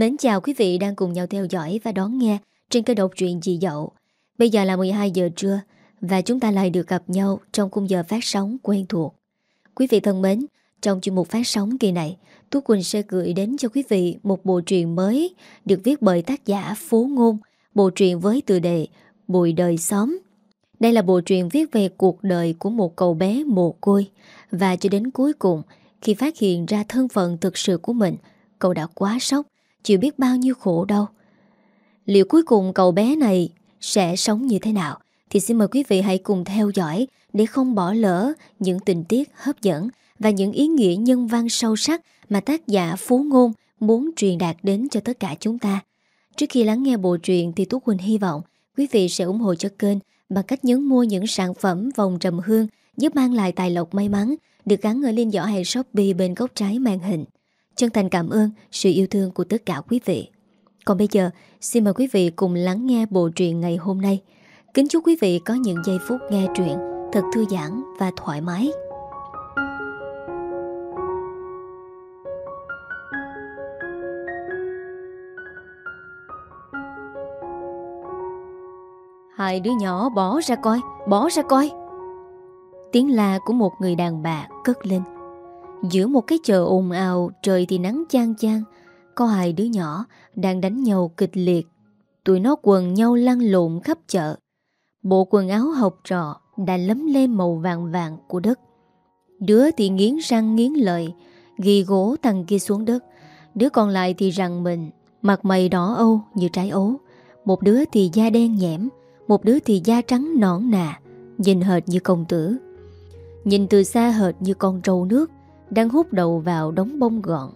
Mến chào quý vị đang cùng nhau theo dõi và đón nghe trên kênh độc truyện dị Dậu. Bây giờ là 12 giờ trưa và chúng ta lại được gặp nhau trong khung giờ phát sóng quen thuộc. Quý vị thân mến, trong chuyên mục phát sóng kỳ này, Tú Quỳnh sẽ gửi đến cho quý vị một bộ truyện mới được viết bởi tác giả Phú Ngôn, bộ truyện với tựa đề Bụi đời xóm. Đây là bộ truyện viết về cuộc đời của một cậu bé mồ côi và cho đến cuối cùng, khi phát hiện ra thân phận thực sự của mình, cậu đã quá sốc Chịu biết bao nhiêu khổ đau. Liệu cuối cùng cậu bé này Sẽ sống như thế nào? Thì xin mời quý vị hãy cùng theo dõi Để không bỏ lỡ những tình tiết hấp dẫn Và những ý nghĩa nhân văn sâu sắc Mà tác giả Phú Ngôn Muốn truyền đạt đến cho tất cả chúng ta. Trước khi lắng nghe bộ truyện Thì Tú Quỳnh hy vọng Quý vị sẽ ủng hộ cho kênh Bằng cách nhấn mua những sản phẩm vòng trầm hương Giúp mang lại tài lộc may mắn Được gắn ở liên giỏ hàng Shopee bên góc trái màn hình. Chân thành cảm ơn sự yêu thương của tất cả quý vị. Còn bây giờ, xin mời quý vị cùng lắng nghe bộ truyện ngày hôm nay. Kính chúc quý vị có những giây phút nghe truyện thật thư giãn và thoải mái. Hai đứa nhỏ bỏ ra coi, bỏ ra coi. Tiếng la của một người đàn bà cất lên. Giữa một cái chợ ồn ào Trời thì nắng chang chang Có hai đứa nhỏ đang đánh nhau kịch liệt. Tụi nó quần nhau lăn lộn khắp chợ. Bộ quần áo học trò Đã lấm lên màu vàng vàng của đất. Đứa thì nghiến răng nghiến lợi Ghi gỗ thằng kia xuống đất. Đứa còn lại thì rằng mình Mặt mày đỏ âu như trái ố, Một đứa thì da đen nhẽm Một đứa thì da trắng nõn nà Nhìn hệt như công tử. Nhìn từ xa hệt như con trâu nước đang hút đầu vào đống bông gọn.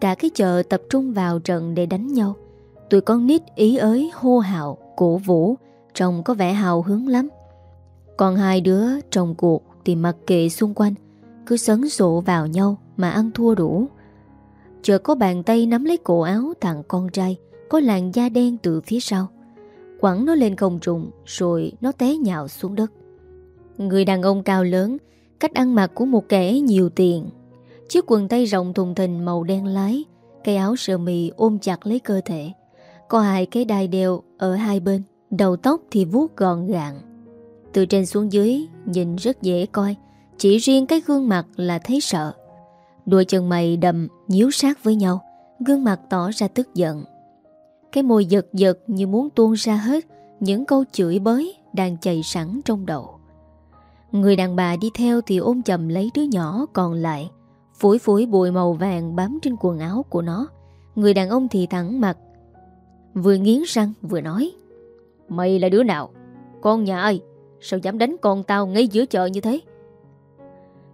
Cả cái chợ tập trung vào trận để đánh nhau. Tụi con nít ý ới hô hào, cổ vũ, trông có vẻ hào hứng lắm. Còn hai đứa trong cuộc thì mặc kệ xung quanh, cứ sấn sộ vào nhau mà ăn thua đủ. Chợ có bàn tay nắm lấy cổ áo thằng con trai, có làn da đen từ phía sau. Quẳng nó lên không trùng rồi nó té nhào xuống đất. Người đàn ông cao lớn Cách ăn mặc của một kẻ nhiều tiền. Chiếc quần tay rộng thùng thình màu đen lái Cây áo sơ mì ôm chặt lấy cơ thể. Có hai cái đai đeo ở hai bên, Đầu tóc thì vuốt gọn gàng. Từ trên xuống dưới, Nhìn rất dễ coi, Chỉ riêng cái gương mặt là thấy sợ. Đôi chân mày đầm, nhíu sát với nhau, Gương mặt tỏ ra tức giận. Cái môi giật giật như muốn tuôn ra hết Những câu chửi bới Đang chạy sẵn trong đầu. Người đàn bà đi theo thì ôm chầm lấy đứa nhỏ còn lại Phủi phủi bụi màu vàng bám trên quần áo của nó. Người đàn ông thì thẳng mặt, Vừa nghiến răng vừa nói, Mày là đứa nào? Con nhà ai? Sao dám đánh con tao ngay giữa chợ như thế?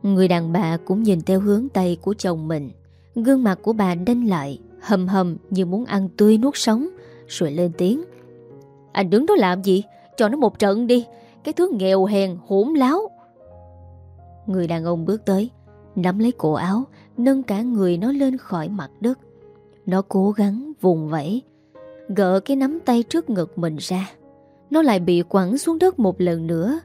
Người đàn bà cũng nhìn theo hướng tay của chồng mình. Gương mặt của bà đanh lại, Hầm hầm như muốn ăn tươi nuốt sống, Rồi lên tiếng, Anh đứng đó làm gì? Cho nó một trận đi cái thứ nghèo hèn, hỗn láo. Người đàn ông bước tới, Nắm lấy cổ áo, Nâng cả người nó lên khỏi mặt đất. Nó cố gắng vùng vẫy, Gỡ cái nắm tay trước ngực mình ra. Nó lại bị quẳng xuống đất một lần nữa.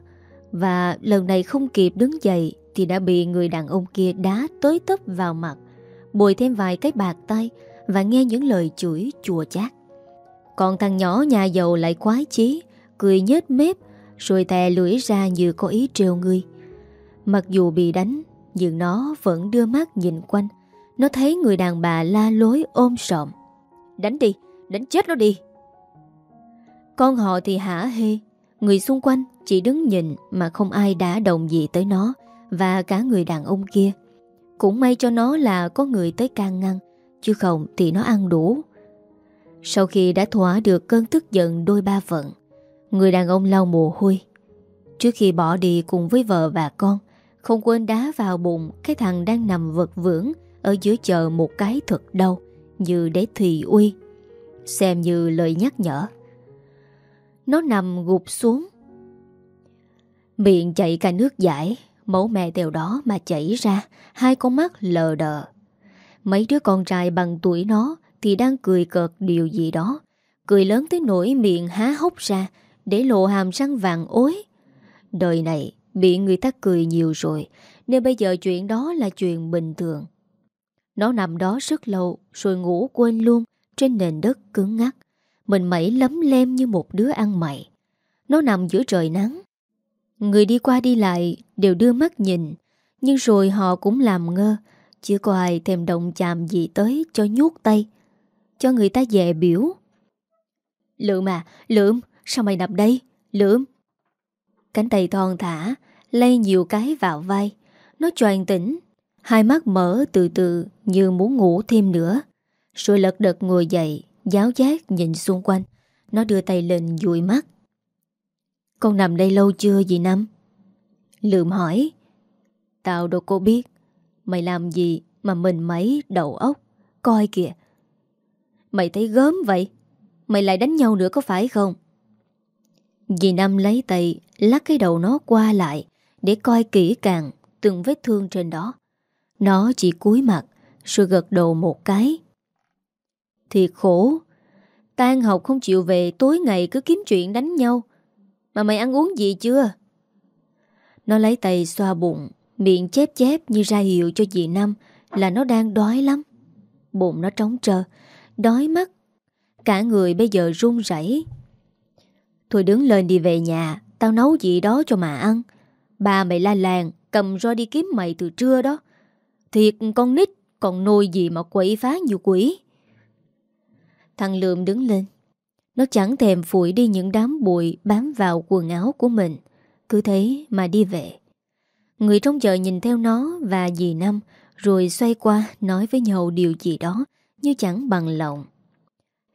Và lần này không kịp đứng dậy Thì đã bị người đàn ông kia đá tới tấp vào mặt, Bồi thêm vài cái bạc tay Và nghe những lời chửi chùa chát. Còn thằng nhỏ nhà giàu lại quái chí, Cười nhếch mép rồi tè lưỡi ra như có ý trêu ngươi. Mặc dù bị đánh Nhưng nó vẫn đưa mắt nhìn quanh. Nó thấy người đàn bà la lối ôm sọm Đánh đi, đánh chết nó đi. Con họ thì hả hê. Người xung quanh chỉ đứng nhìn Mà không ai đã đồng gì tới nó Và cả người đàn ông kia. Cũng may cho nó là có người tới can ngăn Chứ không thì nó ăn đủ. Sau khi đã thỏa được cơn tức giận đôi ba phận Người đàn ông lau mồ hôi. Trước khi bỏ đi cùng với vợ và con, Không quên đá vào bụng Cái thằng đang nằm vật vưỡng Ở dưới chợ một cái thật đau, Như để thị uy. Xem như lời nhắc nhở. Nó nằm gục xuống. Miệng chạy cả nước giải Mẫu mẹ đều đó mà chảy ra, Hai con mắt lờ đờ. Mấy đứa con trai bằng tuổi nó Thì đang cười cợt điều gì đó, Cười lớn tới nỗi miệng há hốc ra để lộ hàm răng vàng ối. Đời này bị người ta cười nhiều rồi, nên bây giờ chuyện đó là chuyện bình thường. Nó nằm đó rất lâu, rồi ngủ quên luôn, Trên nền đất cứng ngắt Mình mẩy lấm lem như một đứa ăn mày Nó nằm giữa trời nắng Người đi qua đi lại Đều đưa mắt nhìn Nhưng rồi họ cũng làm ngơ Chưa có ai thèm động chạm gì tới Cho nhuốt tay Cho người ta dè biểu Lượm à, lượm Sao mày nằm đây, lượm. Cánh tay thon thả Lây nhiều cái vào vai. Nó choàng tỉnh. Hai mắt mở từ từ như muốn ngủ thêm nữa. Rồi lật đật ngồi dậy Giáo giác nhìn xung quanh. Nó đưa tay lên dụi mắt. Con nằm đây lâu chưa dì Năm? Lượm hỏi. Tao đâu có biết. Mày làm gì mà mình mấy đầu óc? Coi kìa. Mày thấy gớm vậy? Mày lại đánh nhau nữa có phải không? Dì Năm lấy tay, Lắc cái đầu nó qua lại, Để coi kỹ càng Từng vết thương trên đó. Nó chỉ cúi mặt, Rồi gật đầu một cái. Thiệt khổ, Tan học không chịu về, Tối ngày cứ kiếm chuyện đánh nhau. Mà mày ăn uống gì chưa? Nó lấy tay xoa bụng, Miệng chép chép như ra hiệu cho dì Năm Là nó đang đói lắm. Bụng nó trống trơ, Đói mắt. Cả người bây giờ run rẩy. Thôi đứng lên đi về nhà, Tao nấu gì đó cho mà ăn. Ba mày la làng, Cầm roi đi kiếm mày từ trưa đó. Thiệt, con nít, Còn nôi gì mà quậy phá như quỷ? Thằng Lượm đứng lên. Nó chẳng thèm phủi đi những đám bụi Bám vào quần áo của mình. Cứ thế mà đi về. Người trong chợ nhìn theo nó Và dì Năm, Rồi xoay qua nói với nhau điều gì đó Như chẳng bằng lòng.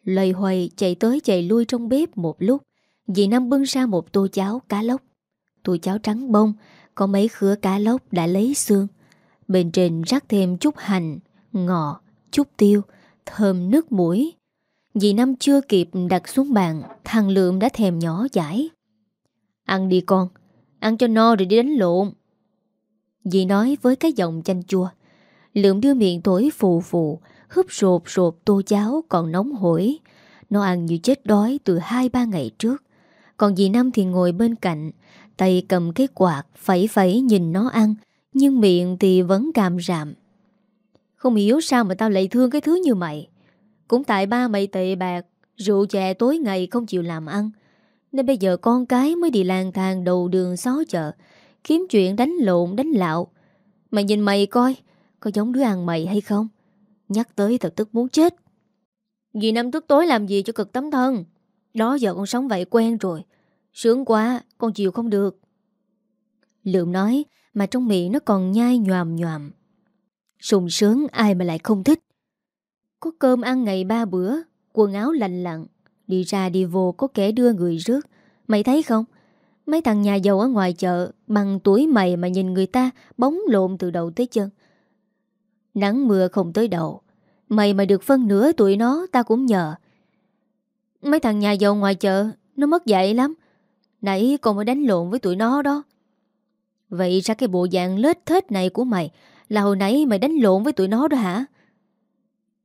Lời hoài chạy tới chạy lui trong bếp một lúc Dì Năm bưng ra một tô cháo cá lóc. Tô cháo trắng bông Có mấy khứa cá lóc đã lấy xương. Bên trên rắc thêm chút hành Ngọ, chút tiêu Thơm nước mũi Dì Năm chưa kịp đặt xuống bàn Thằng Lượm đã thèm nhỏ giải Ăn đi con Ăn cho no rồi đi đánh lộn. Dì nói với cái giọng chanh chua. Lượm đưa miệng thổi phù phù Húp rột rột tô cháo còn nóng hổi. Nó ăn như chết đói từ 2-3 ngày trước. Còn dì Năm thì ngồi bên cạnh, Tay cầm cái quạt Phẩy phẩy nhìn nó ăn, Nhưng miệng thì vẫn càm rạm. Không hiểu sao mà tao lại thương cái thứ như mày. Cũng tại ba mày tệ bạc, Rượu chè tối ngày không chịu làm ăn, Nên bây giờ con cái mới đi lang thang đầu đường xó chợ, Kiếm chuyện đánh lộn, đánh lạo. Mày nhìn mày coi, Có giống đứa ăn mày hay không? Nhắc tới thật tức muốn chết. Vì năm tức tối làm gì cho cực tấm thân? Đó giờ con sống vậy quen rồi. Sướng quá, Con chịu không được. Lượm nói, Mà trong miệng nó còn nhai nhòm nhòm. Sùng sướng, ai mà lại không thích. Có cơm ăn ngày ba bữa, Quần áo lành lặn. Đi ra đi vô, có kẻ đưa người rước. Mày thấy không? Mấy thằng nhà giàu ở ngoài chợ, Bằng tuổi mày mà nhìn người ta Bóng lộn từ đầu tới chân. Nắng mưa không tới đầu. Mày mà được phân nửa tuổi nó, Ta cũng nhờ. Mấy thằng nhà giàu ngoài chợ, Nó mất dạy lắm. Nãy còn mới đánh lộn với tụi nó đó. Vậy ra cái bộ dạng lết thết này của mày Là hồi nãy mày đánh lộn với tụi nó đó hả?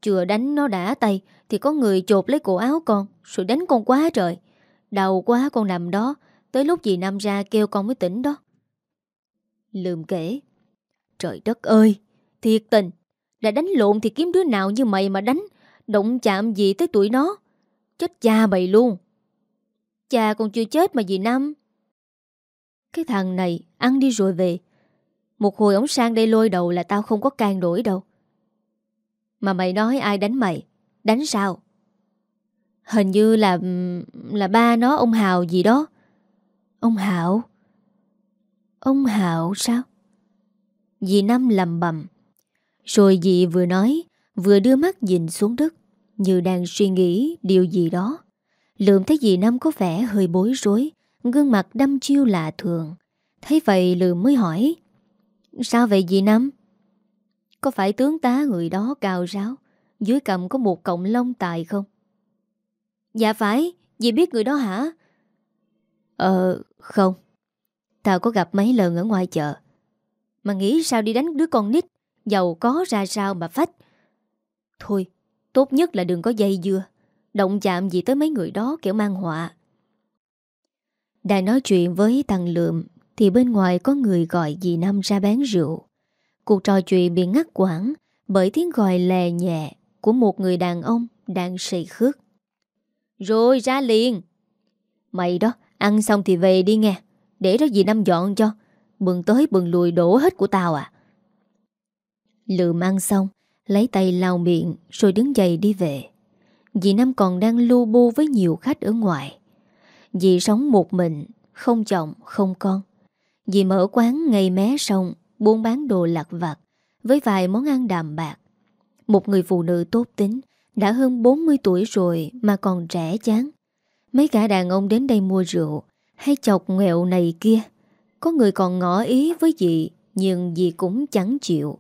Chưa đánh nó đã tay Thì có người chột lấy cổ áo con, Rồi đánh con quá trời. Đau quá con nằm đó, Tới lúc dì Nam ra kêu con mới tỉnh đó. Lườm kể, Trời đất ơi, Thiệt tình, Đã đánh lộn thì kiếm đứa nào như mày mà đánh Động chạm gì tới tụi nó? Chết cha mày luôn. Cha còn chưa chết mà dì Năm. Cái thằng này Ăn đi rồi về. Một hồi ổng sang đây lôi đầu là tao không có can đổi đâu. Mà mày nói ai đánh mày, Đánh sao? Hình như là Là ba nó, ông Hào gì đó. Ông Hảo. Ông Hảo sao? Dì Năm lầm bầm. Rồi dì vừa nói, Vừa đưa mắt nhìn xuống đất. Như đang suy nghĩ điều gì đó. Lượm thấy dì Năm có vẻ hơi bối rối, Gương mặt đâm chiêu lạ thường. Thấy vậy Lượm mới hỏi, Sao vậy dì Năm? Có phải tướng tá người đó cao ráo, Dưới cầm có một cọng lông tài không? Dạ phải, Dì biết người đó hả? Ờ không. Tao có gặp mấy lần ở ngoài chợ. Mà nghĩ sao đi đánh đứa con nít, Giàu có ra sao mà phách. Thôi Tốt nhất là đừng có dây dưa Động chạm gì tới mấy người đó kiểu mang họa Đang nói chuyện với thằng Lượm Thì bên ngoài có người gọi dì Năm ra bán rượu Cuộc trò chuyện bị ngắt quãng Bởi tiếng gọi lè nhẹ của một người đàn ông đang say khước. Rồi ra liền. Mày đó, ăn xong thì về đi nghe. Để đó dì Năm dọn cho. Bừng tới bừng lùi đổ hết của tao à. Lượm ăn xong, lấy tay lau miệng rồi đứng dậy đi về. Dì Năm còn đang lưu bu với nhiều khách ở ngoài. Dì sống một mình, không chồng, không con. Dì mở quán ngày mé sông, buôn bán đồ lặt vặt, với vài món ăn đạm bạc. Một người phụ nữ tốt tính, đã hơn 40 tuổi rồi mà còn trẻ chán. Mấy cả đàn ông đến đây mua rượu, hay chọc nghẹo này kia. Có người còn ngỏ ý với dì, nhưng dì cũng chẳng chịu.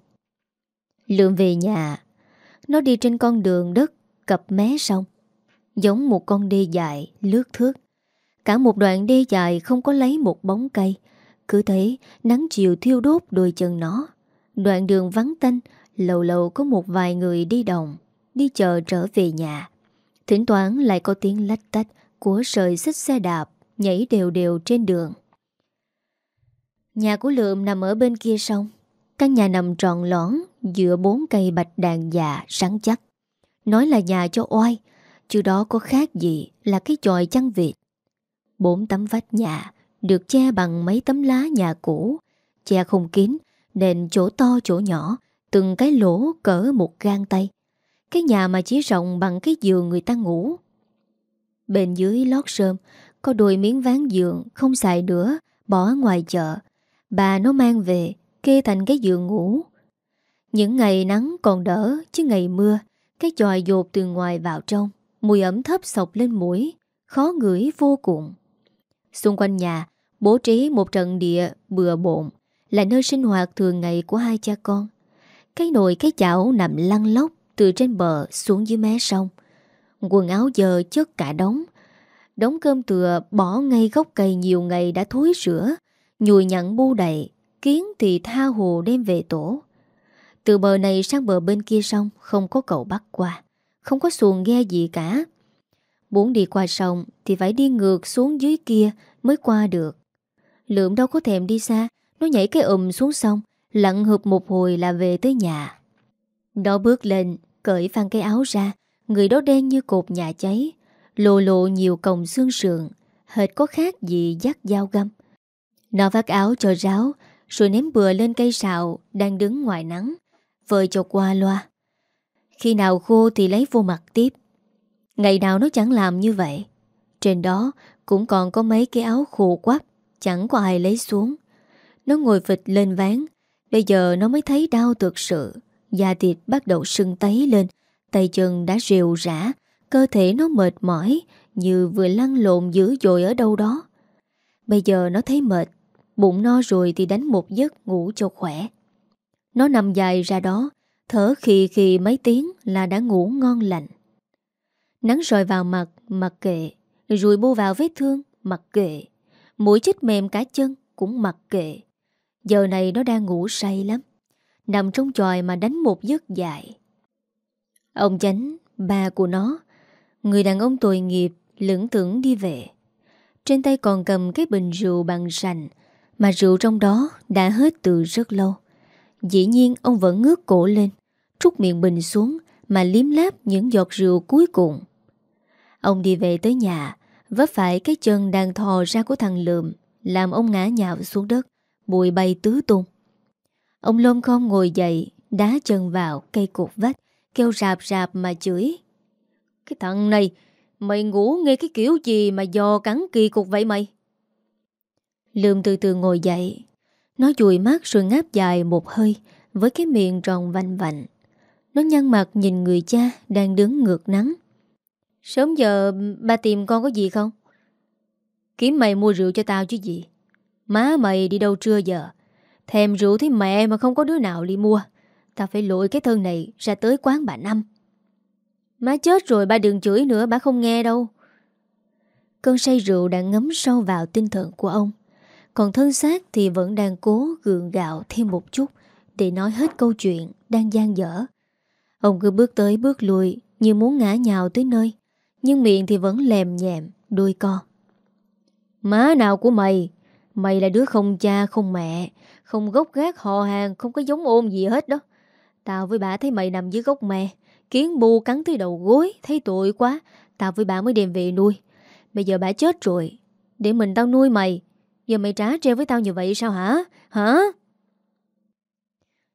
Lượm về nhà, nó đi trên con đường đất cập mé sông, giống một con đê dài lướt thước. Cả một đoạn đê dài không có lấy một bóng cây, cứ thấy nắng chiều thiêu đốt đôi chân nó. Đoạn đường vắng tanh, lâu lâu có một vài người đi đồng, đi chợ trở về nhà. Thỉnh thoảng lại có tiếng lách tách của sợi xích xe đạp nhảy đều đều trên đường. Nhà của Lượm nằm ở bên kia sông. Căn nhà nằm tròn lõn giữa bốn cây bạch đàn già sáng chắc. Nói là nhà cho oai, chứ đó có khác gì là cái chòi chăn vịt. Bốn tấm vách nhà được che bằng mấy tấm lá nhà cũ, che không kín nên chỗ to chỗ nhỏ, từng cái lỗ cỡ một gang tay. Cái nhà mà chỉ rộng bằng cái giường người ta ngủ. Bên dưới lót sơm có đôi miếng ván giường không xài nữa, bỏ ngoài chợ. Bà nó mang về, kê thành cái giường ngủ. Những ngày nắng còn đỡ, chứ ngày mưa, cái chòi dột từ ngoài vào trong, mùi ẩm thấp sọc lên mũi, khó ngửi vô cùng. Xung quanh nhà, bố trí một trận địa bừa bộn, là nơi sinh hoạt thường ngày của hai cha con. Cái nồi cái chảo nằm lăn lóc từ trên bờ xuống dưới mé sông. Quần áo giờ chất cả đống. Đống cơm tựa bỏ ngay gốc cây nhiều ngày đã thối rửa, nhùi nhặn bu đầy, kiến thì tha hồ đem về tổ. Từ bờ này sang bờ bên kia sông không có cầu bắt qua, không có xuồng ghe gì cả. Muốn đi qua sông thì phải đi ngược xuống dưới kia mới qua được. Lượm đâu có thèm đi xa, nó nhảy cái ùm xuống sông, lặn hụp một hồi là về tới nhà. Nó bước lên, cởi phăng cái áo ra, người đó đen như cột nhà cháy, lộ lộ nhiều còng xương sườn, hệt có khác gì dắt dao găm. Nó vác áo cho ráo, rồi ném bừa lên cây sào đang đứng ngoài nắng, vơi cho qua loa. Khi nào khô thì lấy vô mặt tiếp. Ngày nào nó chẳng làm như vậy. Trên đó cũng còn có mấy cái áo khô quắp, chẳng có ai lấy xuống. Nó ngồi vịt lên ván, bây giờ nó mới thấy đau thực sự. Da thịt bắt đầu sưng tấy lên, tay chân đã rìu rã, cơ thể nó mệt mỏi như vừa lăn lộn dữ dội ở đâu đó. Bây giờ nó thấy mệt, bụng no rồi thì đánh một giấc ngủ cho khỏe. Nó nằm dài ra đó, thở khì khì mấy tiếng là đã ngủ ngon lành. Nắng rọi vào mặt, mặc kệ, Rùi bu vào vết thương, mặc kệ. Mũi chích mềm cả chân cũng mặc kệ. Giờ này nó đang ngủ say lắm. Nằm trong tròi mà đánh một giấc dài. Ông chánh, ba của nó, người đàn ông tội nghiệp, lưỡng tưởng đi về. Trên tay còn cầm cái bình rượu bằng sành, mà rượu trong đó đã hết từ rất lâu. Dĩ nhiên ông vẫn ngước cổ lên, trút miệng bình xuống mà liếm láp những giọt rượu cuối cùng. Ông đi về tới nhà, vấp phải cái chân đang thò ra của thằng Lượm, làm ông ngã nhào xuống đất, bụi bay tứ tung. Ông lôm không ngồi dậy, đá chân vào cây cột vách, kêu rạp rạp mà chửi. Cái thằng này, mày ngủ nghe cái kiểu gì mà dò cắn kỳ cục vậy mày? Lương từ từ ngồi dậy, nó chùi mắt rồi ngáp dài một hơi với cái miệng tròn vành vạnh. Nó nhăn mặt nhìn người cha đang đứng ngược nắng. Sớm giờ ba tìm con có gì không? Kiếm mày mua rượu cho tao chứ gì. Má mày đi đâu trưa giờ? Thèm rượu thì mẹ mà không có đứa nào đi mua. Tao phải lội cái thân này ra tới quán bà Năm. Má chết rồi ba đừng chửi nữa bà không nghe đâu. Cơn say rượu đã ngấm sâu vào tinh thần của ông. Còn thân xác thì vẫn đang cố gượng gạo thêm một chút để nói hết câu chuyện đang gian dở. Ông cứ bước tới bước lui như muốn ngã nhào tới nơi. Nhưng miệng thì vẫn lèm nhẹm, đôi co. Má nào của mày? Mày là đứa không cha, không mẹ, không gốc gác họ hàng, không có giống ôn gì hết đó. Tao với bà thấy mày nằm dưới gốc mè, Kiến bu cắn tới đầu gối Thấy tội quá Tao với bà mới đem về nuôi Bây giờ bà chết rồi Để mình tao nuôi mày Giờ mày trá treo với tao như vậy sao hả? Hả?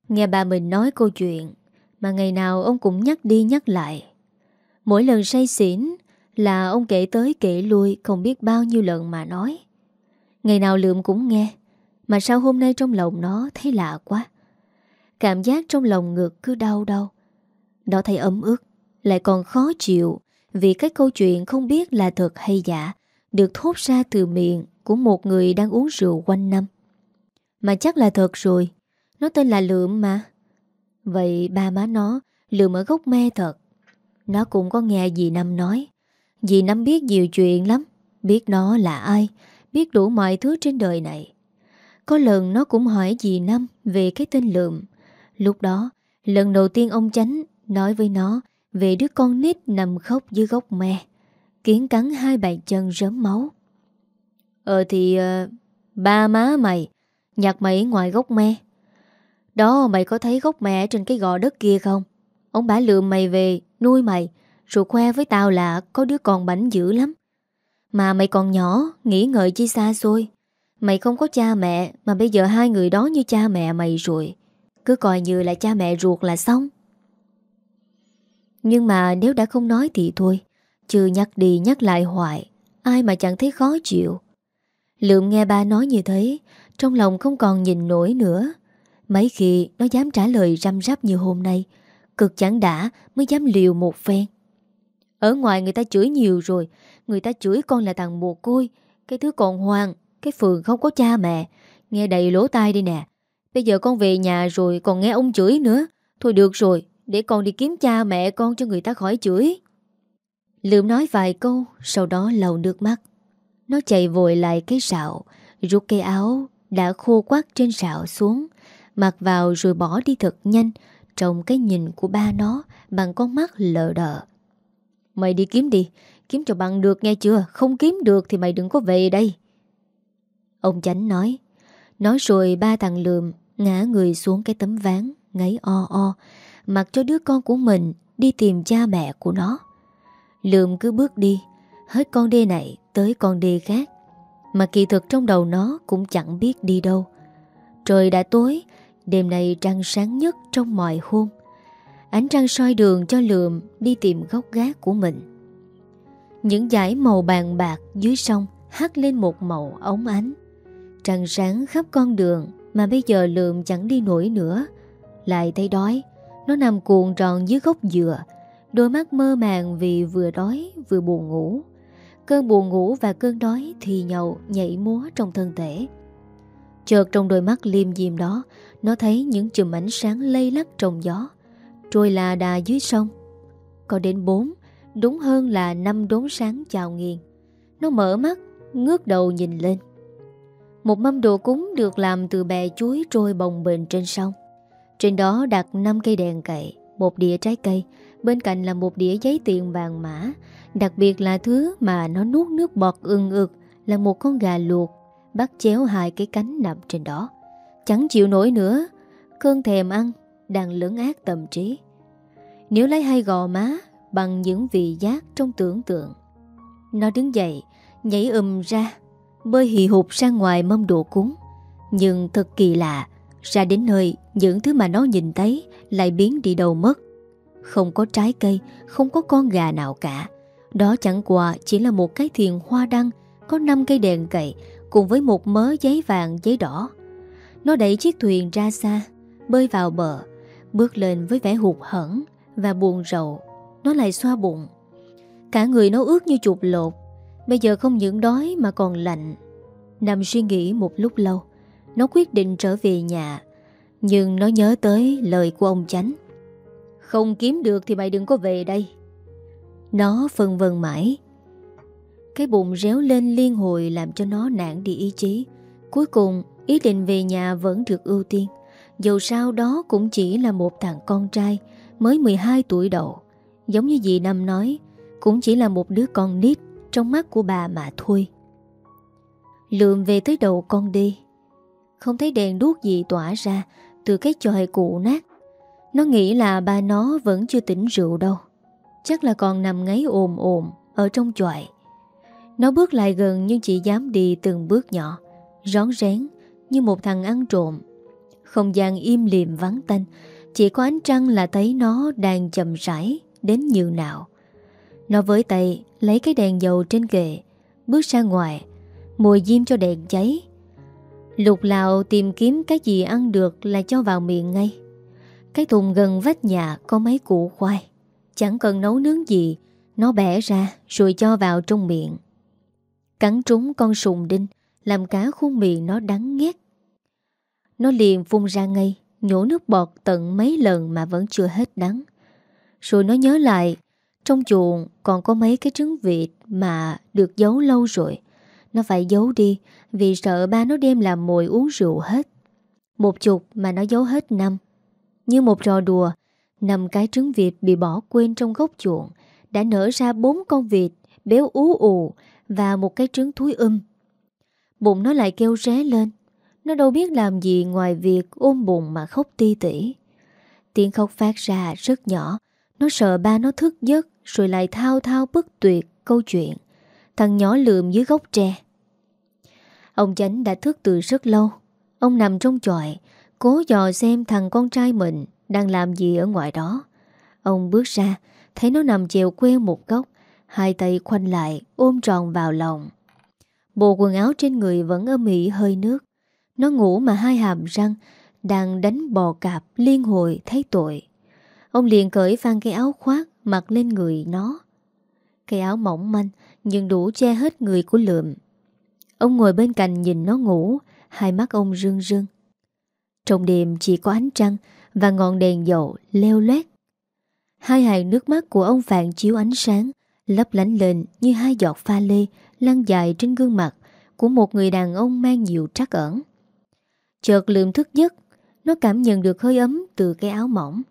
Nghe bà mình nói câu chuyện, Mà ngày nào ông cũng nhắc đi nhắc lại. Mỗi lần say xỉn Là ông kể tới kể lui Không biết bao nhiêu lần mà nói. Ngày nào lượm cũng nghe, Mà sao hôm nay trong lòng nó thấy lạ quá. Cảm giác trong lòng ngực cứ đau đau. Nó thấy ấm ức, Lại còn khó chịu Vì cái câu chuyện không biết là thật hay giả Được thốt ra từ miệng. Của một người đang uống rượu quanh năm. Mà chắc là thật rồi Nó tên là Lượm mà. Vậy ba má nó Lượm ở gốc me thật. Nó cũng có nghe dì Năm nói. Dì Năm biết nhiều chuyện lắm Biết nó là ai Biết đủ mọi thứ trên đời này. Có lần nó cũng hỏi dì Năm Về cái tên Lượm. Lúc đó, lần đầu tiên ông Chánh nói với nó về đứa con nít nằm khóc dưới gốc me. Kiến cắn hai bàn chân rớm máu. Ờ thì uh, ba má mày nhặt mày ngoài gốc me. Đó mày có thấy gốc mẹ trên cái gò đất kia không? Ông bà lượm mày về nuôi mày rồi khoe với tao là có đứa con bảnh dữ lắm. Mà mày còn nhỏ, nghĩ ngợi chi xa xôi. Mày không có cha mẹ mà bây giờ hai người đó như cha mẹ mày rồi. Cứ coi như là cha mẹ ruột là xong Nhưng mà nếu đã không nói thì thôi Chứ nhắc đi nhắc lại hoài Ai mà chẳng thấy khó chịu Lượm nghe ba nói như thế, Trong lòng không còn nhìn nổi nữa. Mấy khi nó dám trả lời răm rắp như hôm nay, Cực chẳng đã mới dám liều một phen. Ở ngoài người ta chửi nhiều rồi, Người ta chửi con là thằng mồ côi, Cái thứ còn hoang, Cái phường không có cha mẹ. Nghe đầy lỗ tai đi nè. Bây giờ con về nhà rồi còn nghe ông chửi nữa. Thôi được rồi, Để con đi kiếm cha mẹ con cho người ta khỏi chửi. Lượm nói vài câu, Sau đó lầu nước mắt. Nó chạy vội lại cái sạo Rút cây áo, đã khô quắc trên sạo xuống, Mặc vào rồi bỏ đi thật nhanh Trong cái nhìn của ba nó Bằng con mắt lờ đờ. Mày đi kiếm đi, Kiếm cho bằng được nghe chưa? Không kiếm được thì mày đừng có về đây. Ông chánh nói. Nói rồi ba thằng lượm Ngã người xuống cái tấm ván, Ngáy o o, Mặc cho đứa con của mình đi tìm cha mẹ của nó. Lượm cứ bước đi Hết con đê này tới con đê khác. Mà kỳ thực trong đầu nó Cũng chẳng biết đi đâu. Trời đã tối, Đêm nay trăng sáng nhất trong mọi hôm. Ánh trăng soi đường cho lượm Đi tìm gốc gác của mình. Những dải màu bàn bạc dưới sông hắt lên một màu ống ánh. Trăng sáng khắp con đường mà bây giờ lượm chẳng đi nổi nữa. Lại thấy đói, Nó nằm cuộn tròn dưới gốc dừa. Đôi mắt mơ màng vì vừa đói vừa buồn ngủ. Cơn buồn ngủ và cơn đói thì nhậu nhảy múa trong thân thể. Chợt trong đôi mắt liêm diêm đó Nó thấy những chùm ánh sáng lây lắc trong gió Trôi là đà dưới sông. Có đến bốn Đúng hơn là năm đốm sáng chào nghiền. Nó mở mắt Ngước đầu nhìn lên. Một mâm đồ cúng được làm từ bè chuối trôi bồng bềnh trên sông. Trên đó đặt 5 cây đèn cậy, một đĩa trái cây, bên cạnh là một đĩa giấy tiền vàng mã. Đặc biệt là thứ mà nó nuốt nước bọt ưng ực là một con gà luộc, bắt chéo hai cái cánh nằm trên đó. Chẳng chịu nổi nữa, cơn thèm ăn đang lớn ác tâm trí. Nếu lấy hai gò má bằng những vị giác trong tưởng tượng. Nó đứng dậy, nhảy ùm ra bơi hì hụt ra ngoài mâm đồ cúng. Nhưng thật kỳ lạ, ra đến nơi những thứ mà nó nhìn thấy lại biến đi đâu mất. Không có trái cây, không có con gà nào cả. Đó chẳng qua chỉ là một cái thiền hoa đăng có 5 cây đèn cậy cùng với một mớ giấy vàng giấy đỏ. Nó đẩy chiếc thuyền ra xa, bơi vào bờ, bước lên với vẻ hụt hẫng và buồn rầu. Nó lại xoa bụng. Cả người nó ướt như chuột lột Bây giờ không những đói mà còn lạnh Nằm suy nghĩ một lúc lâu Nó quyết định trở về nhà Nhưng nó nhớ tới lời của ông Chánh không kiếm được thì mày đừng có về đây. Nó phân vân mãi. Cái bụng réo lên liên hồi Làm cho nó nản đi ý chí. Cuối cùng, ý định về nhà vẫn được ưu tiên. Dù sao đó cũng chỉ là một thằng con trai, Mới 12 tuổi đầu. Giống như dì Năm nói, Cũng chỉ là một đứa con nít trong mắt của bà mà thôi. Lượm về tới đầu con đi. Không thấy đèn đuốc gì tỏa ra Từ cái chòi cụ nát. Nó nghĩ là ba nó vẫn chưa tỉnh rượu đâu. Chắc là còn nằm ngáy ồm ồm Ở trong chọi Nó bước lại gần nhưng chỉ dám đi từng bước nhỏ, Rón rén Như một thằng ăn trộm. Không gian im liềm vắng tanh, Chỉ có ánh trăng là thấy nó đang chậm rãi Đến như nào. Nó với tay lấy cái đèn dầu trên kệ, Bước ra ngoài Mùi diêm cho đèn cháy. Lục lạo tìm kiếm cái gì ăn được Là cho vào miệng ngay. Cái thùng gần vách nhà có mấy củ khoai. Chẳng cần nấu nướng gì, Nó bẻ ra rồi cho vào trong miệng. Cắn trúng con sùng đinh, Làm cá khuôn miệng nó đắng ghét Nó liền phun ra ngay, Nhổ nước bọt tận mấy lần mà vẫn chưa hết đắng. Rồi nó nhớ lại, Trong chuồng còn có mấy cái trứng vịt Mà được giấu lâu rồi. Nó phải giấu đi Vì sợ ba nó đem làm mồi uống rượu hết. Một chục mà nó giấu hết năm. Như một trò đùa, Năm cái trứng vịt bị bỏ quên trong gốc chuộng, Đã nở ra bốn con vịt, Béo ú ù Và một cái trứng thúi um. Bụng nó lại kêu ré lên. Nó đâu biết làm gì ngoài việc ôm bụng mà khóc ti tỉ. Tiếng khóc phát ra rất nhỏ. Nó sợ ba nó thức giấc Rồi lại thao thao bất tuyệt câu chuyện. Thằng nhỏ lượm dưới gốc tre. Ông Chánh đã thức từ rất lâu. Ông nằm trong chọi Cố dò xem thằng con trai mình đang làm gì ở ngoài đó. Ông bước ra, Thấy nó nằm chèo queo một góc, Hai tay khoanh lại, ôm tròn vào lòng. Bộ quần áo trên người vẫn âm ỉ hơi nước. Nó ngủ mà hai hàm răng Đang đánh bò cạp liên hồi thấy tội. Ông liền cởi phan cái áo khoác, Mặc lên người nó. Cái áo mỏng manh Nhưng đủ che hết người của lượm. Ông ngồi bên cạnh nhìn nó ngủ, Hai mắt ông rưng rưng. Trong đêm chỉ có ánh trăng và ngọn đèn dầu leo loét. Hai hàng nước mắt của ông Phạn chiếu ánh sáng, lấp lánh lên như hai giọt pha lê lăn dài trên gương mặt của một người đàn ông mang nhiều trắc ẩn. Chợt lượm thức giấc, nó cảm nhận được hơi ấm từ cái áo mỏng,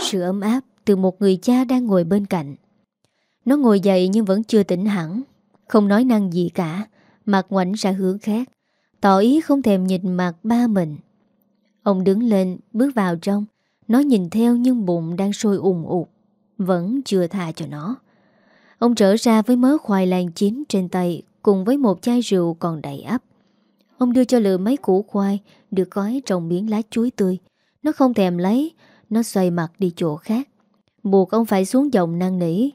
sự ấm áp từ một người cha đang ngồi bên cạnh. Nó ngồi dậy nhưng vẫn chưa tỉnh hẳn, không nói năng gì cả, mặt ngoảnh ra hướng khác, tỏ ý không thèm nhìn mặt ba mình. Ông đứng lên, bước vào trong. Nó nhìn theo nhưng bụng đang sôi ủng ụt. Vẫn chưa thà cho nó. Ông trở ra với mớ khoai lang chín trên tay, Cùng với một chai rượu còn đầy ắp. Ông đưa cho lựa mấy củ khoai, Được gói trong miếng lá chuối tươi. Nó không thèm lấy, Nó xoay mặt đi chỗ khác. Buộc ông phải xuống giọng năn nỉ.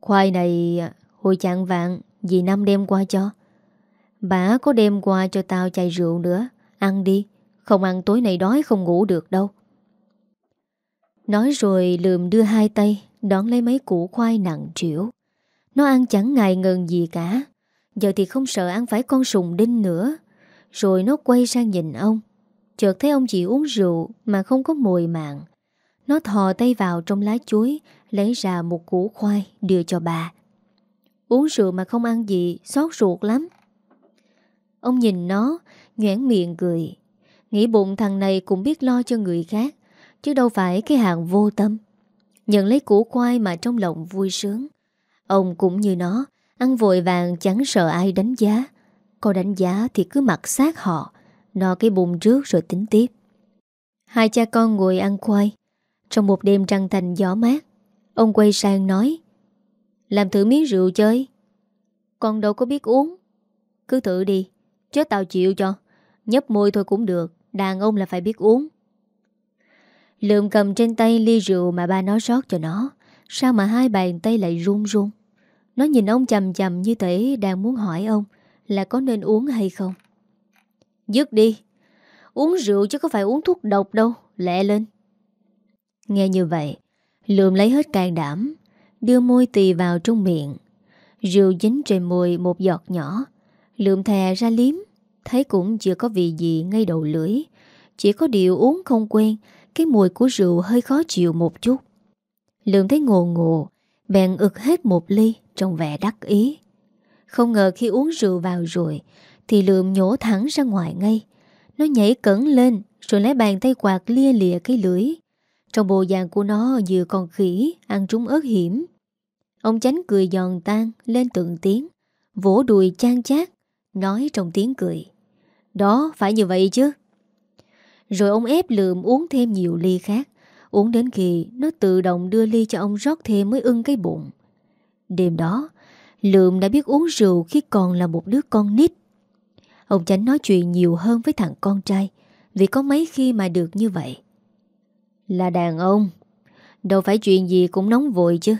Khoai này, hồi chạng vạn Dì Năm đem qua cho. Bà có đem qua cho tao chai rượu nữa. Ăn đi không ăn tối nay đói không ngủ được đâu. Nói rồi lườm đưa hai tay, Đón lấy mấy củ khoai nặng trĩu. Nó ăn chẳng ngại ngần gì cả. Giờ thì không sợ ăn phải con sùng đinh nữa. Rồi nó quay sang nhìn ông. Chợt thấy ông chỉ uống rượu Mà không có mùi mạng. Nó thò tay vào trong lá chuối, Lấy ra một củ khoai, đưa cho bà. Uống rượu mà không ăn gì, Xót ruột lắm. Ông nhìn nó Nhoãn miệng cười. Nghĩ bụng thằng này cũng biết lo cho người khác, Chứ đâu phải cái hàng vô tâm. Nhận lấy củ khoai mà trong lòng vui sướng. Ông cũng như nó, Ăn vội vàng chẳng sợ ai đánh giá. Có đánh giá thì cứ mặc sát họ, No cái bụng trước rồi tính tiếp. Hai cha con ngồi ăn khoai. Trong một đêm trăng thành gió mát, Ông quay sang nói, Làm thử miếng rượu chơi. Con đâu có biết uống. Cứ thử đi Chứ tao chịu cho. Nhấp môi thôi cũng được. Đàn ông là phải biết uống. Lượm cầm trên tay ly rượu mà ba nó rót cho nó. Sao mà hai bàn tay lại run run? Nó nhìn ông chầm chầm như thể đang muốn hỏi ông Là có nên uống hay không. Dứt đi. Uống rượu chứ có phải uống thuốc độc đâu, Lẹ lên. Nghe như vậy, Lượm lấy hết càng đảm, Đưa môi tì vào trong miệng. Rượu dính trên môi một giọt nhỏ. Lượm thè ra liếm. Thấy cũng chưa có vị gì ngay đầu lưỡi. Chỉ có điều uống không quen, Cái mùi của rượu hơi khó chịu một chút. Lượng thấy ngồ ngộ Bèn ực hết một ly, Trong vẻ đắc ý. Không ngờ khi uống rượu vào rồi, Thì lượng nhổ thẳng ra ngoài ngay. Nó nhảy cẩn lên, Rồi lấy bàn tay quạt lia lìa cái lưỡi. Trong bộ dạng của nó vừa còn khỉ, Ăn trúng ớt hiểm. Ông chánh cười giòn tan, lên tượng tiếng, Vỗ đùi chan chát, Nói trong tiếng cười đó phải như vậy chứ Rồi ông ép lượm uống thêm nhiều ly khác Uống đến khi nó tự động đưa ly cho ông rót thêm mới ưng cái bụng. Đêm đó, Lượm đã biết uống rượu khi còn là một đứa con nít. Ông Chánh nói chuyện nhiều hơn với thằng con trai vì có mấy khi mà được như vậy. Là đàn ông, đâu phải chuyện gì cũng nóng vội chứ.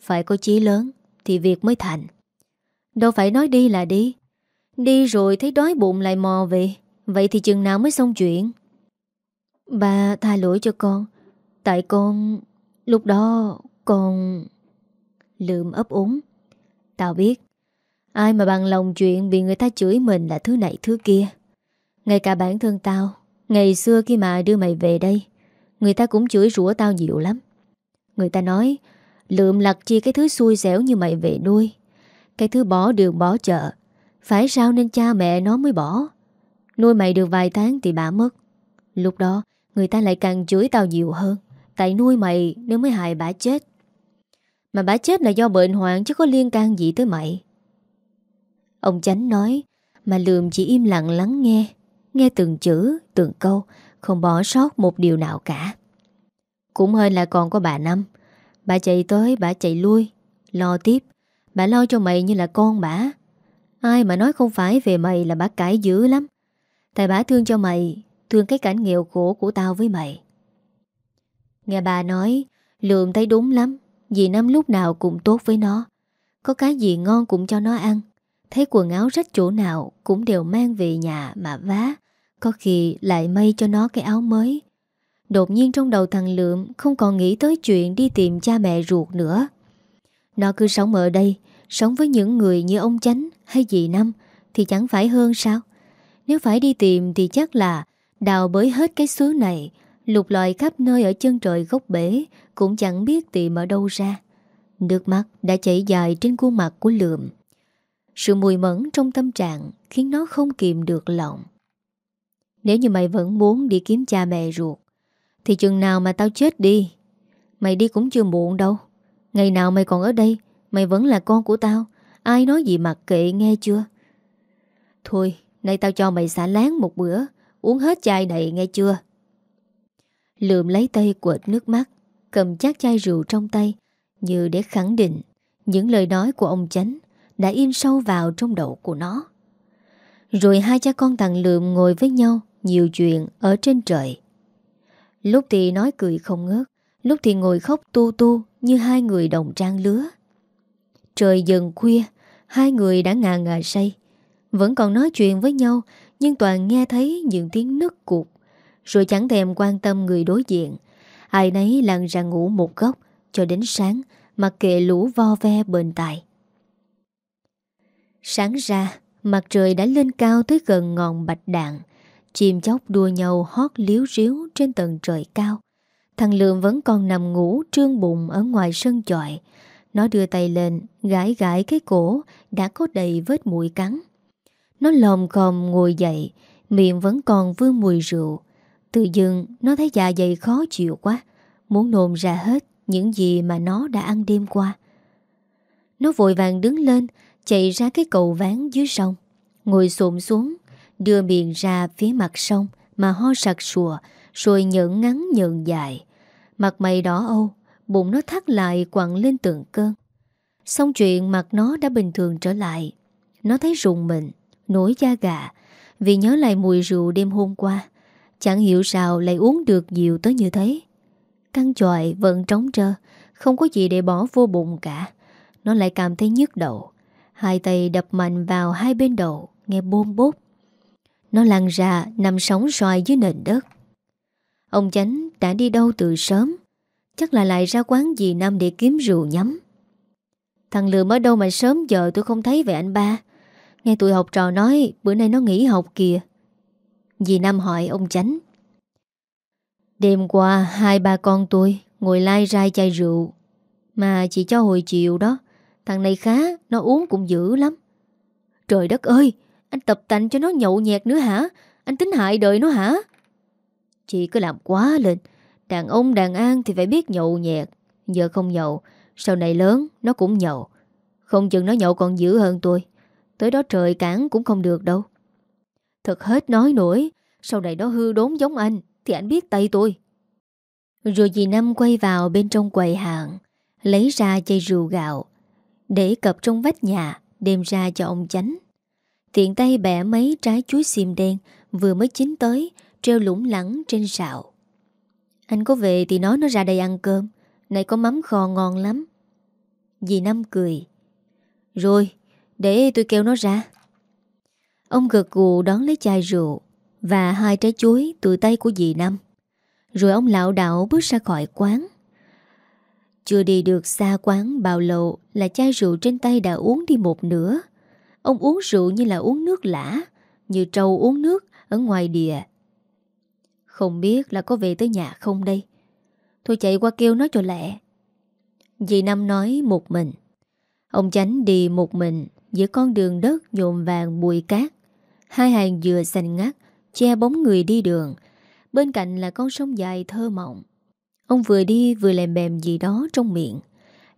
Phải có chí lớn thì việc mới thành. Đâu phải nói đi là đi. Đi rồi thấy đói bụng lại mò về. Vậy thì chừng nào mới xong chuyện? Bà tha lỗi cho con. Tại con... Lúc đó con... Lượm ấp úng. Tao biết. Ai mà bằng lòng chuyện bị người ta chửi mình là thứ này thứ kia. Ngay cả bản thân tao, ngày xưa khi mà đưa mày về đây, người ta cũng chửi rủa tao nhiều lắm. Người ta nói, lượm lặt chi cái thứ xui xẻo như mày về nuôi. Cái thứ bỏ đường bỏ chợ. Phải sao nên cha mẹ nó mới bỏ. Nuôi mày được vài tháng thì bà mất. Lúc đó, người ta lại càng chửi tao nhiều hơn. Tại nuôi mày nếu mới hại bà chết. Mà bà chết là do bệnh hoạn chứ có liên can gì tới mày. Ông Chánh nói, mà lườm chỉ im lặng lắng nghe. Nghe từng chữ, từng câu, không bỏ sót một điều nào cả. Cũng hơi là còn có bà Năm. Bà chạy tới, bà chạy lui, lo tiếp. Bà lo cho mày như là con bà. Ai mà nói không phải về mày là bà cãi dữ lắm. Tại bà thương cho mày, thương cái cảnh nghèo khổ của tao với mày. Nghe bà nói, Lượm thấy đúng lắm, Dì Năm lúc nào cũng tốt với nó. Có cái gì ngon cũng cho nó ăn. Thấy quần áo rách chỗ nào Cũng đều mang về nhà mà vá Có khi lại may cho nó cái áo mới. Đột nhiên trong đầu thằng Lượm Không còn nghĩ tới chuyện đi tìm cha mẹ ruột nữa. Nó cứ sống ở đây Sống với những người như ông Chánh. Hay dì Năm, Thì chẳng phải hơn sao? Nếu phải đi tìm thì chắc là Đào bới hết cái xứ này, Lục lọi khắp nơi ở chân trời gốc bể, Cũng chẳng biết tìm ở đâu ra. Nước mắt đã chảy dài trên khuôn mặt của lượm. Sự mùi mẫn trong tâm trạng Khiến nó không kìm được lòng. Nếu như mày vẫn muốn đi kiếm cha mẹ ruột, Thì chừng nào mà tao chết đi. Mày đi cũng chưa muộn đâu. Ngày nào mày còn ở đây, Mày vẫn là con của tao. Ai nói gì mặc kệ, nghe chưa? Thôi, Nay tao cho mày xả láng một bữa, Uống hết chai này, nghe chưa? Lượm lấy tay quệt nước mắt, Cầm chát chai rượu trong tay, Như để khẳng định Những lời nói của ông Chánh Đã in sâu vào trong đầu của nó. Rồi hai cha con thằng Lượm ngồi với nhau Nhiều chuyện ở trên trời. Lúc thì nói cười không ngớt, Lúc thì ngồi khóc tu tu Như hai người đồng trang lứa. Trời dần khuya Hai người đã ngà ngà say. Vẫn còn nói chuyện với nhau, Nhưng toàn nghe thấy những tiếng nứt cục rồi chẳng thèm quan tâm người đối diện. Ai nấy lặng ra ngủ một góc, Cho đến sáng, Mặc kệ lũ vo ve bên tài Sáng ra, Mặt trời đã lên cao tới gần ngọn bạch đạn. Chim chóc đua nhau hót liếu ríu trên tầng trời cao. Thằng Lượng vẫn còn nằm ngủ trương bụng ở ngoài sân chọi nó đưa tay lên, gãi gãi cái cổ, đã có đầy vết mũi cắn. Nó lòm khòm ngồi dậy, Miệng vẫn còn vương mùi rượu. Tự dưng, nó thấy dạ dày khó chịu quá, Muốn nôn ra hết những gì mà nó đã ăn đêm qua. Nó vội vàng đứng lên, Chạy ra cái cầu ván dưới sông. Ngồi xổm xuống, Đưa miệng ra phía mặt sông Mà ho sặc sùa, Rồi nhẫn ngắn nhẫn dài. Mặt mày đỏ âu Bụng nó thắt lại quặn lên từng cơn. Xong chuyện mặt nó đã bình thường trở lại. Nó thấy rùng mình, Nổi da gà, Vì nhớ lại mùi rượu đêm hôm qua. Chẳng hiểu sao lại uống được nhiều tới như thế. Căn tròi vẫn trống trơ, Không có gì để bỏ vô bụng cả. Nó lại cảm thấy nhức đầu. Hai tay đập mạnh vào hai bên đầu, Nghe bôm bốt Nó lăn ra nằm sóng xoài dưới nền đất. Ông Chánh đã đi đâu từ sớm? Chắc là lại ra quán gì năm để kiếm rượu nhắm. Thằng Lượm ở đâu mà sớm giờ tôi không thấy về anh ba. Nghe tụi học trò nói, Bữa nay nó nghỉ học kìa. Dì Năm hỏi ông Chánh. Đêm qua, hai ba con tôi Ngồi lai rai chai rượu. Mà chỉ cho hồi chiều đó, Thằng này khá, Nó uống cũng dữ lắm. Trời đất ơi, Anh tập tành cho nó nhậu nhẹt nữa hả? Anh tính hại đời nó hả? Chị cứ làm quá lên. Đàn ông, đàn an thì phải biết nhậu nhẹt. Giờ không nhậu, Sau này lớn, nó cũng nhậu. Không chừng nó nhậu còn dữ hơn tôi. Tới đó trời cản cũng không được đâu. Thật hết nói nổi, Sau này nó hư đốn giống anh, Thì anh biết tay tôi. Rồi dì Năm quay vào bên trong quầy hàng, Lấy ra chai rượu gạo, Để cập trong vách nhà, Đem ra cho ông chánh. Tiện tay bẻ mấy trái chuối xiêm đen, Vừa mới chín tới, Treo lủng lẳng trên sạo anh có về thì nói nó ra đây ăn cơm. Này có mắm kho ngon lắm. Dì Năm cười. Rồi, Để tôi kêu nó ra. Ông gật gù đón lấy chai rượu Và hai trái chuối từ tay của dì Năm. Rồi ông lão đảo bước ra khỏi quán. Chưa đi được xa quán bao lâu Là chai rượu trên tay đã uống đi một nửa. Ông uống rượu như là uống nước lã, Như trâu uống nước Ở ngoài địa. Không biết là có về tới nhà không đây? Tôi chạy qua kêu nó cho lẹ. Dì Năm nói một mình. Ông Chánh đi một mình Giữa con đường đất nhộn vàng bụi cát. Hai hàng dừa xanh ngắt, Che bóng người đi đường. Bên cạnh là con sông dài thơ mộng. Ông vừa đi vừa lèm bèm gì đó trong miệng.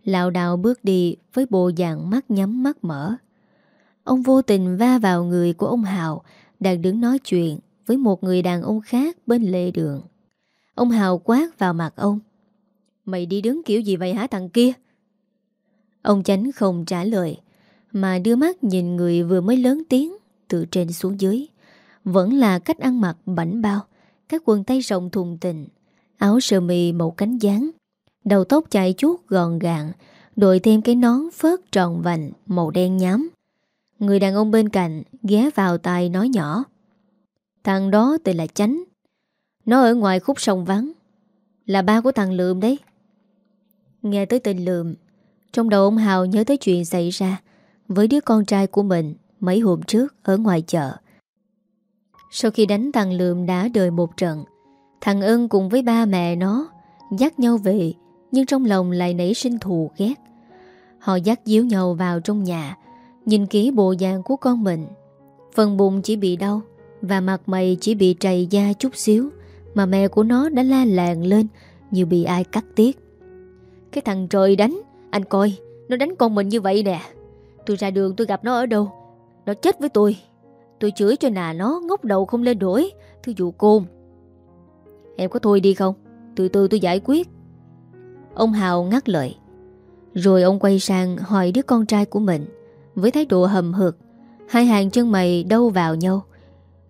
Lào Đào bước đi Với bộ dạng mắt nhắm mắt mở. Ông vô tình va vào người của ông Hào, Đang đứng nói chuyện. Với một người đàn ông khác bên lề đường. Ông Hào quát vào mặt ông. Mày đi đứng kiểu gì vậy hả thằng kia? Ông chánh không trả lời, Mà đưa mắt nhìn người vừa mới lớn tiếng Từ trên xuống dưới. Vẫn là cách ăn mặc bảnh bao, Các quần tay rộng thùng tình Áo sơ mi màu cánh dáng, Đầu tóc chạy chuốt gọn gàng, Đội thêm cái nón phớt tròn vành Màu đen nhám. Người đàn ông bên cạnh ghé vào tai nói nhỏ Thằng đó tên là Chánh. Nó ở ngoài khúc sông vắng. Là ba của thằng Lượm đấy. Nghe tới tên Lượm, Trong đầu ông Hào nhớ tới chuyện xảy ra Với đứa con trai của mình Mấy hôm trước ở ngoài chợ. Sau khi đánh thằng Lượm đã đời một trận, Thằng Ân cùng với ba mẹ nó Dắt nhau về, Nhưng trong lòng lại nảy sinh thù ghét. Họ dắt díu nhau vào trong nhà, Nhìn kỹ bộ dạng của con mình. Phần bụng chỉ bị đau và mặt mày chỉ bị trầy da chút xíu, Mà mẹ của nó đã la làng lên Như bị ai cắt tiết. Cái thằng trời đánh, Anh coi, Nó đánh con mình như vậy nè. Tôi ra đường tôi gặp nó ở đâu, Nó chết với tôi. Tôi chửi cho nà nó ngốc đầu không lên đuổi Thư dụ côn. Em có thôi đi không? Từ từ tôi giải quyết. Ông Hào ngắt lời. Rồi ông quay sang hỏi đứa con trai của mình, với thái độ hầm hực. Hai hàng chân mày đâu vào nhau.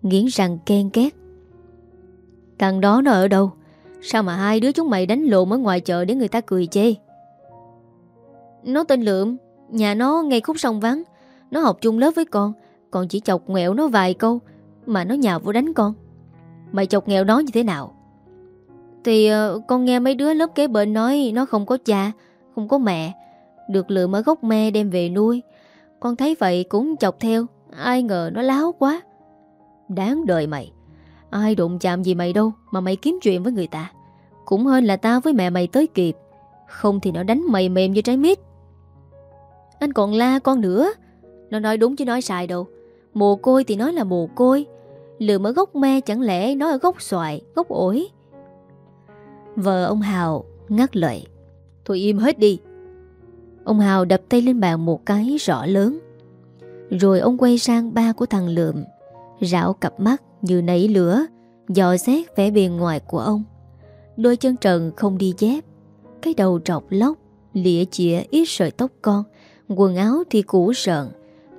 Nghiến răng ken két. Thằng đó nó ở đâu? Sao mà hai đứa chúng mày đánh lộn ở ngoài chợ Để người ta cười chê? Nó tên Lượm Nhà nó ngay khúc sông vắng. Nó học chung lớp với con Còn chỉ chọc nghẹo nó vài câu Mà nó nhào vô đánh con. Mày chọc nghẹo nó như thế nào? Thì uh, con nghe mấy đứa lớp kế bên nói Nó không có cha Không có mẹ. Được lượm ở gốc me đem về nuôi. Con thấy vậy cũng chọc theo Ai ngờ nó láo quá. Đáng đời mày. Ai đụng chạm gì mày đâu Mà mày kiếm chuyện với người ta. Cũng hơn là tao với mẹ mày tới kịp. Không thì nó đánh mày mềm như trái mít. Anh còn la con nữa. Nó nói đúng chứ nói sai đâu. Mồ côi thì nói là mồ côi. Lượm ở gốc me chẳng lẽ nói ở gốc xoài, Gốc ổi? Vợ ông Hào ngắt lời. Thôi im hết đi. Ông Hào đập tay lên bàn một cái rõ lớn. Rồi ông quay sang ba của thằng Lượm. Rảo cặp mắt như nảy lửa Dò xét vẻ bề ngoài của ông. Đôi chân trần không đi dép Cái đầu trọc lóc Lịa chĩa ít sợi tóc con Quần áo thì cũ rợn,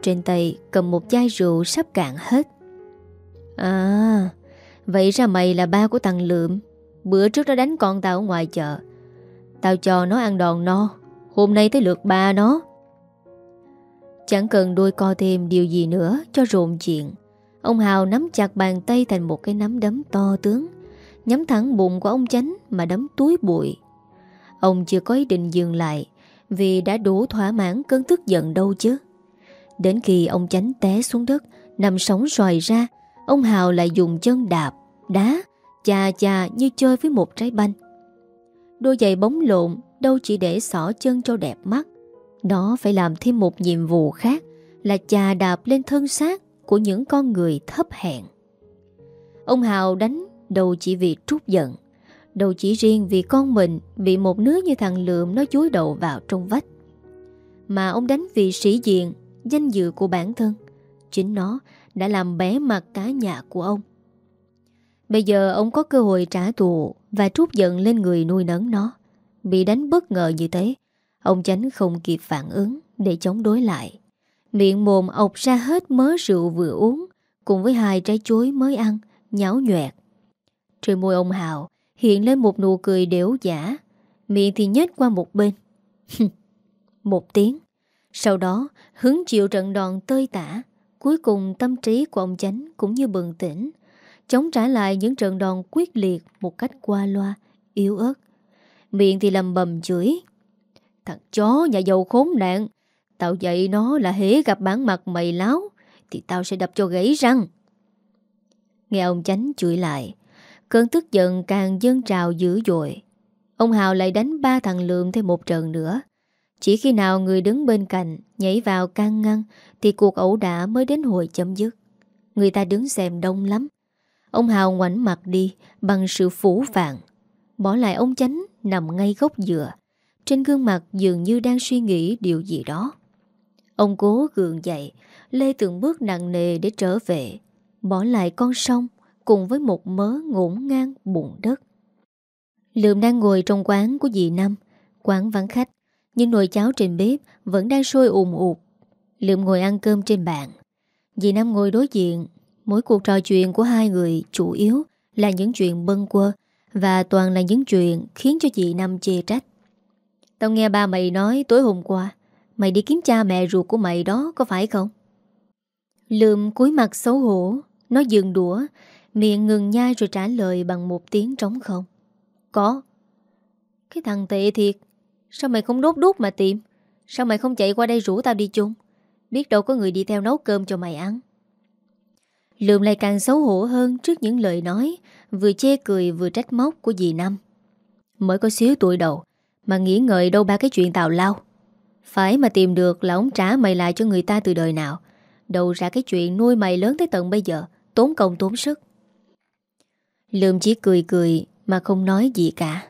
Trên tay cầm một chai rượu sắp cạn hết. À Vậy ra mày là ba của thằng Lượm Bữa trước nó đánh con tao ở ngoài chợ. Tao cho nó ăn đòn no Hôm nay tới lượt ba nó. Chẳng cần đôi co thêm điều gì nữa cho rộn chuyện. Ông Hào nắm chặt bàn tay thành một cái nắm đấm to tướng Nhắm thẳng bụng của ông chánh mà đấm túi bụi. Ông chưa có ý định dừng lại Vì đã đủ thỏa mãn cơn tức giận đâu chứ. Đến khi ông chánh té xuống đất Nằm sóng xoài ra Ông Hào lại dùng chân đạp, đá Chà chà như chơi với một trái banh. Đôi giày bóng lộn đâu chỉ để xỏ chân cho đẹp mắt. Nó phải làm thêm một nhiệm vụ khác là chà đạp lên thân xác của những con người thấp hèn. Ông Hào đánh đầu chỉ vì trút giận, đầu chỉ riêng vì con mình bị một đứa như thằng Lượm nó chúi đầu vào trong vách. Mà ông đánh vì sĩ diện, danh dự của bản thân. Chính nó đã làm bé mặt cả nhà của ông. Bây giờ ông có cơ hội trả thù Và trút giận lên người nuôi nấng nó Bị đánh bất ngờ như thế Ông tránh không kịp phản ứng Để chống đối lại Miệng mồm ọc ra hết mớ rượu vừa uống Cùng với hai trái chuối mới ăn Nháo nhoẹt. Trên môi ông Hào Hiện lên một nụ cười đểu giả Miệng thì nhếch qua một bên. Một tiếng Sau đó hứng chịu trận đòn tơi tả Cuối cùng tâm trí của ông chánh Cũng như bừng tỉnh Chống trả lại những trận đòn quyết liệt Một cách qua loa, yếu ớt. Miệng thì lầm bầm chửi Thằng chó nhà giàu khốn nạn Tao dạy nó là hế gặp bản mặt mày láo, Thì tao sẽ đập cho gãy răng. Nghe ông chánh chửi lại, Cơn tức giận càng dâng trào dữ dội. Ông Hào lại đánh ba thằng Lượm thêm một trận nữa. Chỉ khi nào người đứng bên cạnh Nhảy vào can ngăn, Thì cuộc ẩu đả mới đến hồi chấm dứt. Người ta đứng xem đông lắm. Ông Hào ngoảnh mặt đi Bằng sự phủ vàng Bỏ lại ông chánh nằm ngay gốc dừa Trên gương mặt dường như đang suy nghĩ điều gì đó. Ông cố gượng dậy, Lê từng bước nặng nề để trở về, Bỏ lại con sông Cùng với một mớ ngổn ngang bụng đất. Lượm đang ngồi trong quán của dì Năm, Quán vắng khách, Nhưng nồi cháo trên bếp Vẫn đang sôi ùn ụt Lượm ngồi ăn cơm trên bàn. Dì Năm ngồi đối diện, Mỗi cuộc trò chuyện của hai người chủ yếu Là những chuyện bâng quơ Và toàn là những chuyện khiến cho dì Năm chê trách. Tao nghe ba mày nói tối hôm qua Mày đi kiếm cha mẹ ruột của mày đó, có phải không? Lượm cúi mặt xấu hổ, Nó dừng đũa, Miệng ngừng nhai rồi trả lời bằng một tiếng trống không. Có. Cái thằng tệ thiệt, Sao mày không đốt đốt mà tìm? Sao mày không chạy qua đây rủ tao đi chung? Biết đâu có người đi theo nấu cơm cho mày ăn. Lượm lại càng xấu hổ hơn Trước những lời nói, Vừa chê cười vừa trách móc của dì Năm. Mới có xíu tuổi đầu, Mà nghĩ ngợi đâu ba cái chuyện tào lao. Phải mà tìm được là ông trả mày lại cho người ta từ đời nào. Đầu ra cái chuyện nuôi mày lớn tới tận bây giờ Tốn công tốn sức. Lượm chỉ cười cười Mà không nói gì cả.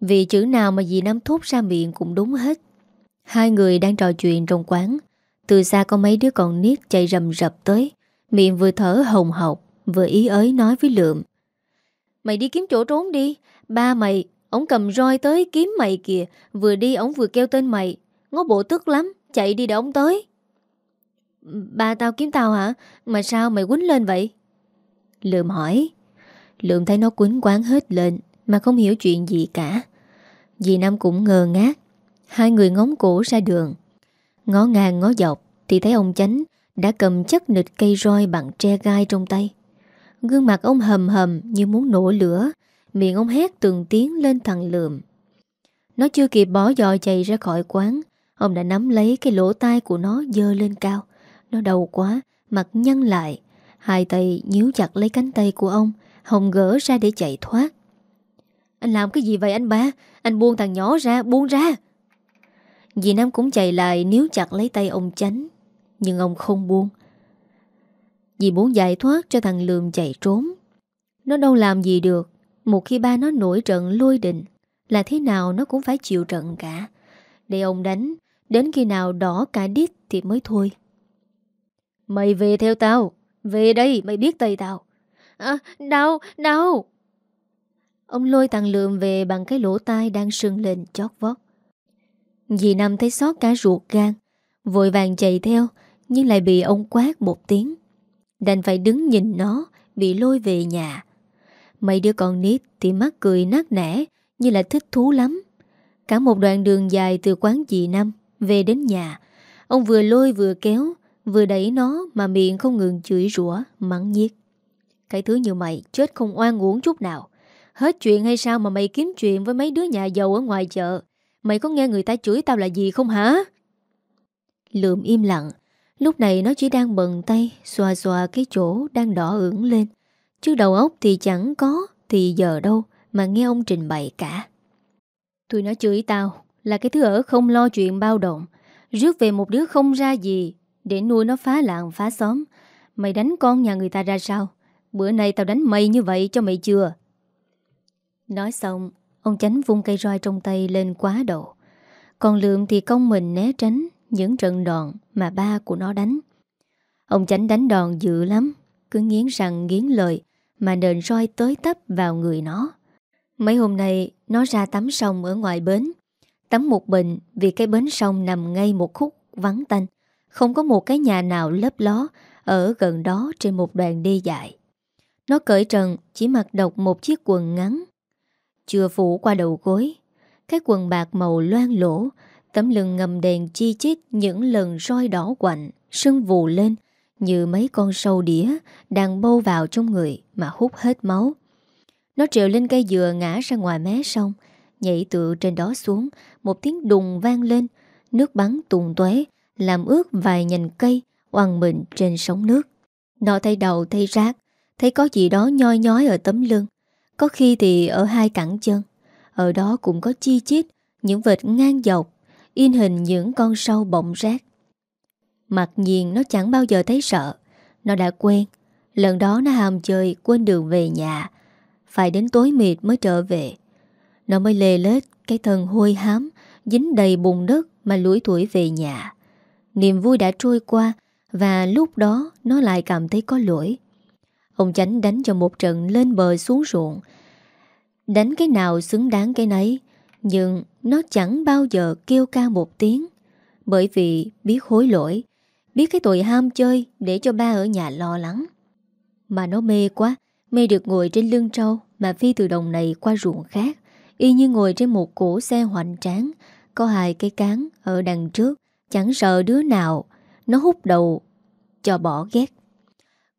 Vì chữ nào mà dì Năm thốt ra miệng cũng đúng hết. Hai người đang trò chuyện trong quán. Từ xa có mấy đứa con niết chạy rầm rập tới. Miệng vừa thở hồng hộc Vừa ý ới nói với Lượm. Mày đi kiếm chỗ trốn đi. Ba mày, ông cầm roi tới kiếm mày kìa, Vừa đi ông vừa kêu tên mày. Ngó bộ tức lắm, Chạy đi để ông tới. Ba tao kiếm tao hả? Mà sao mày quýnh lên vậy? Lượm hỏi. Lượm thấy nó quýnh quán hết lên Mà không hiểu chuyện gì cả. Dì Nam cũng ngờ ngác. Hai người ngóng cổ ra đường. Ngó ngang ngó dọc, Thì thấy ông chánh đã cầm chất nịch cây roi bằng tre gai trong tay. Gương mặt ông hầm hầm như muốn nổ lửa Miệng ông hét từng tiếng lên thằng lượm Nó chưa kịp bỏ dò chạy ra khỏi quán, Ông đã nắm lấy cái lỗ tai của nó dơ lên cao. Nó đầu quá, Mặt nhăn lại. Hai tay nhíu chặt lấy cánh tay của ông, Hồng gỡ ra để chạy thoát. Anh làm cái gì vậy anh ba? Anh buông thằng nhỏ ra, buông ra. Dì Nam cũng chạy lại níu chặt lấy tay ông chánh, Nhưng ông không buông. Dì muốn giải thoát cho thằng Lượm chạy trốn. Nó đâu làm gì được. Một khi ba nó nổi trận lôi đình, Là thế nào nó cũng phải chịu trận cả. Để ông đánh, Đến khi nào đỏ cả đít thì mới thôi. Mày về theo tao, Về đây mày biết tay tao. À đau đau. Ông lôi thằng Lượm về bằng cái lỗ tai đang sưng lên chót vót. Dì Năm thấy xót cả ruột gan, Vội vàng chạy theo, Nhưng lại bị ông quát một tiếng. Đành phải đứng nhìn nó, Bị lôi về nhà. Mấy đứa con nít thì mắt cười nát nẻ, Như là thích thú lắm. Cả một đoạn đường dài từ quán dì Năm Về đến nhà, Ông vừa lôi vừa kéo, Vừa đẩy nó mà miệng không ngừng chửi rủa, Mắng nhiếc. Cái thứ như mày chết không oan uổng chút nào. Hết chuyện hay sao mà mày kiếm chuyện Với mấy đứa nhà giàu ở ngoài chợ? Mày có nghe người ta chửi tao là gì không hả? Lượm im lặng. Lúc này nó chỉ đang bận tay Xoa xoa cái chỗ đang đỏ ửng lên. Chứ đầu óc thì chẳng có, Thì giờ đâu mà nghe ông trình bày cả. Tôi nói chửi tao, Là cái thứ ở không lo chuyện bao động. Rước về một đứa không ra gì, Để nuôi nó phá làng, phá xóm. Mày đánh con nhà người ta ra sao? Bữa nay tao đánh mày như vậy cho mày chưa? Nói xong, Ông chánh vung cây roi trong tay lên quá độ. Còn lượm thì công mình né tránh Những trận đòn mà ba của nó đánh. Ông chánh đánh đòn dữ lắm, Cứ nghiến răng nghiến lời mà nền roi tới tấp vào người nó. Mấy hôm nay, Nó ra tắm sông ở ngoài bến. Tắm một bình vì cái bến sông nằm ngay một khúc vắng tanh. Không có một cái nhà nào lấp ló Ở gần đó trên một đoạn đi dài Nó cởi trần, Chỉ mặc độc một chiếc quần ngắn. Chưa phủ qua đầu gối, Cái quần bạc màu loan lỗ Tấm lưng ngầm đèn chi chít Những lần roi đỏ quạnh, Sưng vù lên như mấy con sâu đĩa Đang bâu vào trong người Mà hút hết máu. Nó trèo lên cây dừa ngã ra ngoài mé sông, Nhảy tự trên đó xuống, Một tiếng đùng vang lên, Nước bắn tùng tuế Làm ướt vài nhành cây Oằn mình trên sóng nước. Nó thấy đầu thấy rác Thấy có gì đó nhoi nhói ở tấm lưng. Có khi thì ở hai cẳng chân, Ở đó cũng có chi chít Những vệt ngang dọc, In hình những con sâu bọng rác. Mặc nhiên nó chẳng bao giờ thấy sợ. Nó đã quen. Lần đó nó hàm chơi, quên đường về nhà. Phải đến tối mịt mới trở về. Nó mới lê lết, Cái thân hôi hám, Dính đầy bùn đất mà lũi tuổi về nhà. Niềm vui đã trôi qua, Và lúc đó nó lại cảm thấy có lỗi. Ông Chánh đánh cho một trận lên bờ xuống ruộng. Đánh cái nào xứng đáng cái nấy, Nhưng nó chẳng bao giờ kêu ca một tiếng, Bởi vì biết hối lỗi. Biết cái tội ham chơi Để cho ba ở nhà lo lắng. Mà nó mê quá, Mê được ngồi trên lưng trâu Mà phi từ đồng này qua ruộng khác, Y như ngồi trên một cổ xe hoành tráng, Có hai cái cán ở đằng trước, Chẳng sợ đứa nào, Nó hút đầu, Cho bỏ ghét.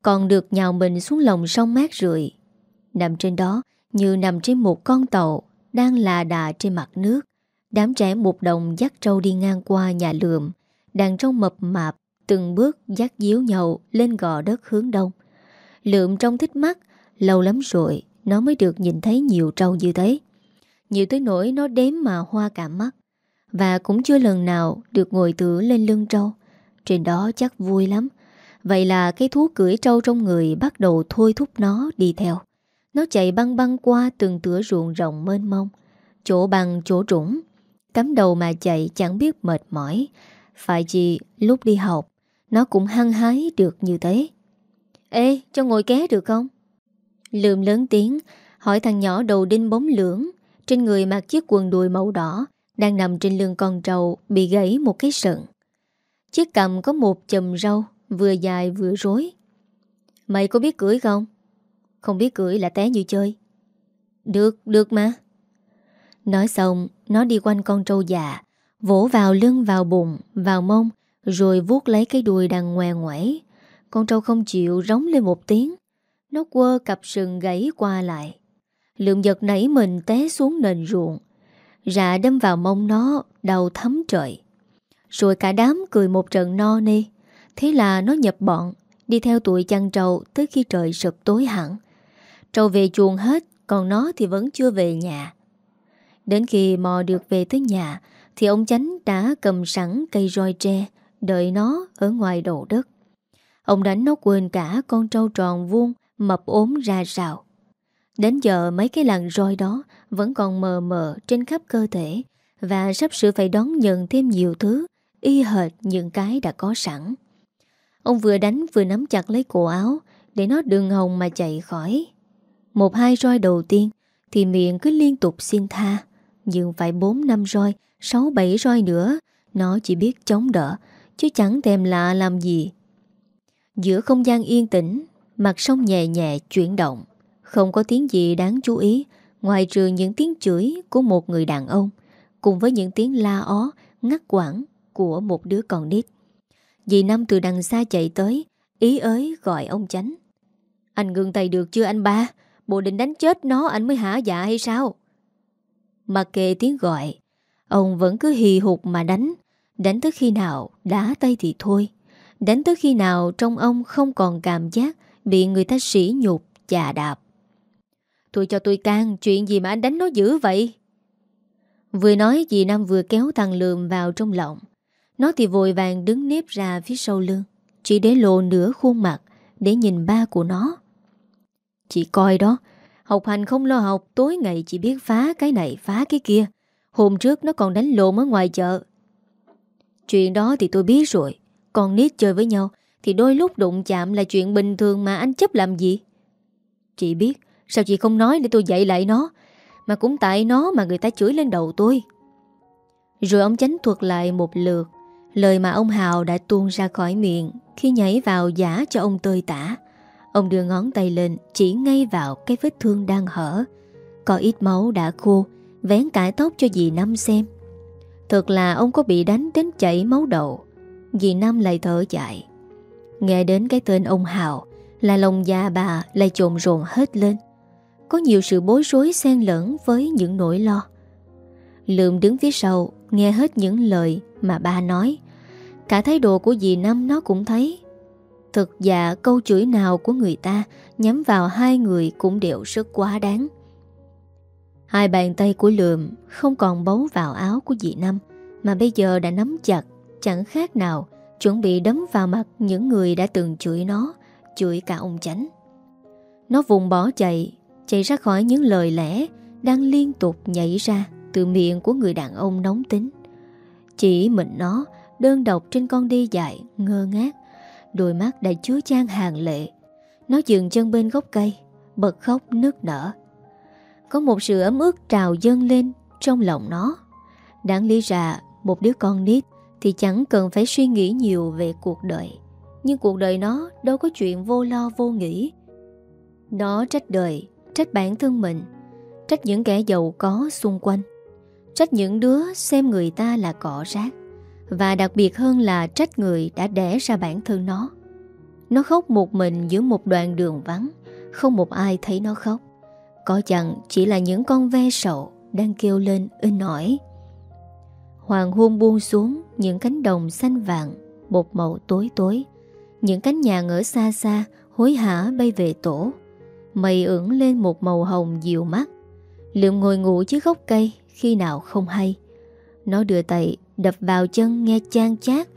Còn được nhào mình xuống lòng sông mát rượi. Nằm trên đó, Như nằm trên một con tàu, Đang là đà trên mặt nước. Đám trẻ một đồng dắt trâu đi ngang qua nhà lượm Đàn trâu mập mạp Từng bước dắt díu nhau lên gò đất hướng đông. Lượm trong thích mắt, Lâu lắm rồi Nó mới được nhìn thấy nhiều trâu như thế. Nhiều tới nỗi nó đếm mà hoa cả mắt. Và cũng chưa lần nào Được ngồi tựa lên lưng trâu. Trên đó chắc vui lắm. Vậy là cái thú cưỡi trâu trong người Bắt đầu thôi thúc nó đi theo. Nó chạy băng băng qua từng tửa ruộng rộng mênh mông. Chỗ bằng chỗ trũng. Cắm đầu mà chạy chẳng biết mệt mỏi. Phải chi lúc đi học nó cũng hăng hái được như thế. Ê cho ngồi ké được không? Lượm lớn tiếng Hỏi thằng nhỏ đầu đinh bóng lưỡng. Trên người mặc chiếc quần đùi màu đỏ Đang nằm trên lưng con trâu Bị gãy một cái sận Chiếc cầm có một chùm râu Vừa dài vừa rối. Mày có biết cưỡi không? Không biết cưỡi là té như chơi. Được, được mà. Nói xong Nó đi quanh con trâu già Vỗ vào lưng vào bụng Vào mông rồi vuốt lấy cái đuôi đang ngoe ngoẩy. Con trâu không chịu rống lên một tiếng. Nó quơ cặp sừng gãy qua lại. Lượng giật nảy mình té xuống nền ruộng. Rạ đâm vào mông nó Đầu thấm trời. Rồi cả đám cười một trận no nê. Thế là nó nhập bọn, Đi theo tụi chăn trâu Tới khi trời sụp tối hẳn. Trâu về chuồng hết, Còn nó thì vẫn chưa về nhà. Đến khi mò được về tới nhà, Thì ông Chánh đã cầm sẵn cây roi tre Đợi nó ở ngoài đầu đất. Ông đánh nó quên cả con trâu tròn vuông Mập ốm ra rào. Đến giờ mấy cái làn roi đó Vẫn còn mờ mờ trên khắp cơ thể Và sắp sửa phải đón nhận thêm nhiều thứ Y hệt những cái đã có sẵn. Ông vừa đánh vừa nắm chặt lấy cổ áo Để nó đừng hồng mà chạy khỏi. Một hai roi đầu tiên Thì miệng cứ liên tục xin tha, nhưng phải 4 năm roi 6-7 roi nữa, Nó chỉ biết chống đỡ Chứ chẳng thèm lạ làm gì. Giữa không gian yên tĩnh, Mặt sông nhẹ nhẹ chuyển động, Không có tiếng gì đáng chú ý, Ngoài trừ những tiếng chửi của một người đàn ông, Cùng với những tiếng la ó, Ngắt quãng của một đứa con nít. Dì Năm từ đằng xa chạy tới, Ý ới gọi ông chánh. Anh ngừng tay được chưa anh ba? Bộ định đánh chết nó anh mới hả dạ hay sao? Mặc kệ tiếng gọi, Ông vẫn cứ hì hụt mà đánh. Đánh tới khi nào đá tay thì thôi. Đánh tới khi nào trong ông không còn cảm giác Bị người ta sỉ nhục, chà đạp. Tôi cho tôi can Chuyện gì mà anh đánh nó dữ vậy? Vừa nói dì nam vừa kéo thằng Lượm vào trong lòng. Nó thì vội vàng đứng nếp ra phía sau lưng Chỉ để lộ nửa khuôn mặt Để nhìn ba của nó. Chị coi đó Học hành không lo học Tối ngày chỉ biết phá cái này phá cái kia. Hôm trước nó còn đánh lộn ở ngoài chợ Chuyện đó thì tôi biết rồi. Còn nít chơi với nhau Thì đôi lúc đụng chạm là chuyện bình thường mà anh chấp làm gì? Chị biết, Sao chị không nói để tôi dạy lại nó, Mà cũng tại nó mà người ta chửi lên đầu tôi. Rồi ông chánh thuật lại một lượt, Lời mà ông Hào đã tuôn ra khỏi miệng Khi nhảy vào giả cho ông tơi tả. Ông đưa ngón tay lên, Chỉ ngay vào cái vết thương đang hở. Có ít máu đã khô, Vén cải tóc cho dì Năm xem. Thật là ông có bị đánh đến chảy máu đầu. Dì Năm lại thở dại Nghe đến cái tên ông Hào, Là lòng già bà lại trộn rộn hết lên. Có nhiều sự bối rối xen lẫn với những nỗi lo. Lượm đứng phía sau, Nghe hết những lời mà ba nói. Cả thái độ của dì Năm nó cũng thấy. Thực dạ câu chửi nào của người ta Nhắm vào hai người cũng đều rất quá đáng. Hai bàn tay của lượm Không còn bấu vào áo của dì Năm, Mà bây giờ đã nắm chặt, Chẳng khác nào Chuẩn bị đấm vào mặt những người đã từng chửi nó, Chửi cả ông chánh. Nó vùng bỏ chạy Chạy ra khỏi những lời lẽ Đang liên tục nhảy ra Từ miệng của người đàn ông nóng tính. Chỉ mình nó, Đơn độc trên con đi dại Ngơ ngác, Đôi mắt đã chứa chan hàng lệ. Nó dừng chân bên gốc cây, Bật khóc nước nở. Có một sự ấm ức trào dâng lên Trong lòng nó. Đáng lý ra, một đứa con nít Thì chẳng cần phải suy nghĩ nhiều về cuộc đời. Nhưng cuộc đời nó Đâu có chuyện vô lo vô nghĩ. Nó trách đời, Trách bản thân mình, Trách những kẻ giàu có xung quanh, Trách những đứa xem người ta là cỏ rác. Và đặc biệt hơn là trách người đã đẻ ra bản thân nó. Nó khóc một mình giữa một đoạn đường vắng, Không một ai thấy nó khóc. Có chẳng chỉ là những con ve sầu Đang kêu lên in ỏi? Hoàng hôn buông xuống Những cánh đồng xanh vàng Một màu tối tối. Những cánh nhà ở xa xa, Hối hả bay về tổ. Mây ửng lên một màu hồng dịu mắt. Lượm ngồi ngủ dưới gốc cây, Khi nào không hay. Nó đưa tay Đập vào chân nghe chan chát,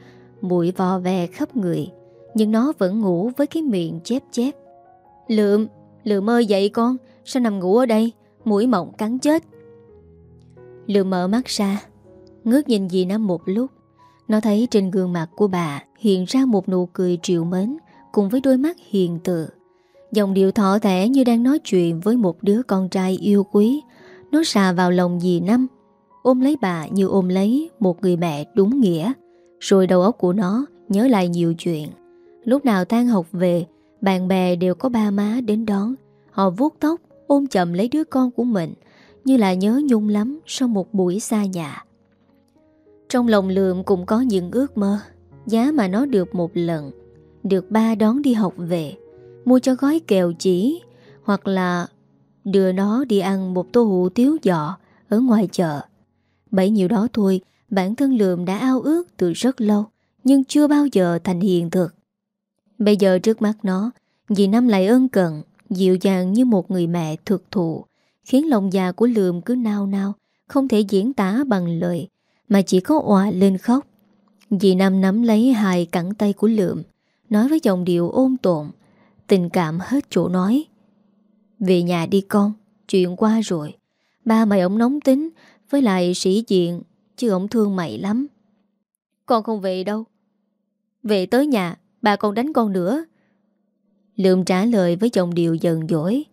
Mũi vò ve khắp người. Nhưng nó vẫn ngủ với cái miệng chép chép. Lượm Lượm ơi dậy con Sao nằm ngủ ở đây? Mũi mộng cắn chết. Lượm mở mắt ra, Ngước nhìn dì nó một lúc. Nó thấy trên gương mặt của bà Hiện ra một nụ cười triệu mến Cùng với đôi mắt hiền từ. Dòng điệu thỏ thẻ như đang nói chuyện Với một đứa con trai yêu quý. Nó xà vào lòng dì Năm Ôm lấy bà như ôm lấy một người mẹ đúng nghĩa. Rồi đầu óc của nó nhớ lại nhiều chuyện. Lúc nào tan học về, Bạn bè đều có ba má đến đón. Họ vuốt tóc ôm chậm lấy đứa con của mình, Như là nhớ nhung lắm Sau một buổi xa nhà. Trong lòng lượm cũng có những ước mơ, Giá mà nó được một lần, Được ba đón đi học về, Mua cho gói kẹo chỉ, Hoặc là đưa nó đi ăn một tô hủ tiếu giọ Ở ngoài chợ. Bấy nhiêu đó thôi, Bản thân Lượm đã ao ước từ rất lâu, Nhưng chưa bao giờ thành hiện thực. Bây giờ trước mắt nó Dì Năm lại ơn cần Dịu dàng như một người mẹ thực thụ, Khiến lòng già của Lượm cứ nao nao, Không thể diễn tả bằng lời, Mà chỉ có òa lên khóc. Dì nam nắm lấy hai cẳng tay của Lượm Nói với giọng điệu ôn tồn, Tình cảm hết chỗ nói. Về nhà đi con, Chuyện qua rồi. Ba mày ổng nóng tính, với lại sĩ diện, Chứ ổng thương mày lắm. Con không về đâu. Về tới nhà Bà còn đánh con nữa. Lượm trả lời với giọng điệu dần dỗi.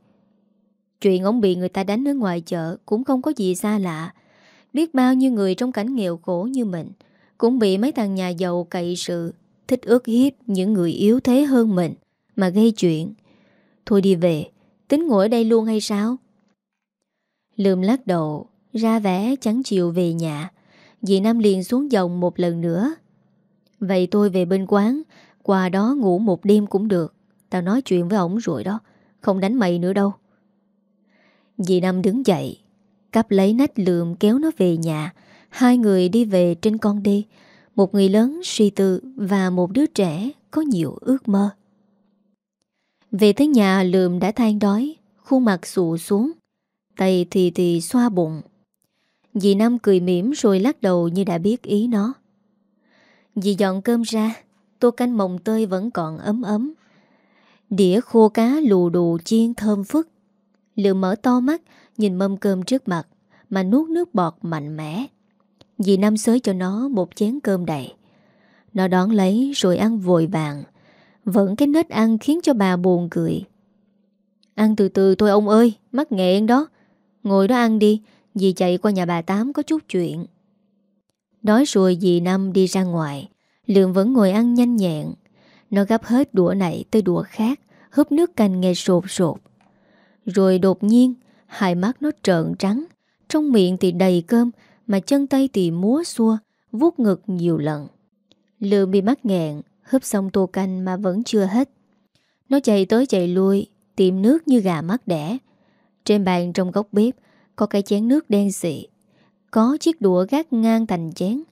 Chuyện ông bị người ta đánh ở ngoài chợ Cũng không có gì xa lạ. Biết bao nhiêu người trong cảnh nghèo khổ như mình Cũng bị mấy thằng nhà giàu cậy sự, Thích ước hiếp những người yếu thế hơn mình Mà gây chuyện. Thôi đi về, Tính ngồi ở đây luôn hay sao? Lượm lắc đầu, ra vẻ chẳng chịu về nhà. Dì Nam liền xuống dòng một lần nữa. Vậy tôi về bên quán, Qua đó ngủ một đêm cũng được. Tao nói chuyện với ổng rồi đó, Không đánh mày nữa đâu. Dì Năm đứng dậy, Cắp lấy nách lượm kéo nó về nhà. Hai người đi về trên con đi Một người lớn suy tư Và một đứa trẻ có nhiều ước mơ. Về tới nhà lượm đã than đói, Khuôn mặt xù xuống, Tay thì thì xoa bụng. Dì Năm cười mỉm rồi lắc đầu như đã biết ý nó. Dì dọn cơm ra, Tô canh mồng tơi vẫn còn ấm ấm. Đĩa khô cá lù đù chiên thơm phức. Lượng mở to mắt, Nhìn mâm cơm trước mặt, Mà nuốt nước bọt mạnh mẽ. Dì Năm xới cho nó một chén cơm đầy. Nó đón lấy rồi ăn vội vàng. Vẫn cái nết ăn khiến cho bà buồn cười. Ăn từ từ thôi ông ơi, Mắc nghẹn đó. Ngồi đó ăn đi, Dì chạy qua nhà bà Tám có chút chuyện. Nói rồi dì Năm đi ra ngoài. Lượng vẫn ngồi ăn nhanh nhẹn. Nó gấp hết đũa này tới đũa khác, Húp nước canh nghe sột sột. Rồi đột nhiên, Hai mắt nó trợn trắng, Trong miệng thì đầy cơm, Mà chân tay thì múa xua, vuốt ngực nhiều lần. Lương bị mắc nghẹn, Húp xong tô canh mà vẫn chưa hết. Nó chạy tới chạy lui Tiệm nước như gà mắt đẻ. Trên bàn trong góc bếp, Có cái chén nước đen xị. Có chiếc đũa gác ngang thành chén.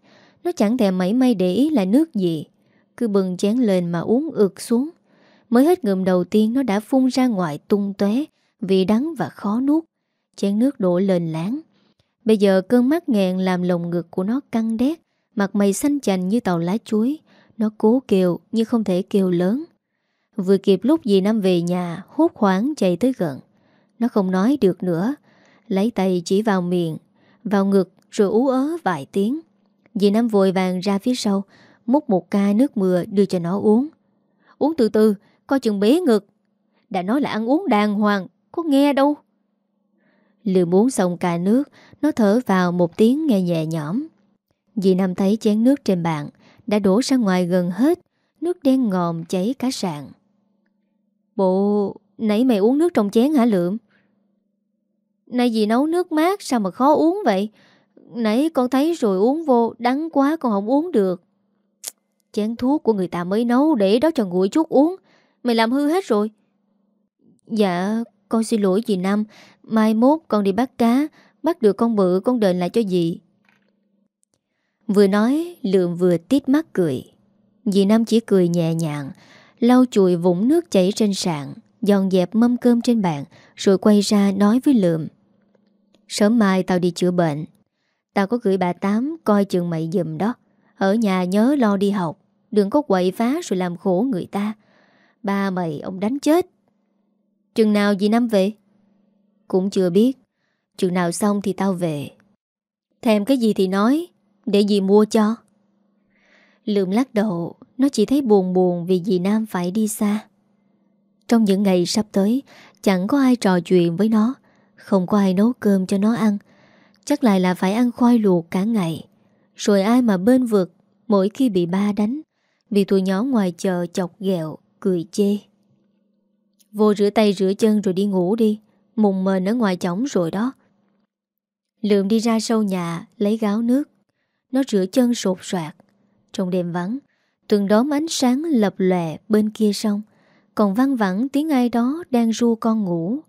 Nó chẳng thèm mảy may để ý là nước gì. Cứ bừng chén lên mà uống ực xuống. Mới hết ngụm đầu tiên Nó đã phun ra ngoài tung tóe Vì đắng và khó nuốt. Chén nước đổ lên láng. Bây giờ cơn mắt nghẹn làm lồng ngực của nó căng đét, Mặt mày xanh chành như tàu lá chuối. Nó cố kêu nhưng không thể kêu lớn. Vừa kịp lúc dì Năm về nhà, Hốt khoáng chạy tới gần. Nó không nói được nữa. Lấy tay chỉ vào miệng, Vào ngực rồi ú ớ vài tiếng. Dì Năm vội vàng ra phía sau. Múc một ca nước mưa đưa cho nó uống. Uống từ từ, Coi chừng bế ngực. Đã nói là ăn uống đàng hoàng, Có nghe đâu. Lừa uống xong ca nước, Nó thở vào một tiếng nghe nhẹ nhõm. Dì Năm thấy chén nước trên bàn Đã đổ ra ngoài gần hết, Nước đen ngòm cháy cả sạn Bộ, Nãy mày uống nước trong chén hả Lượm? Nay dì nấu nước mát Sao mà khó uống vậy? Nãy con thấy rồi uống vô, Đắng quá, con không uống được. Chén thuốc của người ta mới nấu Để đó cho nguội chút uống. Mày làm hư hết rồi. Dạ con xin lỗi dì Năm Mai mốt con đi bắt cá. Bắt được con bự, con đền lại cho dì. Vừa nói Lượng vừa tít mắt cười. Dì Năm chỉ cười nhẹ nhàng, Lau chùi vũng nước chảy trên sạn Dọn dẹp mâm cơm trên bàn, Rồi quay ra nói với Lượm. Sớm mai tao đi chữa bệnh. Tao có gửi bà Tám coi chừng mày dùm đó. Ở nhà nhớ lo đi học. Đừng có quậy phá rồi làm khổ người ta. Ba mày, ông đánh chết. Chừng nào dì Năm về? Cũng chưa biết. Chừng nào xong thì tao về. Thèm cái gì thì nói, Để dì mua cho. Lượm lắc đầu, Nó chỉ thấy buồn buồn vì dì Nam phải đi xa. Trong những ngày sắp tới, Chẳng có ai trò chuyện với nó. Không có ai nấu cơm cho nó ăn. Chắc lại là phải ăn khoai luộc cả ngày. Rồi ai mà bên vực, Mỗi khi bị ba đánh vì tụi nhỏ ngoài chợ chọc ghẹo, Cười chê. Vô rửa tay rửa chân rồi đi ngủ đi, Mùng mền ở ngoài chóng rồi đó. Lượm đi ra sâu nhà, Lấy gáo nước. Nó rửa chân sột soạt. Trong đêm vắng, Từng đóm ánh sáng lập lòe bên kia sông. Còn văng vẳng tiếng ai đó Đang ru con ngủ.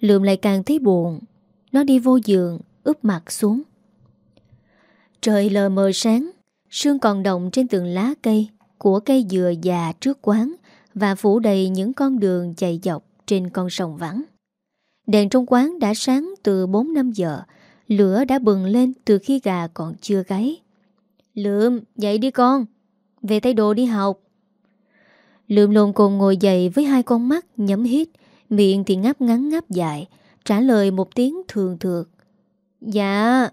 Lượm lại càng thấy buồn. Nó đi vô giường, úp mặt xuống. Trời lờ mờ sáng, Sương còn động trên từng lá cây. Của cây dừa già trước quán Và phủ đầy những con đường chạy dọc Trên con sông vắng. Đèn trong quán đã sáng từ 4-5 giờ Lửa đã bừng lên từ khi gà còn chưa gáy. Lượm, dậy đi con Về thay đồ đi học. Lượm lồn cồn ngồi dậy với hai con mắt nhắm hít Miệng thì ngáp ngắn ngáp dài Trả lời một tiếng thường thượt. Dạ.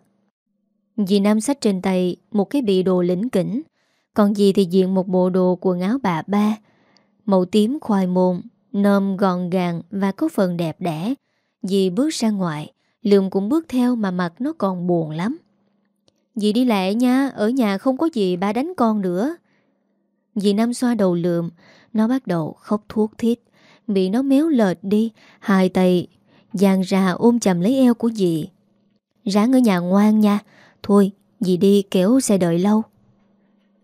Dì Nam sách trên tay Một cái bị đồ lĩnh kỉnh còn dì thì diện một bộ đồ quần áo bà ba. Màu tím khoai môn, Nôm gọn gàng và có phần đẹp đẽ. Dì bước ra ngoài Lượm cũng bước theo mà mặt nó còn buồn lắm. Dì đi lẹ nha, Ở nhà không có gì ba đánh con nữa. Dì Năm xoa đầu lượm Nó bắt đầu khóc thuốc thiết Bị nó méo lệch đi, Hai tay giang ra ôm chầm lấy eo của dì. Ráng ở nhà ngoan nha, Thôi, dì đi kéo xe đợi lâu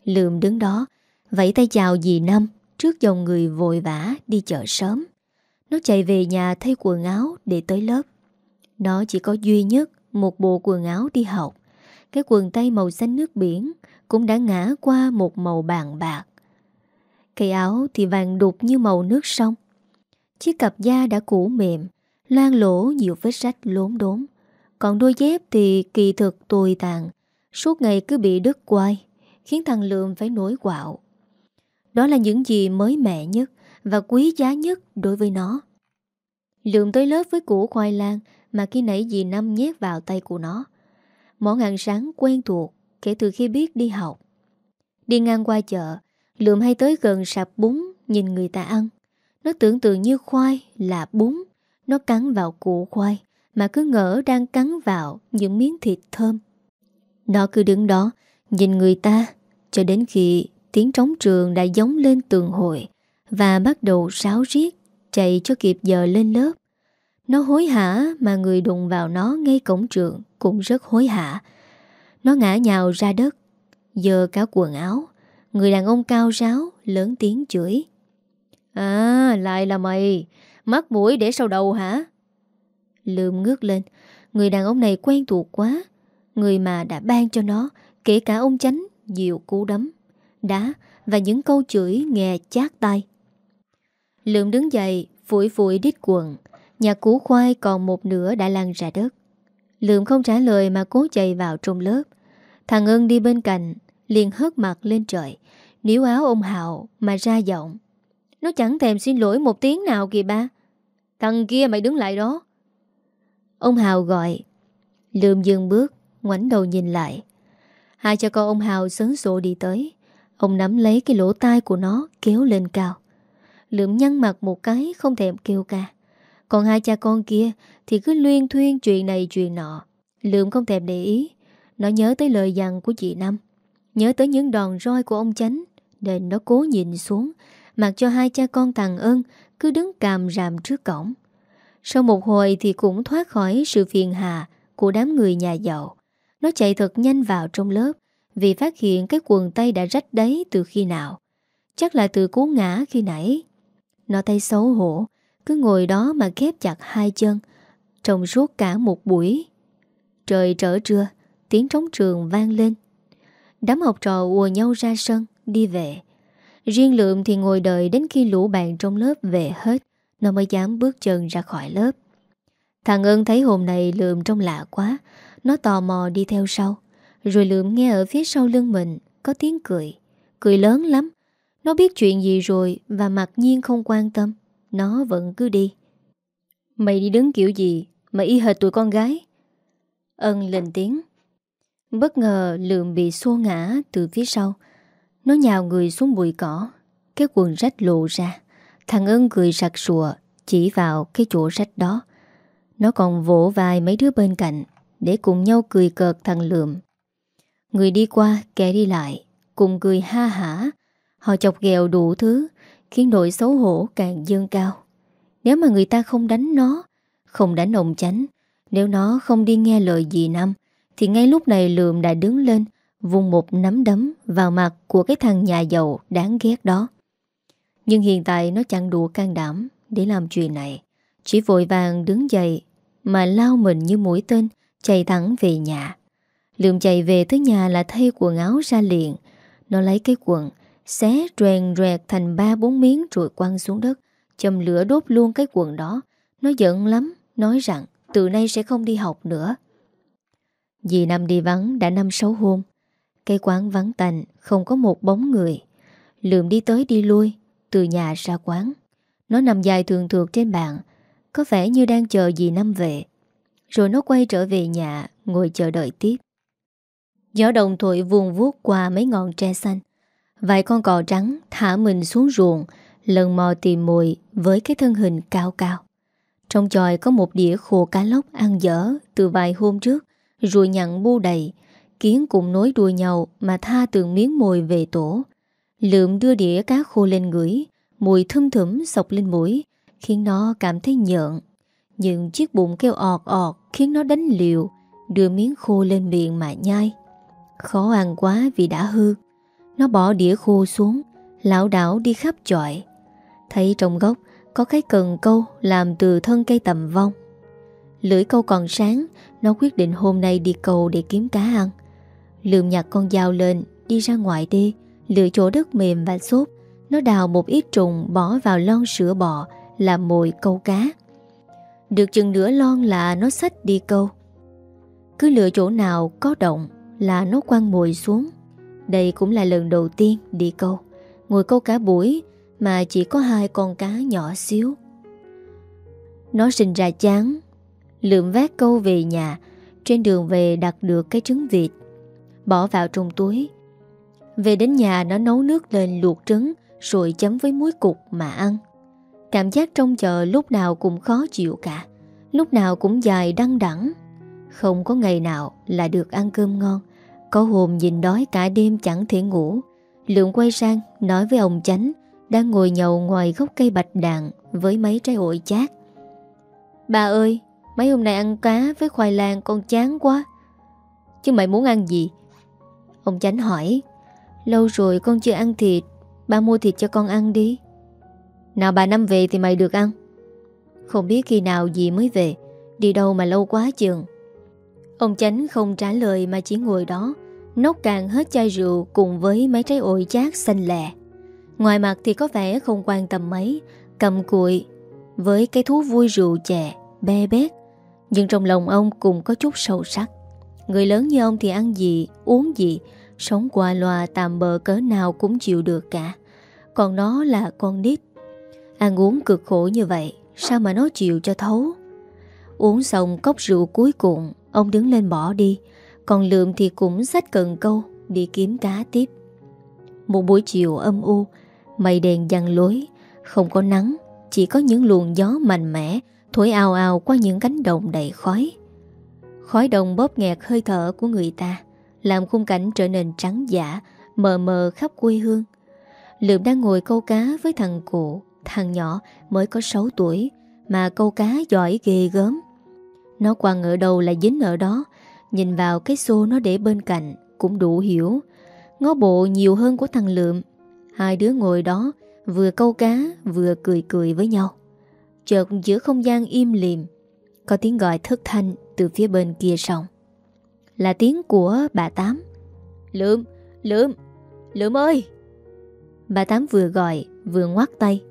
lườm đứng đó, Vẫy tay chào dì Năm Trước dòng người vội vã đi chợ sớm. Nó chạy về nhà thay quần áo để tới lớp. Nó chỉ có duy nhất Một bộ quần áo đi học. Cái quần tay màu xanh nước biển Cũng đã ngã qua một màu bàn bạc. Cây áo thì vàng đục như màu nước sông. Chiếc cặp da đã cũ mềm Loan lỗ nhiều vết rách lốm đốm. Còn đôi dép thì kỳ thực tồi tàn, Suốt ngày cứ bị đứt quai. Khiến thằng Lượm phải nổi quạo. Đó là những gì mới mẻ nhất Và quý giá nhất đối với nó. Lượm tới lớp với củ khoai lang Mà khi nãy dì Năm nhét vào tay của nó. Món ăn sáng quen thuộc Kể từ khi biết đi học. Đi ngang qua chợ, Lượm hay tới gần sạp bún Nhìn người ta ăn. Nó tưởng tượng như khoai là bún. Nó cắn vào củ khoai Mà cứ ngỡ đang cắn vào Những miếng thịt thơm. Nó cứ đứng đó Nhìn người ta cho đến khi tiếng trống trường đã giống lên tường hội Và bắt đầu sáo riết, Chạy cho kịp giờ lên lớp. Nó hối hả mà người đụng vào nó ngay cổng trường Cũng rất hối hả. Nó ngã nhào ra đất Giờ cả quần áo. Người đàn ông cao ráo Lớn tiếng chửi. À lại là mày Mắt mũi để sau đầu hả? Lượm ngước lên, Người đàn ông này quen thuộc quá. Người mà đã ban cho nó, Kể cả ông chánh nhiều cú đấm, Đá Và những câu chửi nghe chát tai. Lượm đứng dậy, Phủi phủi đít quần, Nhà củ khoai còn một nửa đã lăn ra đất. Lượm không trả lời mà cố chạy vào trong lớp. Thằng Ân đi bên cạnh, liền hớt mặt lên trời, Níu áo ông Hào mà ra giọng. Nó chẳng thèm xin lỗi một tiếng nào kìa ba. Thằng kia mày đứng lại đó. Ông Hào gọi. Lượm dừng bước, ngoảnh đầu nhìn lại. Hai cha con ông Hào sớn sộ đi tới. Ông nắm lấy cái lỗ tai của nó, Kéo lên cao. Lượm nhăn mặt một cái, không thèm kêu ca. Còn hai cha con kia Thì cứ luyên thuyên chuyện này, chuyện nọ. Lượm không thèm để ý. Nó nhớ tới lời dặn của chị Năm. Nhớ tới những đòn roi của ông Chánh. Nên nó cố nhìn xuống, Mặc cho hai cha con thằng ơn Cứ đứng càm ràm trước cổng. Sau một hồi thì cũng thoát khỏi sự phiền hà Của đám người nhà giàu. Nó chạy thật nhanh vào trong lớp, Vì phát hiện cái quần tay đã rách đấy từ khi nào. Chắc là từ cú ngã khi nãy. Nó tay xấu hổ, Cứ ngồi đó mà khép chặt hai chân Trong suốt cả một buổi. Trời trở trưa, Tiếng trống trường vang lên. Đám học trò ùa nhau ra sân, Đi về. Riêng Lượm thì ngồi đợi đến khi lũ bạn trong lớp về hết, Nó mới dám bước chân ra khỏi lớp. Thằng ơn thấy hôm nay Lượm trông lạ quá nó tò mò đi theo sau. Rồi Lượm nghe ở phía sau lưng mình Có tiếng cười. Cười lớn lắm. Nó biết chuyện gì rồi Và mặc nhiên không quan tâm. Nó vẫn cứ đi. Mày đi đứng kiểu gì? Mà y hệt tụi con gái. Ân lên tiếng. Bất ngờ lượm bị xô ngã từ phía sau. Nó nhào người xuống bụi cỏ. Cái quần rách lộ ra. Thằng Ân cười sặc sùa Chỉ vào cái chỗ rách đó. Nó còn vỗ vai mấy đứa bên cạnh để cùng nhau cười cợt thằng lượm. Người đi qua, kẻ đi lại, Cùng cười ha hả. Họ chọc ghẹo đủ thứ, Khiến nỗi xấu hổ càng dâng cao. Nếu mà người ta không đánh nó, Không đánh ông chánh, Nếu nó không đi nghe lời gì năm thì ngay lúc này Lượm đã đứng lên Vùng một nắm đấm vào mặt Của cái thằng nhà giàu đáng ghét đó. Nhưng hiện tại nó chẳng đủ can đảm Để làm chuyện này, Chỉ vội vàng đứng dậy Mà lao mình như mũi tên Chạy thẳng về nhà. Lượm chạy về tới nhà là thay quần áo ra liền. Nó lấy cái quần, Xé rèn rẹt thành ba bốn miếng Rồi quăng xuống đất. Châm lửa đốt luôn cái quần đó. Nó giận lắm, Nói rằng, từ nay sẽ không đi học nữa. Dì Năm đi vắng đã năm sáu hôm. Cái quán vắng tành Không có một bóng người. Lượm đi tới đi lui, Từ nhà ra quán. Nó nằm dài thường thượt trên bàn. Có vẻ như đang chờ dì Năm về. Rồi nó quay trở về nhà, Ngồi chờ đợi tiếp. Gió đồng thổi vuông vuốt qua mấy ngọn tre xanh. Vài con cò trắng thả mình xuống ruộng, Lần mò tìm mùi với cái thân hình cao cao. Trong tròi có một đĩa khô cá lóc ăn dở từ vài hôm trước, rồi nhận bu đầy, Kiến cùng nối đuôi nhau Mà tha từng miếng mồi về tổ. Lượm đưa đĩa cá khô lên ngửi, Mùi thơm thấm sọc lên mũi, Khiến nó cảm thấy nhợn nhưng chiếc bụng kêu ọt ọt Khiến nó đánh liều, Đưa miếng khô lên miệng mà nhai. Khó ăn quá vì đã hư. Nó bỏ đĩa khô xuống, Lão đảo đi khắp chọi. Thấy trong góc Có cái cần câu làm từ thân cây tầm vong. Lưỡi câu còn sáng, Nó quyết định hôm nay đi cầu để kiếm cá ăn. Lượm nhặt con dao lên, Đi ra ngoài đi, Lựa chỗ đất mềm và xốp. Nó đào một ít trùng bỏ vào lon sữa bò, Làm mồi câu cá. Được chừng nửa lon là nó xách đi câu. Cứ lựa chỗ nào có động Là nó quăng mồi xuống. Đây cũng là lần đầu tiên đi câu. Ngồi câu cả buổi Mà chỉ có hai con cá nhỏ xíu. Nó sinh ra chán, Lượm vác câu về nhà, Trên đường về đặt được cái trứng vịt, Bỏ vào trong túi. Về đến nhà nó nấu nước lên luộc trứng, Rồi chấm với muối cục mà ăn. Cảm giác trong chợ lúc nào cũng khó chịu cả. Lúc nào cũng dài đăng đẳng. Không có ngày nào là được ăn cơm ngon. Có hồn nhìn đói cả đêm chẳng thể ngủ. Lượng quay sang, nói với ông chánh, Đang ngồi nhậu ngoài gốc cây bạch đàn Với mấy trái ổi chát. Bà ơi, Mấy hôm nay ăn cá với khoai lang con chán quá. Chứ mày muốn ăn gì? Ông chánh hỏi. Lâu rồi con chưa ăn thịt, Ba mua thịt cho con ăn đi. Nào bà năm về thì mày được ăn. Không biết khi nào gì mới về, Đi đâu mà lâu quá chừng. Ông chánh không trả lời mà chỉ ngồi đó Nốc cạn hết chai rượu Cùng với mấy trái ổi chát xanh lẹ Ngoài mặt thì có vẻ không quan tâm mấy, Cầm cuội Với cái thú vui rượu chè, Be bét. Nhưng trong lòng ông cũng có chút sâu sắc. Người lớn như ông thì ăn gì, Uống gì, Sống qua loa tạm bờ cỡ nào cũng chịu được cả. Còn nó là con nít. Ăn uống cực khổ như vậy, Sao mà nó chịu cho thấu? Uống xong cốc rượu cuối cùng, Ông đứng lên bỏ đi. Còn Lượm thì cũng sách cần câu, Đi kiếm cá tiếp. Một buổi chiều âm u, Mây đèn dằn lối, Không có nắng, Chỉ có những luồng gió mạnh mẽ, Thổi ào ào qua những cánh đồng đầy khói. Khói đồng bóp nghẹt hơi thở của người ta, Làm khung cảnh trở nên trắng giả, Mờ mờ khắp quê hương. Lượm đang ngồi câu cá với thằng cụ Thằng nhỏ mới có 6 tuổi Mà câu cá giỏi ghê gớm. Nó quăng ở đâu là dính ở đó Nhìn vào cái xô nó để bên cạnh Cũng đủ hiểu. Ngó bộ nhiều hơn của thằng Lượm. Hai đứa ngồi đó Vừa câu cá vừa cười cười với nhau. Chợt giữa không gian im lìm Có tiếng gọi thất thanh Từ phía bên kia sông Là tiếng của bà Tám. Lượm, Lượm, Lượm ơi! Bà Tám vừa gọi Vừa ngoắt tay.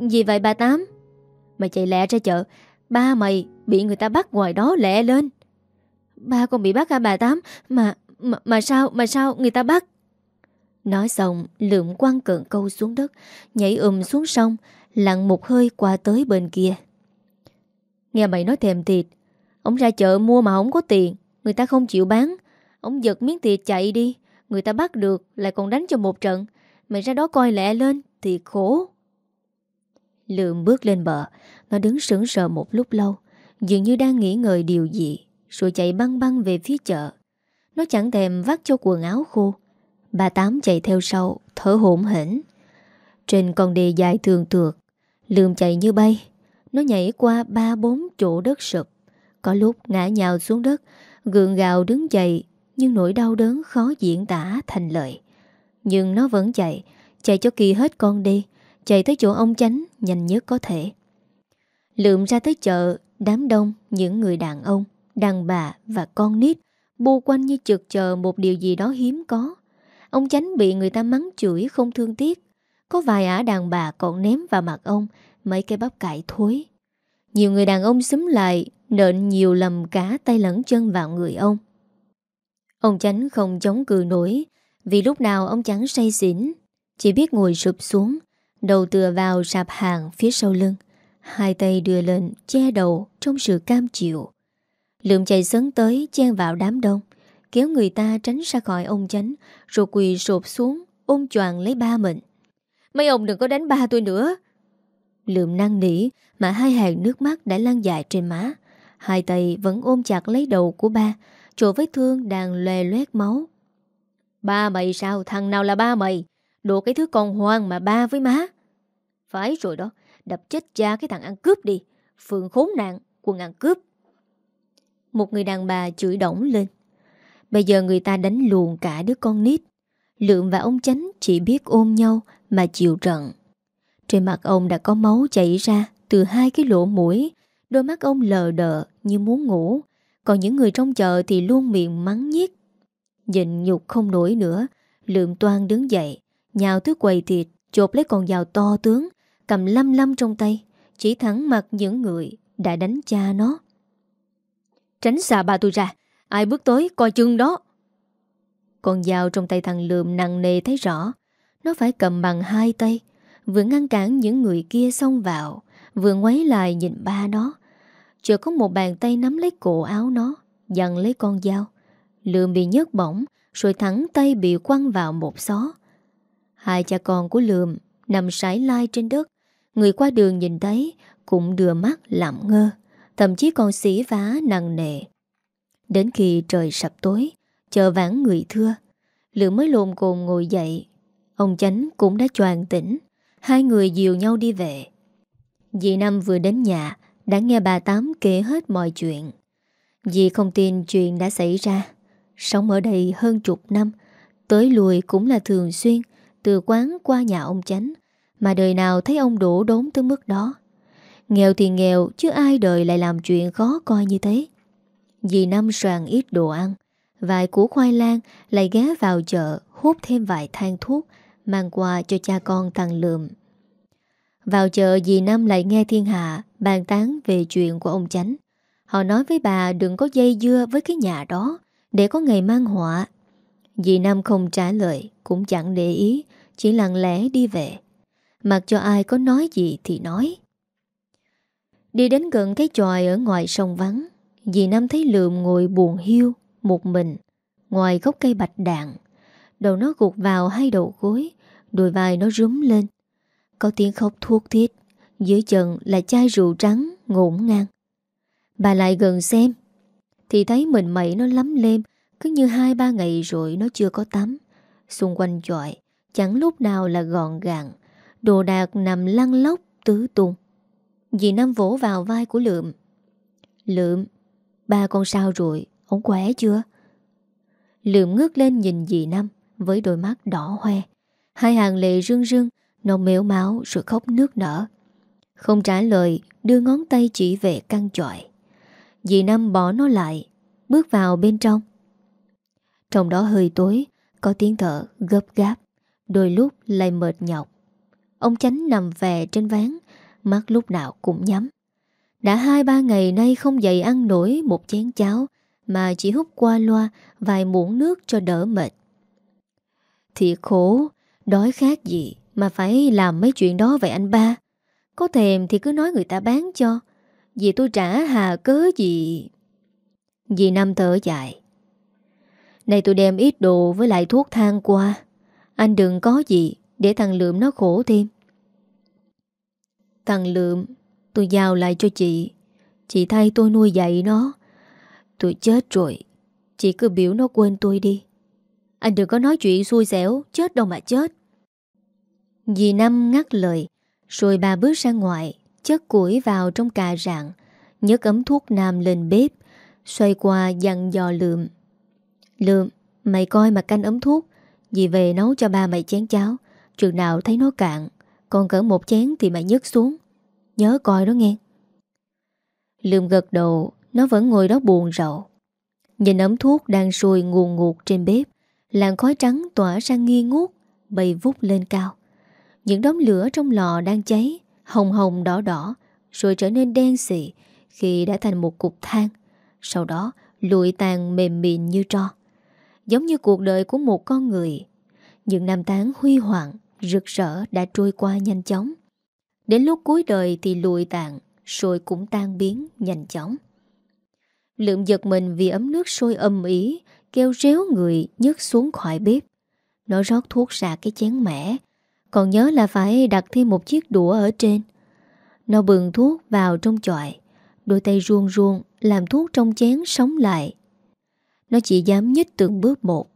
Gì vậy bà Tám Mày chạy lẹ ra chợ. Ba mày bị người ta bắt ngoài đó lẹ lên. Ba con bị bắt hả bà Tám? Mà mà, mà sao mà sao người ta bắt? Nói xong lượm quăng cận câu xuống đất Nhảy ùm xuống sông Lặn một hơi qua tới bên kia. Nghe mày nói thèm thịt Ông ra chợ mua mà không có tiền Người ta không chịu bán. Ông giật miếng thịt chạy đi Người ta bắt được lại còn đánh cho một trận. Mày ra đó coi lẹ lên Thì khổ. Lượm bước lên bờ. Nó đứng sững sờ một lúc lâu, Dường như đang nghĩ ngợi điều gì, Rồi chạy băng băng về phía chợ. Nó chẳng thèm vắt cho quần áo khô. Bà Tám chạy theo sau, Thở hổn hển. Trên con đê dài thường tược Lượm chạy như bay. Nó nhảy qua ba bốn chỗ đất sụp. Có lúc ngã nhào xuống đất, Gượng gạo đứng dậy, Nhưng nỗi đau đớn khó diễn tả thành lời. Nhưng nó vẫn chạy Chạy cho kỳ hết con đi Chạy tới chỗ ông chánh, nhanh nhất có thể. Lượm ra tới chợ, Đám đông, những người đàn ông, Đàn bà và con nít, Bu quanh như trực chờ một điều gì đó hiếm có. Ông chánh bị người ta mắng chửi không thương tiếc. Có vài ả đàn bà còn ném vào mặt ông, Mấy cái bắp cải thối. Nhiều người đàn ông xúm lại, Nện nhiều lầm cả tay lẫn chân vào người ông. Ông chánh không chống cự nổi, Vì lúc nào ông chẳng say xỉn, Chỉ biết ngồi sụp xuống Đầu tựa vào sạp hàng phía sau lưng. Hai tay đưa lên, che đầu Trong sự cam chịu. Lượm chạy sấn tới chen vào đám đông, Kéo người ta tránh ra khỏi ông chánh, Rồi quỳ sụp xuống, Ôm choàng lấy ba mình. Mấy ông đừng có đánh ba tôi nữa. Lượm năng nỉ Mà hai hàng nước mắt đã lan dài trên má. Hai tay vẫn ôm chặt lấy đầu của ba, Chỗ vết thương đang lè loét máu. Ba mày sao, Thằng nào là ba mày? Đồ cái thứ con hoang mà ba với má. Phải rồi đó, Đập chết cha cái thằng ăn cướp đi. Phường khốn nạn quần ăn cướp. Một người đàn bà chửi đổng lên. Bây giờ người ta đánh luồn cả đứa con nít. Lượng và ông chánh chỉ biết ôm nhau Mà chịu trận. Trên mặt ông đã có máu chảy ra Từ hai cái lỗ mũi. Đôi mắt ông lờ đờ như muốn ngủ. Còn những người trong chợ thì luôn miệng mắng nhiếc. Nhìn nhục không nổi nữa, Lượng toan đứng dậy, Nhào tới quầy thịt, Chộp lấy con dao to tướng Cầm lâm lâm trong tay, Chỉ thẳng mặt những người đã đánh cha nó. Tránh xa bà tôi ra, Ai bước tới coi chừng đó. Con dao trong tay thằng lượm nặng nề thấy rõ, Nó phải cầm bằng hai tay, Vừa ngăn cản những người kia xông vào, Vừa ngoáy lại nhìn ba nó. Chợt có một bàn tay nắm lấy cổ áo nó, Dằn lấy con dao. Lượm bị nhớt bỏng, Rồi thẳng tay bị quăng vào một xó. Hai cha con của Lượm Nằm sải lai trên đất Người qua đường nhìn thấy, Cũng đưa mắt lạm ngơ. Thậm chí còn xỉ vá nặng nề. Đến khi trời sập tối Chờ vãn người thưa. Lượng mới lồn cồn ngồi dậy. Ông chánh cũng đã choàng tỉnh. Hai người dìu nhau đi về. Dì Năm vừa đến nhà, Đã nghe bà Tám kể hết mọi chuyện. Dì không tin chuyện đã xảy ra. Sống ở đây hơn chục năm, Tới lùi cũng là thường xuyên, Từ quán qua nhà ông chánh. Mà đời nào thấy ông đổ đốn tới mức đó? Nghèo thì nghèo, Chứ ai đời lại làm chuyện khó coi như thế. Dì Năm soàn ít đồ ăn, Vài củ khoai lang Lại ghé vào chợ, Hút thêm vài thang thuốc, Mang qua cho cha con thằng Lượm. Vào chợ dì Năm lại nghe thiên hạ, Bàn tán về chuyện của ông Chánh. Họ nói với bà đừng có dây dưa với cái nhà đó, Để có ngày mang họa. Dì Năm không trả lời, Cũng chẳng để ý, Chỉ lặng lẽ đi về. Mặc cho ai có nói gì thì nói. Đi đến gần cái tròi ở ngoài sông vắng, Dì Năm thấy lượm ngồi buồn hiu, Một mình, Ngoài gốc cây bạch đạn. Đầu nó gục vào hai đầu gối Đôi vai nó rúm lên. Có tiếng khóc thuốc thiết Dưới chân là chai rượu trắng ngổn ngang. Bà lại gần xem, Thì thấy mình mẩy nó lắm lem, Cứ như hai ba ngày rồi nó chưa có tắm. Xung quanh trọi Chẳng lúc nào là gọn gàng Đồ đạc nằm lăn lóc tứ tung. Dì Năm vỗ vào vai của Lượm. Lượm, Ba con sao rồi, Ông khỏe chưa? Lượm ngước lên nhìn dì Năm Với đôi mắt đỏ hoe. Hai hàng lệ rưng rưng, Nó mếu máu rồi khóc nước nở. Không trả lời, Đưa ngón tay chỉ về căn chọi Dì Năm bỏ nó lại, Bước vào bên trong. Trong đó hơi tối, Có tiếng thở gấp gáp, Đôi lúc lại mệt nhọc. Ông chánh nằm về trên ván, Mắt lúc nào cũng nhắm. Đã hai ba ngày nay không dậy ăn nổi Một chén cháo, Mà chỉ hút qua loa Vài muỗng nước cho đỡ mệt. Thì khổ, Đói khát gì Mà phải làm mấy chuyện đó vậy anh ba? Có thèm thì cứ nói người ta bán cho, Vì tôi trả hà cớ gì? Dì Năm thở dài Này tôi đem ít đồ với lại thuốc thang qua, Anh đừng có gì Để thằng Lượm nó khổ thêm. Thằng Lượm, Tôi giao lại cho chị. Chị thay tôi nuôi dạy nó. Tôi chết rồi. Chị cứ biểu nó quên tôi đi. Anh đừng có nói chuyện xui xẻo, Chết đâu mà chết. Dì Năm ngắt lời, Rồi bà bước ra ngoài, Chất củi vào trong cà rạng, nhấc ấm thuốc nam lên bếp, Xoay qua dặn dò lượm. Lượm, Mày coi mà canh ấm thuốc, Dì về nấu cho ba mày chén cháo Trường nào thấy nó cạn. Còn cỡ một chén thì mày nhấc xuống. Nhớ coi đó nghe. Lượm gật đầu, Nó vẫn ngồi đó buồn rầu. Nhìn ấm thuốc đang sôi nguồn ngụt trên bếp, Làn khói trắng tỏa ra nghi ngút, Bay vút lên cao. Những đống lửa trong lò đang cháy, Hồng hồng đỏ đỏ, Rồi trở nên đen xị Khi đã thành một cục than. Sau đó, lụi tàn mềm mịn như tro. Giống như cuộc đời của một con người. Những năm tháng huy hoàng Rực rỡ đã trôi qua nhanh chóng. Đến lúc cuối đời thì lụi tàn Rồi cũng tan biến nhanh chóng. Lượng giật mình vì ấm nước sôi âm ý Kêu réo người nhấc xuống khỏi bếp. Nó rót thuốc ra cái chén mẻ, Còn nhớ là phải đặt thêm một chiếc đũa ở trên. Nó bừng thuốc vào trong chọi Đôi tay ruông ruông Làm thuốc trong chén sống lại. Nó chỉ dám nhích từng bước một.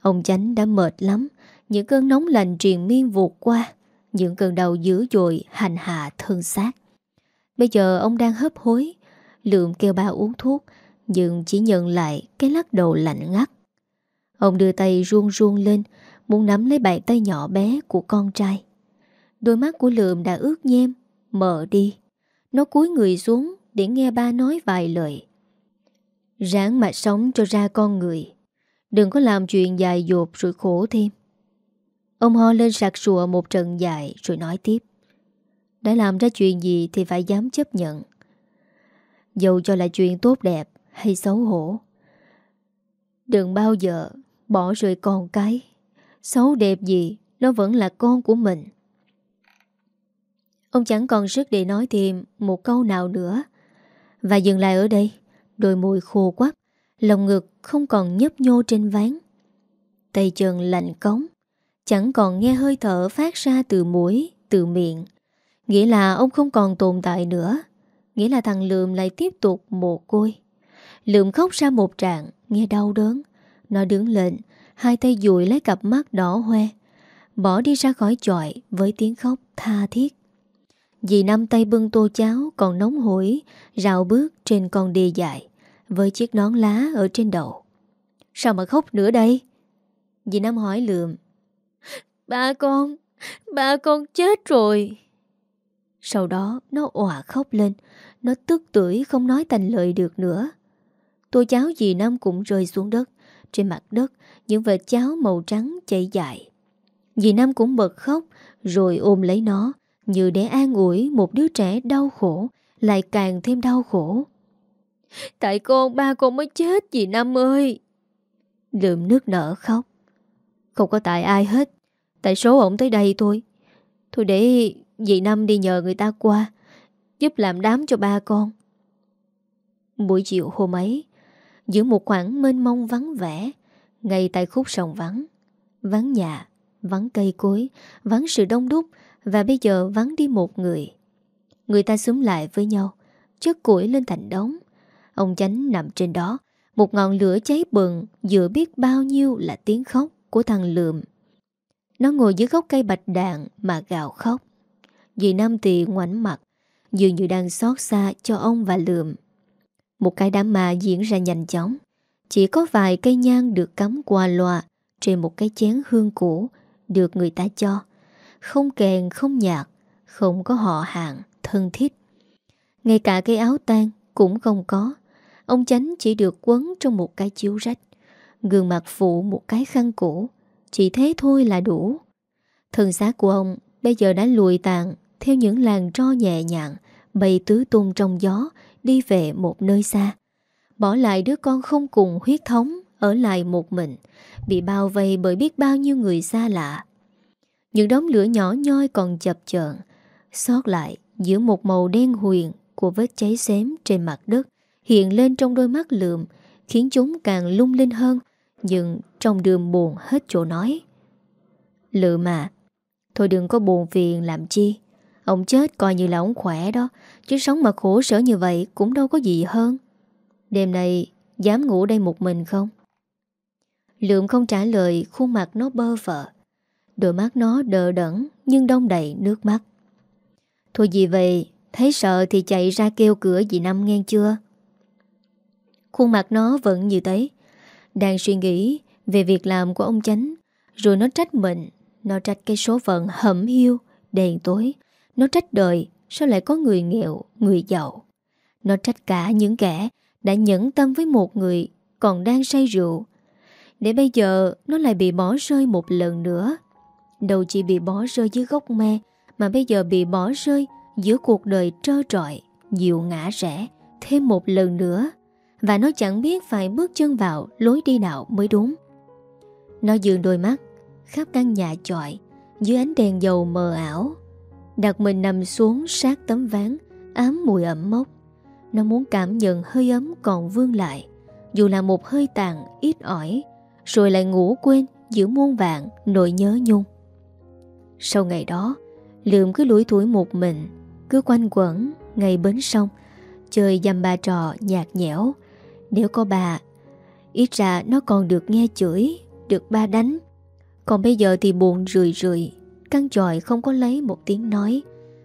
Ông chánh đã mệt lắm. Những cơn nóng lạnh truyền miên vụt qua, Những cơn đầu dữ dội hành hạ thân xác. Bây giờ ông đang hấp hối, Lượng kêu ba uống thuốc, Nhưng chỉ nhận lại cái lắc đầu lạnh ngắt. Ông đưa tay ruông ruông lên, Muốn nắm lấy bàn tay nhỏ bé của con trai. Đôi mắt của Lượm đã ướt nhem Mở đi. Nó cúi người xuống để nghe ba nói vài lời. Ráng mà sống cho ra con người, Đừng có làm chuyện dài dột rồi khổ thêm. Ông ho lên sạc sùa một trận dài rồi nói tiếp. Đã làm ra chuyện gì thì phải dám chấp nhận. Dầu cho là chuyện tốt đẹp hay xấu hổ. Đừng bao giờ bỏ rơi con cái. Xấu đẹp gì Nó vẫn là con của mình. Ông chẳng còn sức để nói thêm Một câu nào nữa. Và dừng lại ở đây Đôi môi khô quắc, Lòng ngực không còn nhấp nhô trên ván. Tay chân lạnh cống. Chẳng còn nghe hơi thở phát ra từ mũi, Từ miệng. Nghĩa là ông không còn tồn tại nữa. Nghĩa là thằng Lượm lại tiếp tục mồ côi. Lượm khóc ra một trạng, Nghe đau đớn. Nó đứng lên, Hai tay dụi lấy cặp mắt đỏ hoe. Bỏ đi ra khỏi chọi Với tiếng khóc tha thiết. Dì năm tay bưng tô cháo Còn nóng hổi, Rào bước trên con đê dài, Với chiếc nón lá ở trên đầu. Sao mà khóc nữa đây? Dì năm hỏi lượm. Ba con Ba con chết rồi. Sau đó, nó òa khóc lên. Nó tức tưởi không nói thành lời được nữa. Tô cháo dì Năm cũng rơi xuống đất. Trên mặt đất, Những vệt cháo màu trắng chảy dài. Dì Năm cũng bật khóc, Rồi ôm lấy nó, Như để an ủi một đứa trẻ đau khổ, Lại càng thêm đau khổ. Tại con, ba con mới chết, dì Năm ơi. Lượm nước nở khóc. Không có tại ai hết. Tại số ổng tới đây thôi. Thôi để dì Năm đi nhờ người ta qua, Giúp làm đám cho ba con. Buổi chiều hôm ấy, Giữa một khoảng mênh mông vắng vẻ, Ngay tại khúc sông vắng Vắng nhà, Vắng cây cối, Vắng sự đông đúc Và bây giờ vắng đi một người. Người ta xúm lại với nhau Chất củi lên thành đống. Ông chánh nằm trên đó, Một ngọn lửa cháy bừng Giữa biết bao nhiêu là tiếng khóc Của thằng Lượm. Nó ngồi dưới gốc cây bạch đàn Mà gào khóc. Dì Nam thì ngoảnh mặt Dường như đang xót xa cho ông và Lượm. Một cái đám ma diễn ra nhanh chóng. Chỉ có vài cây nhang được cắm qua loa Trên một cái chén hương cũ Được người ta cho. Không kèn không nhạc Không có họ hàng, thân thiết. Ngay cả cái áo tan Cũng không có. Ông chánh chỉ được quấn trong một cái chiếu rách. Gương mặt phụ một cái khăn cũ. Chỉ thế thôi là đủ Thân xác của ông bây giờ đã lùi tàn Theo những làn tro nhẹ nhàng Bay tứ tung trong gió đi về một nơi xa. Bỏ lại đứa con không cùng huyết thống, ở lại một mình, bị bao vây bởi biết bao nhiêu người xa lạ. Những đống lửa nhỏ nhoi còn chập chờn xót lại giữa một màu đen huyền của vết cháy xém trên mặt đất hiện lên trong đôi mắt lượm, khiến chúng càng lung linh hơn, nhưng trong đường buồn hết chỗ nói. Lự mà, thôi đừng có buồn phiền làm chi. Ông chết coi như là ông khỏe đó, Chứ sống mà khổ sở như vậy Cũng đâu có gì hơn. Đêm nay, dám ngủ đây một mình không? Lượng không trả lời, Khuôn mặt nó bơ vợ. Đôi mắt nó đờ đẫn, Nhưng đông đầy nước mắt. Thôi gì vậy, Thấy sợ thì chạy ra kêu cửa dì Năm nghe chưa? Khuôn mặt nó vẫn như thế. Đang suy nghĩ về việc làm của ông Chánh. Rồi nó trách mình Nó trách cái số phận hẩm hiu Đèn tối. Nó trách đời Sao lại có người nghèo, người giàu? Nó trách cả những kẻ Đã nhẫn tâm với một người Còn đang say rượu. Để bây giờ nó lại bị bỏ rơi một lần nữa. Đầu chỉ bị bỏ rơi dưới gốc me Mà bây giờ bị bỏ rơi Giữa cuộc đời trơ trọi Dịu ngã rẽ Thêm một lần nữa. Và nó chẳng biết phải bước chân vào Lối đi nào mới đúng. Nó dường đôi mắt, Khắp căn nhà trọi Dưới ánh đèn dầu mờ ảo. Đặt mình nằm xuống sát tấm ván, Ám mùi ẩm mốc. Nó muốn cảm nhận hơi ấm còn vương lại, Dù là một hơi tàn, ít ỏi, Rồi lại ngủ quên Giữa muôn vạn nỗi nhớ nhung. Sau ngày đó Lượm cứ lủi tuổi một mình, Cứ quanh quẩn ngày bến sông, Chơi dăm ba trò nhạt nhẽo. Nếu có bà, Ít ra nó còn được nghe chửi được ba đánh. Còn bây giờ thì buồn rười rười Căn tròi không có lấy một tiếng nói.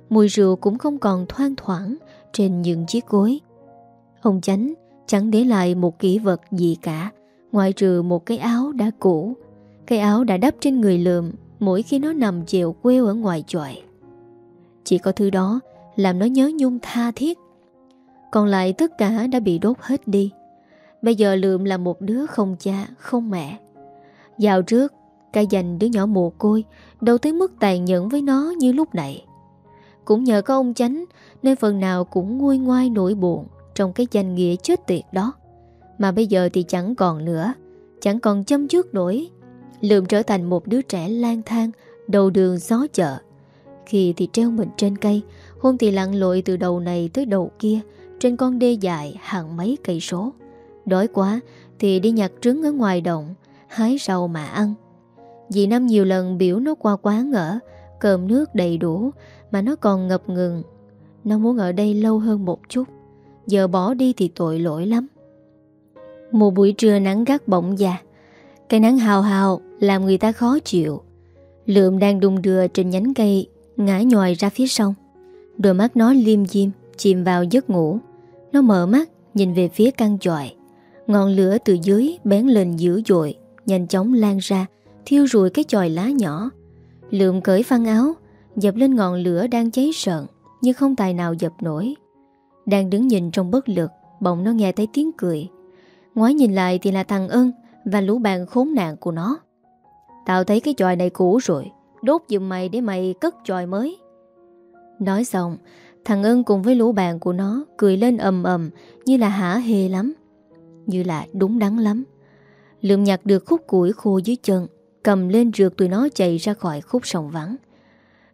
Mùi rượu cũng không còn thoang thoảng Trên những chiếc gối. Ông chánh chẳng để lại một kỷ vật gì cả, Ngoại trừ một cái áo đã cũ. Cái áo đã đắp trên người lượm, Mỗi khi nó nằm chèo quêu ở ngoài tròi Chỉ có thứ đó Làm nó nhớ nhung tha thiết. Còn lại tất cả đã bị đốt hết đi. Bây giờ lượm là một đứa không cha, Không mẹ. Dạo trước Cả dành đứa nhỏ mồ côi Đâu tới mức tàn nhẫn với nó như lúc này. Cũng nhờ có ông chánh Nên phần nào cũng nguôi ngoai nỗi buồn Trong cái danh nghĩa chết tiệt đó. Mà bây giờ thì chẳng còn nữa, Chẳng còn châm trước nổi. Lượm trở thành một đứa trẻ lang thang, Đầu đường gió chợ. Khi thì treo mình trên cây, Hôm thì lặn lội từ đầu này tới đầu kia Trên con đê dài hàng mấy cây số. Đói quá thì đi nhặt trứng ở ngoài đồng Hái rau mà ăn. Dì Năm nhiều lần biểu nó qua quán ở Cơm nước đầy đủ Mà nó còn ngập ngừng. Nó muốn ở đây lâu hơn một chút, Giờ bỏ đi thì tội lỗi lắm. Một buổi trưa nắng gắt bỗng già Cái nắng hào hào Làm người ta khó chịu. Lượm đang đung đưa trên nhánh cây, Ngã nhòi ra phía sông Đôi mắt nó liêm diêm, Chìm vào giấc ngủ. Nó mở mắt, nhìn về phía căn tròi Ngọn lửa từ dưới bén lên dữ dội. Nhanh chóng lan ra, Thiêu rụi cái chòi lá nhỏ. Lượm cởi phăng áo, Dập lên ngọn lửa đang cháy sợn, Nhưng không tài nào dập nổi. Đang đứng nhìn trong bất lực, Bỗng nó nghe thấy tiếng cười. Ngoái nhìn lại thì là thằng ân Và lũ bạn khốn nạn của nó. Tao thấy cái chòi này cũ rồi, Đốt giùm mày để mày cất chòi mới. Nói xong, Thằng ân cùng với lũ bạn của nó Cười lên ầm ầm Như là hả hê lắm. Như là đúng đắn lắm. Lượm nhặt được khúc củi khô dưới chân, Cầm lên rượt tụi nó chạy ra khỏi khúc sông vắng.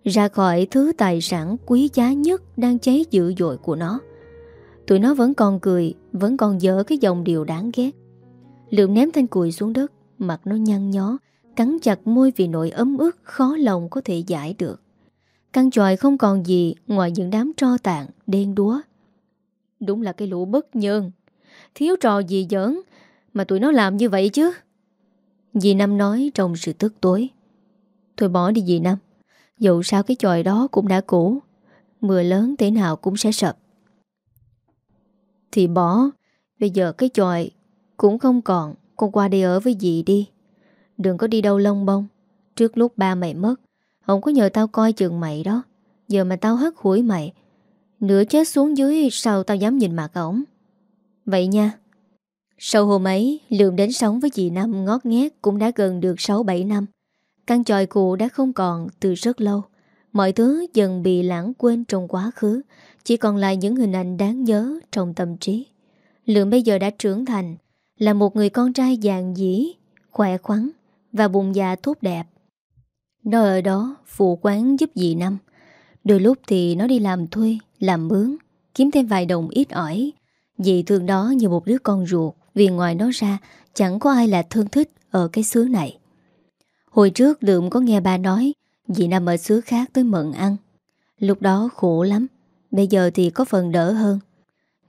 Ra khỏi thứ tài sản quý giá nhất Đang cháy dữ dội của nó. Tụi nó vẫn còn cười, Vẫn còn dở cái dòng điều đáng ghét. Lượm ném thanh củi xuống đất, Mặt nó nhăn nhó, Cắn chặt môi vì nỗi ấm ức Khó lòng có thể giải được. Căn tròi không còn gì Ngoài những đám tro tàn, đen đúa. Đúng là cái lũ bất nhân. Thiếu trò gì giỡn mà tụi nó làm như vậy chứ? Dì Năm nói trong sự tức tối. Thôi bỏ đi dì Năm. Dẫu sao cái chòi đó cũng đã cũ. Mưa lớn thế nào cũng sẽ sập. Thì bỏ. Bây giờ cái chòi Cũng không còn. Con qua đây ở với dì đi. Đừng có đi đâu lông bông. Trước lúc ba mày mất, Không có nhờ tao coi chừng mày đó. Giờ mà tao hất hủi mày, Nửa chết xuống dưới Sao tao dám nhìn mặt ổng? Vậy nha sau hôm ấy, Lượng đến sống với dì Năm ngót nghét cũng đã gần được 6-7 năm. Căn tròi cũ đã không còn từ rất lâu. Mọi thứ dần bị lãng quên trong quá khứ, chỉ còn lại những hình ảnh đáng nhớ trong tâm trí. Lượng bây giờ đã trưởng thành, là một người con trai dạng dĩ, khỏe khoắn và bụng già tốt đẹp. Nó ở đó phụ quán giúp dì Năm. Đôi lúc thì nó đi làm thuê, làm mướn, kiếm thêm vài đồng ít ỏi. Dì thương đó như một đứa con ruột vì ngoài nó ra, Chẳng có ai là thương thích ở cái xứ này. Hồi trước Lượm có nghe bà nói, Dì nằm ở xứ khác tới mận ăn. Lúc đó khổ lắm, Bây giờ thì có phần đỡ hơn.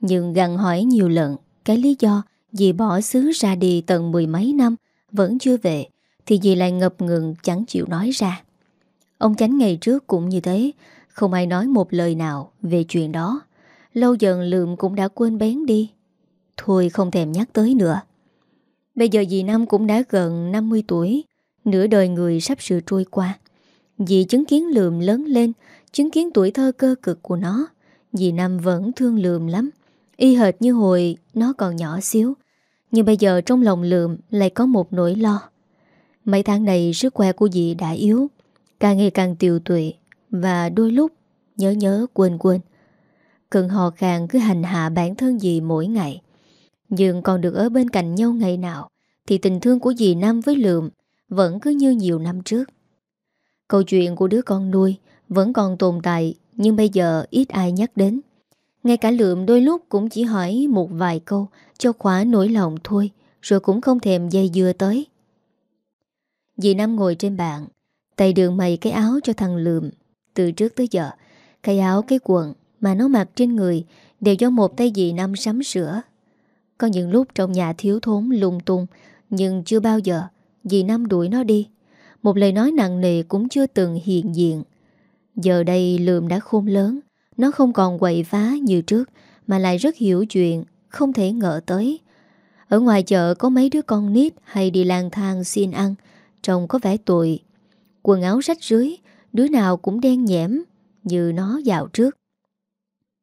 Nhưng gần hỏi nhiều lần, Cái lý do dì bỏ xứ ra đi tận mười mấy năm Vẫn chưa về, Thì dì lại ngập ngừng chẳng chịu nói ra. Ông chánh ngày trước cũng như thế, Không ai nói một lời nào về chuyện đó. Lâu dần Lượm cũng đã quên bén đi Thôi không thèm nhắc tới nữa. Bây giờ dì Năm cũng đã gần 50 tuổi, Nửa đời người sắp sửa trôi qua. Dì chứng kiến lượm lớn lên, Chứng kiến tuổi thơ cơ cực của nó. Dì Năm vẫn thương lượm lắm, Y hệt như hồi nó còn nhỏ xíu. Nhưng bây giờ trong lòng lượm Lại có một nỗi lo. Mấy tháng này sức khỏe của dì đã yếu, Càng ngày càng tiều tụy Và đôi lúc nhớ nhớ quên quên. Cơn hò khàng cứ hành hạ bản thân dì mỗi ngày nhưng còn được ở bên cạnh nhau ngày nào, Thì tình thương của dì Nam với Lượm Vẫn cứ như nhiều năm trước. Câu chuyện của đứa con nuôi Vẫn còn tồn tại, Nhưng bây giờ ít ai nhắc đến. Ngay cả Lượm đôi lúc cũng chỉ hỏi Một vài câu cho khóa nỗi lòng thôi, Rồi cũng không thèm dây dưa tới. Dì Nam ngồi trên bàn, Tay đường mày cái áo cho thằng Lượm. Từ trước tới giờ, Cái áo, cái quần mà nó mặc trên người Đều do một tay dì Nam sắm sửa có những lúc trong nhà thiếu thốn lung tung, Nhưng chưa bao giờ Dì Năm đuổi nó đi. Một lời nói nặng nề cũng chưa từng hiện diện. Giờ đây lượm đã khôn lớn, Nó không còn quậy phá như trước, Mà lại rất hiểu chuyện, Không thể ngờ tới. Ở ngoài chợ có mấy đứa con nít Hay đi lang thang xin ăn, Trông có vẻ tội Quần áo rách rưới, Đứa nào cũng đen nhẽm Như nó dạo trước.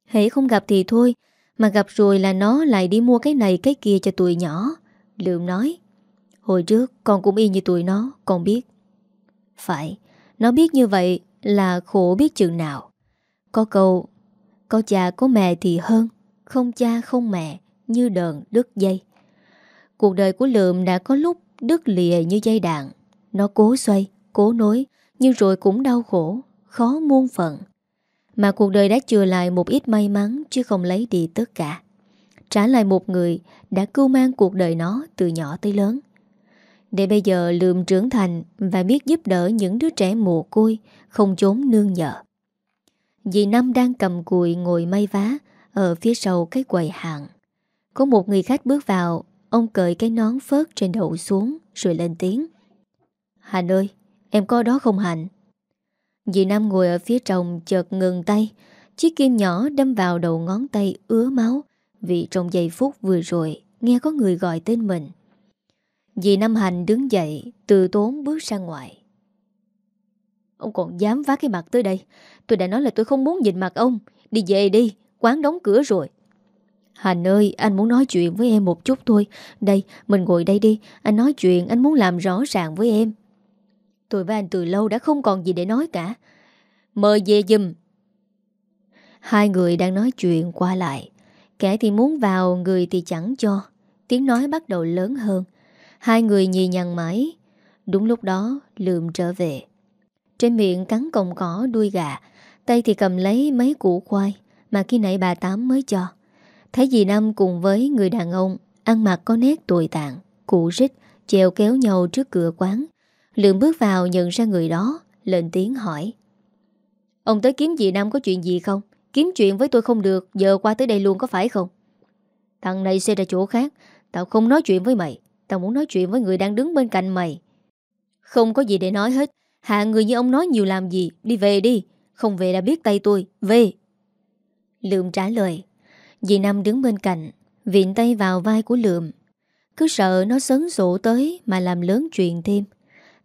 Hãy không gặp thì thôi mà gặp rồi là nó lại đi mua cái này cái kia cho tụi nhỏ. Lượng nói Hồi trước con cũng y như tụi nó Con biết. Phải Nó biết như vậy là khổ biết chừng nào. Có câu Có cha có mẹ thì hơn Không cha không mẹ Như đờn đứt dây. Cuộc đời của Lượm đã có lúc đứt lìa như dây đạn. Nó cố xoay, cố nối Nhưng rồi cũng đau khổ Khó muôn phận mà cuộc đời đã chừa lại một ít may mắn, Chứ không lấy đi tất cả. Trả lại một người đã cưu mang cuộc đời nó từ nhỏ tới lớn. Để bây giờ lượm trưởng thành Và biết giúp đỡ những đứa trẻ mồ côi, Không trốn nương nhờ. Dì Năm đang cầm cùi ngồi may vá Ở phía sau cái quầy hàng, Có một người khách bước vào, Ông cởi cái nón phớt trên đầu xuống, Rồi lên tiếng. Hạnh ơi, em có đó không Hạnh? Dì Nam ngồi ở phía trong chợt ngừng tay. Chiếc kim nhỏ đâm vào đầu ngón tay ứa máu, Vì trong giây phút vừa rồi Nghe có người gọi tên mình. Dì Nam Hành đứng dậy, Từ tốn bước ra ngoài. Ông còn dám vác cái mặt tới đây. Tôi đã nói là tôi không muốn nhìn mặt ông. Đi về đi, Quán đóng cửa rồi. Hành ơi, anh muốn nói chuyện với em một chút thôi. Đây, mình ngồi đây đi. Anh nói chuyện, anh muốn làm rõ ràng với em. Tôi với anh từ lâu đã không còn gì để nói cả. Mời về dùm Hai người đang nói chuyện qua lại. Kẻ thì muốn vào, Người thì chẳng cho. Tiếng nói bắt đầu lớn hơn. Hai người nhì nhằn mãi. Đúng lúc đó, lượm trở về. Trên miệng cắn còng cỏ đuôi gà. Tay thì cầm lấy mấy củ khoai, Mà khi nãy bà Tám mới cho. Thấy dì Năm cùng với người đàn ông, Ăn mặc có nét tồi tàn, Cụ rít, Chèo kéo nhau trước cửa quán. Lượng bước vào nhận ra người đó, Lên tiếng hỏi. Ông tới kiếm dì Nam có chuyện gì không? Kiếm chuyện với tôi không được, Giờ qua tới đây luôn có phải không? Thằng này xe ra chỗ khác, Tao không nói chuyện với mày, Tao muốn nói chuyện với người đang đứng bên cạnh mày. Không có gì để nói hết, Hạ người như ông nói nhiều làm gì, Đi về đi, Không về đã biết tay tôi, Về. Lượm trả lời, Dì Nam đứng bên cạnh, Viện tay vào vai của Lượm. Cứ sợ nó sấn sổ tới Mà làm lớn chuyện thêm.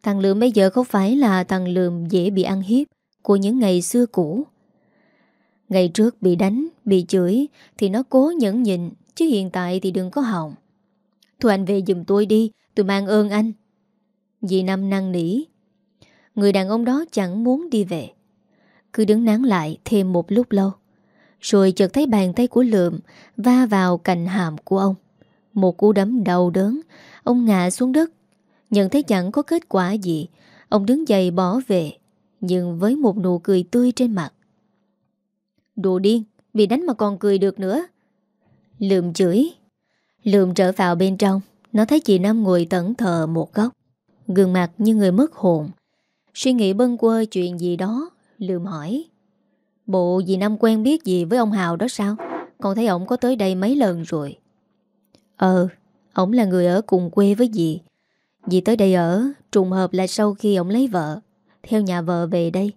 Thằng Lượm bây giờ không phải là thằng Lượm dễ bị ăn hiếp Của những ngày xưa cũ. Ngày trước bị đánh, bị chửi Thì nó cố nhẫn nhịn Chứ hiện tại thì đừng có hỏng Thôi anh về giùm tôi đi Tôi mang ơn anh. Dì Năm năng nỉ Người đàn ông đó chẳng muốn đi về. Cứ đứng nán lại thêm một lúc lâu Rồi chợt thấy bàn tay của lượm Va vào cành hàm của ông. Một cú đấm đau đớn Ông ngã xuống đất Nhận thấy chẳng có kết quả gì. Ông đứng dậy bỏ về, Nhưng với một nụ cười tươi trên mặt. Đồ điên, Bị đánh mà còn cười được nữa. Lượm chửi. Lượm trở vào bên trong, Nó thấy chị Năm ngồi tẩn thờ một góc. Gương mặt như người mất hồn. Suy nghĩ bâng quơ chuyện gì đó Lượm hỏi. Bộ dì Năm quen biết gì với ông Hào đó sao? Còn thấy ông có tới đây mấy lần rồi. Ờ Ông là người ở cùng quê với dì. Dì tới đây ở, Trùng hợp là sau khi ông lấy vợ. Theo nhà vợ về đây,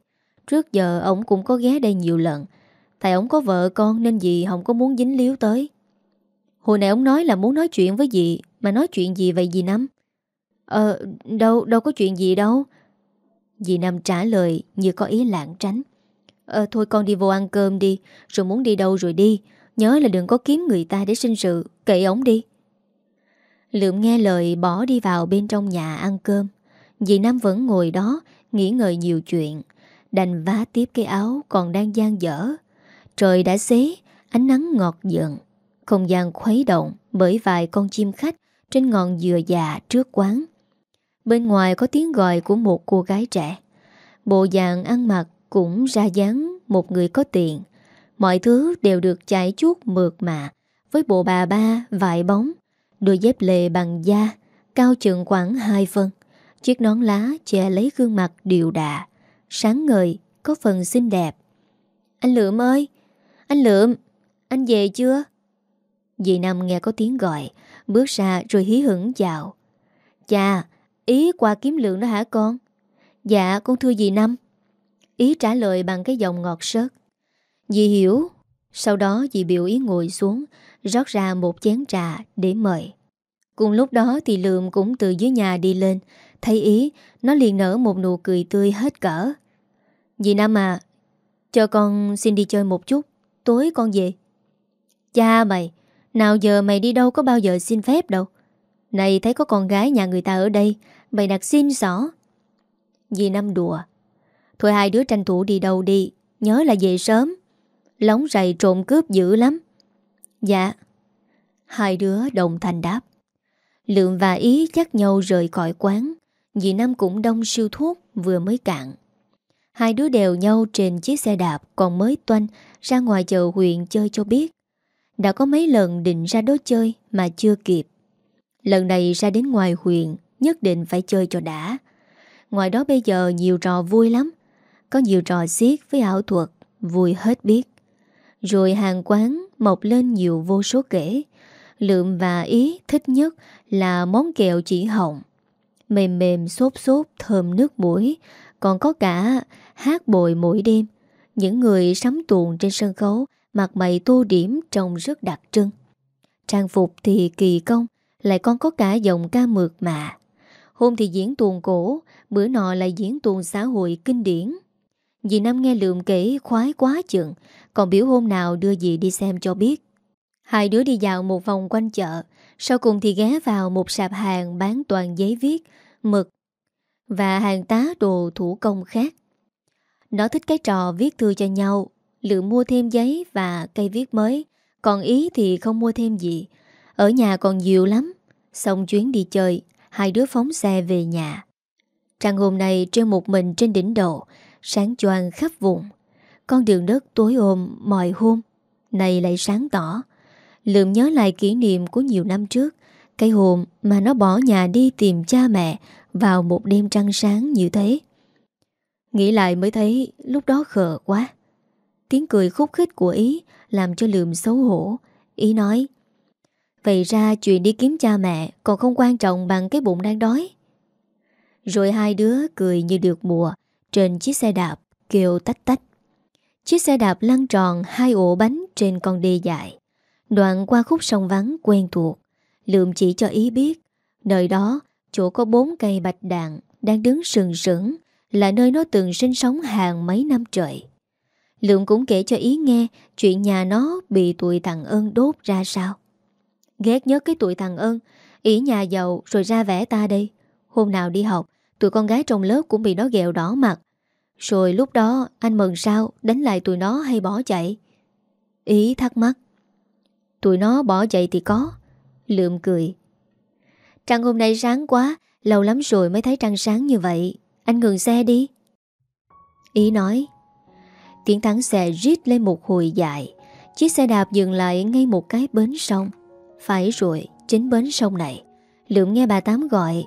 Trước giờ ông cũng có ghé đây nhiều lần. Tại ông có vợ con nên dì không có muốn dính líu tới. Hồi nãy ông nói là muốn nói chuyện với dì, Mà nói chuyện gì vậy dì Năm? Ờ đâu đâu có chuyện gì đâu. Dì Năm trả lời như có ý lảng tránh. Ờ thôi con đi vô ăn cơm đi, Rồi muốn đi đâu rồi đi. Nhớ là đừng có kiếm người ta để sinh sự. Kệ ổng đi. Lượm nghe lời bỏ đi vào bên trong nhà ăn cơm. Dì nam vẫn ngồi đó, Nghĩ ngợi nhiều chuyện. Đành vá tiếp cái áo còn đang gian dở. Trời đã xế, Ánh nắng ngọt giận Không gian khuấy động bởi vài con chim khách Trên ngọn dừa già trước quán. Bên ngoài có tiếng gọi của một cô gái trẻ. Bộ dạng ăn mặc cũng ra dáng một người có tiền. Mọi thứ đều được chạy chuốt mượt mà, Với bộ bà ba vải bóng. Đôi dép lề bằng da, Cao chừng khoảng 2 phân Chiếc nón lá che lấy gương mặt điều đà, Sáng ngời, Có phần xinh đẹp. Anh Lượm ơi! Anh Lượm! Anh về chưa? Dì Năm nghe có tiếng gọi, Bước ra rồi hí hửng chào. Chà, Ý qua kiếm lượng đó hả con? Dạ con thưa dì Năm. Ý trả lời bằng cái giọng ngọt sớt. Dì hiểu. Sau đó dì biểu ý ngồi xuống rót ra một chén trà để mời. Cùng lúc đó thì Lượm cũng từ dưới nhà đi lên, thấy ý, nó liền nở một nụ cười tươi hết cỡ. Dì Năm à, cho con xin đi chơi một chút, tối con về. Cha mày, nào giờ mày đi đâu có bao giờ xin phép đâu. Này thấy có con gái nhà người ta ở đây, mày đặt xin xỏ. Dì Năm đùa. Thôi hai đứa tranh thủ đi đâu đi, nhớ là về sớm. Lóng rầy trộm cướp dữ lắm. Dạ. Hai đứa đồng thành đáp. Lượng và Ý chắc nhau rời khỏi quán, Dì Năm cũng đông siêu thuốc vừa mới cạn. Hai đứa đèo nhau trên chiếc xe đạp Còn mới toanh ra ngoài chợ huyện chơi cho biết. Đã có mấy lần định ra đó chơi mà chưa kịp. Lần này ra đến ngoài huyện Nhất định phải chơi cho đã. Ngoài đó bây giờ nhiều trò vui lắm. Có nhiều trò xiết với ảo thuật, vui hết biết. Rồi hàng quán mọc lên nhiều vô số kể. Lượm và Ý thích nhất là món kẹo chỉ hồng. Mềm mềm xốp xốp thơm nước mũi, còn có cả hát bội mỗi đêm. Những người sắm tuồng trên sân khấu mặt mày tô điểm trông rất đặc trưng. Trang phục thì kỳ công, lại còn có cả giọng ca mượt mà. Hôm thì diễn tuồng cổ, bữa nọ lại diễn tuồng xã hội kinh điển. Dì Năm nghe lượm kể khoái quá chừng, còn biểu hôm nào đưa dì đi xem cho biết. Hai đứa đi dạo một vòng quanh chợ, sau cùng thì ghé vào một sạp hàng bán toàn giấy viết, mực và hàng tá đồ thủ công khác. Nó thích cái trò viết thư cho nhau, lượm mua thêm giấy và cây viết mới, còn ý thì không mua thêm gì. Ở nhà còn nhiều lắm. Xong chuyến đi chơi, hai đứa phóng xe về nhà. Trăng hôm nay treo một mình trên đỉnh đầu, sáng choang khắp vùng. Con đường đất tối ôm mọi hôm, này lại sáng tỏ. Lượm nhớ lại kỷ niệm của nhiều năm trước, cái hôm mà nó bỏ nhà đi tìm cha mẹ vào một đêm trăng sáng như thế. Nghĩ lại mới thấy lúc đó khờ quá. Tiếng cười khúc khích của Ý làm cho lượm xấu hổ. Ý nói, Vậy ra chuyện đi kiếm cha mẹ còn không quan trọng bằng cái bụng đang đói. Rồi hai đứa cười như được mùa trên chiếc xe đạp kêu tách tách. Chiếc xe đạp lăn tròn hai ổ bánh trên con đê dài. Đoạn qua khúc sông vắng quen thuộc. Lượm chỉ cho ý biết, nơi đó chỗ có bốn cây bạch đàn đang đứng sừng sững là nơi nó từng sinh sống hàng mấy năm trời. Lượng cũng kể cho ý nghe chuyện nhà nó bị tụi thằng ơn đốt ra sao. Ghét nhất cái tụi thằng ơn, ý nhà giàu rồi ra vẽ ta đây. Hôm nào đi học, tụi con gái trong lớp cũng bị nó ghẹo đỏ mặt. Rồi lúc đó anh mừng sao đánh lại tụi nó hay bỏ chạy? Ý thắc mắc. Tụi nó bỏ chạy thì có. Lượm cười. Trăng hôm nay sáng quá, lâu lắm rồi mới thấy trăng sáng như vậy. Anh ngừng xe đi. Ý nói. Tiến thắng xe rít lên một hồi dài. Chiếc xe đạp dừng lại ngay một cái bến sông. Phải rồi, chính bến sông này. Lượm nghe bà Tám gọi.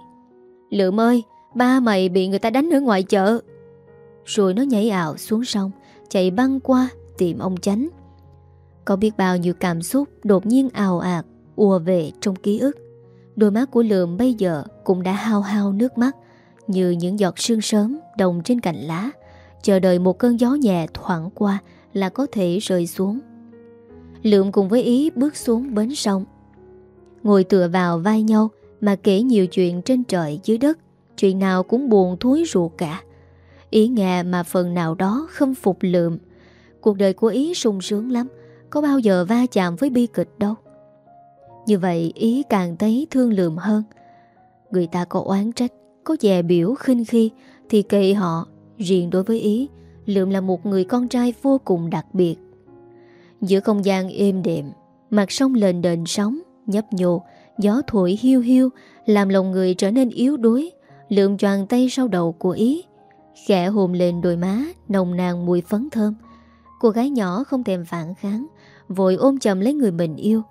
Lượm ơi, ba mày bị người ta đánh ở ngoài chợ. Rồi nó nhảy ảo xuống sông, chạy băng qua tìm ông chánh. Có biết bao nhiêu cảm xúc đột nhiên ào ạt, ùa về trong ký ức. Đôi mắt của Lượm bây giờ cũng đã hao hao nước mắt, như những giọt sương sớm đồng trên cành lá, chờ đợi một cơn gió nhẹ thoảng qua là có thể rơi xuống. Lượm cùng với Ý bước xuống bến sông. Ngồi tựa vào vai nhau mà kể nhiều chuyện trên trời dưới đất, chuyện nào cũng buồn thúi ruột cả. Ý nghe mà phần nào đó không phục lượm. Cuộc đời của Ý sung sướng lắm, có bao giờ va chạm với bi kịch đâu. Như vậy Ý càng thấy thương lượm hơn. Người ta có oán trách, có dè biểu khinh khi thì kệ họ. Riêng đối với Ý, Lượm là một người con trai vô cùng đặc biệt. Giữa không gian êm đềm, mặt sông lên đền sóng, nhấp nhô, gió thổi hiu hiu, làm lòng người trở nên yếu đuối. Lượm choàng tay sau đầu của Ý, khẽ hồn lên đôi má, nồng nàn mùi phấn thơm. Cô gái nhỏ không thèm phản kháng, vội ôm chầm lấy người mình yêu.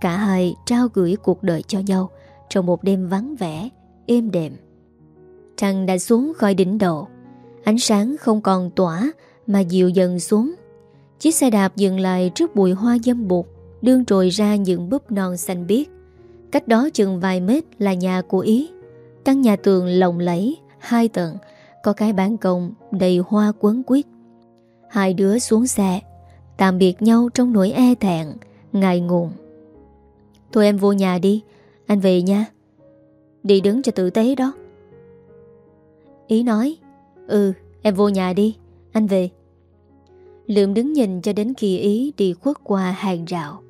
Cả hai trao gửi cuộc đời cho nhau trong một đêm vắng vẻ, êm đềm. Trăng đã xuống khỏi đỉnh đầu Ánh sáng không còn tỏa Mà dịu dần xuống Chiếc xe đạp dừng lại trước bụi hoa dâm bụt Đương trồi ra những búp non xanh biếc Cách đó chừng vài mét là nhà của Ý Căn nhà tường lồng lẫy, Hai tầng, Có cái bán công đầy hoa quấn quýt. Hai đứa xuống xe, Tạm biệt nhau trong nỗi e thẹn, Ngại ngùng. Thôi em vô nhà đi, Anh về nha. Đi đứng cho tử tế đó. Ý nói Ừ em vô nhà đi, Anh về. Lượm đứng nhìn cho đến khi ý đi khuất qua hàng rào.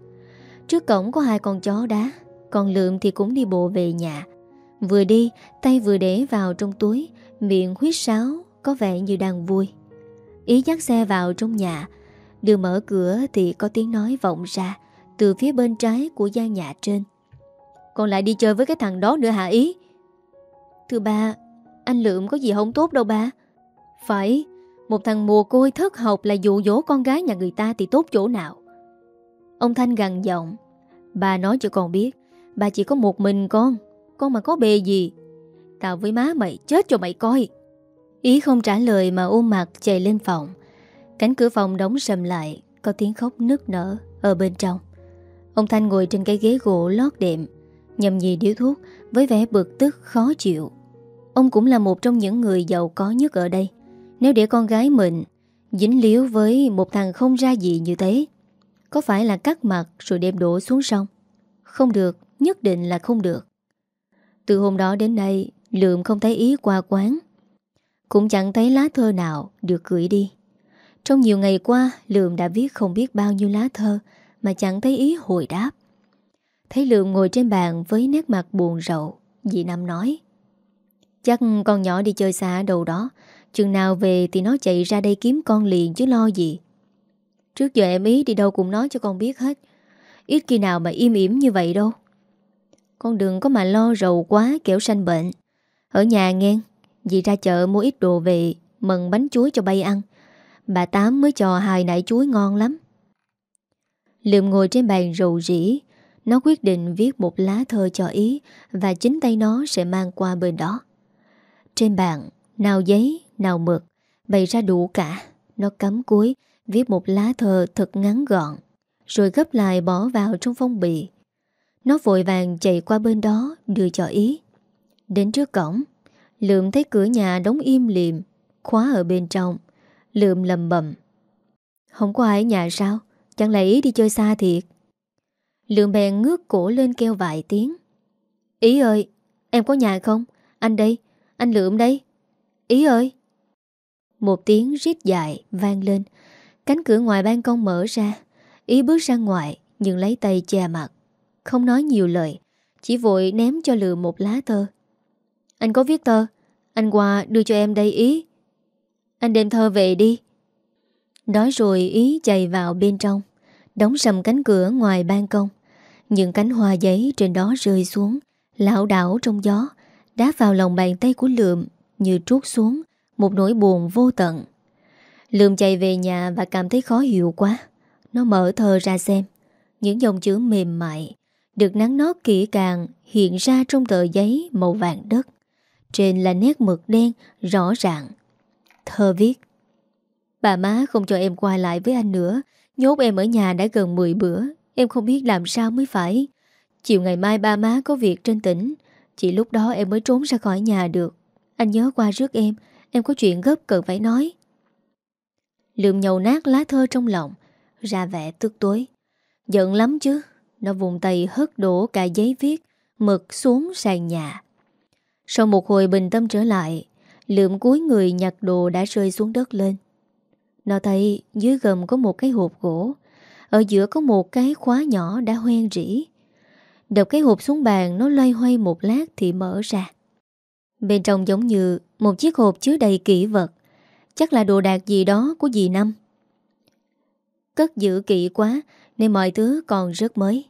Trước cổng có hai con chó đá, Còn Lượm thì cũng đi bộ về nhà. Vừa đi Tay vừa để vào trong túi Miệng huyết sáo Có vẻ như đang vui. Ý dắt xe vào trong nhà Đưa mở cửa thì có tiếng nói vọng ra Từ phía bên trái của gian nhà trên. Còn lại đi chơi với cái thằng đó nữa hả Ý? Thưa ba Anh Lượm có gì không tốt đâu ba. Phải, một thằng mùa côi thất học là dụ dỗ con gái nhà người ta thì tốt chỗ nào. Ông Thanh gằn giọng, bà nói cho con biết, bà chỉ có một mình con, con mà có bề gì. Tao với má mày chết cho mày coi. Ý không trả lời mà ôm mặt chạy lên phòng. Cánh cửa phòng đóng sầm lại Có tiếng khóc nức nở ở bên trong Ông Thanh ngồi trên cái ghế gỗ lót đệm Nhầm nhì điếu thuốc Với vẻ bực tức khó chịu Ông cũng là một trong những người giàu có nhất ở đây Nếu để con gái mình Dính líu với một thằng không ra gì như thế Có phải là cắt mặt Rồi đem đổ xuống sông Không được, nhất định là không được từ hôm đó đến nay Lượng không thấy ý qua quán. Cũng chẳng thấy lá thơ nào được gửi đi. Trong nhiều ngày qua Lượng đã viết không biết bao nhiêu lá thơ Mà chẳng thấy ý hồi đáp. Thấy Lượng ngồi trên bàn với nét mặt buồn rậu Dì Năm nói, Chắc con nhỏ đi chơi xa đâu đó, Chừng nào về thì nó chạy ra đây kiếm con liền chứ lo gì. Trước giờ em ý đi đâu cũng nói cho con biết hết. Ít khi nào mà im ỉm như vậy đâu. Con đừng có mà lo rầu quá kẻo sanh bệnh. Ở nhà nghe Dì ra chợ mua ít đồ về Mần bánh chuối cho bay ăn. Bà Tám mới cho hai nải chuối ngon lắm. Lượm ngồi trên bàn rầu rỉ Nó quyết định viết một lá thơ cho ý Và chính tay nó sẽ mang qua bên đó. Trên bàn Nào giấy, nào mực Bày ra đủ cả. Nó cắm cuối Viết một lá thơ thật ngắn gọn Rồi gấp lại bỏ vào trong phong bì. Nó vội vàng chạy qua bên đó, Đưa cho ý. Đến trước cổng, Lượm thấy cửa nhà đóng im liềm, Khóa ở bên trong. Lượm lầm bầm. Không có ai ở nhà sao? Chẳng lẽ ý đi chơi xa thiệt? Lượm bèn ngước cổ lên kêu vài tiếng. Ý ơi, Em có nhà không? Anh đây, Anh Lượm đây. Ý ơi. Một tiếng rít dài vang lên. Cánh cửa ngoài ban công mở ra. Ý bước ra ngoài, Nhưng lấy tay che mặt. Không nói nhiều lời, Chỉ vội ném cho Lượm một lá thơ Anh có viết thơ Anh qua đưa cho em đây Ý. Anh đem thơ về đi. Nói rồi Ý chạy vào bên trong, Đóng sầm cánh cửa ngoài ban công. Những cánh hoa giấy trên đó rơi xuống Lão đảo trong gió, Đá vào lòng bàn tay của Lượm Như trút xuống Một nỗi buồn vô tận. Lượm chạy về nhà và cảm thấy khó hiểu quá. Nó mở thơ ra xem. Những dòng chữ mềm mại được nắng nót kỹ càng Hiện ra trong tờ giấy màu vàng đất. Trên là nét mực đen Rõ ràng. Thơ viết, Bà má không cho em qua lại với anh nữa. Nhốt em ở nhà đã gần 10 bữa. Em không biết làm sao mới phải. Chiều ngày mai ba má có việc trên tỉnh. Chỉ lúc đó em mới trốn ra khỏi nhà được. Anh nhớ qua rước em. Em có chuyện gấp cần phải nói. Lượm nhầu nát lá thơ trong lòng. Ra vẻ tức tối. Giận lắm chứ. Nó vùng tay hất đổ cả giấy viết, Mực xuống sàn nhà. Sau một hồi bình tâm trở lại, Lượm cuối người nhặt đồ đã rơi xuống đất lên. Nó thấy dưới gầm có một cái hộp gỗ, Ở giữa có một cái khóa nhỏ đã hoen rỉ. Đập cái hộp xuống bàn, Nó loay hoay một lát thì mở ra. Bên trong giống như Một chiếc hộp chứa đầy kỹ vật. Chắc là đồ đạc gì đó của dì Năm. Cất giữ kỹ quá Nên mọi thứ còn rất mới.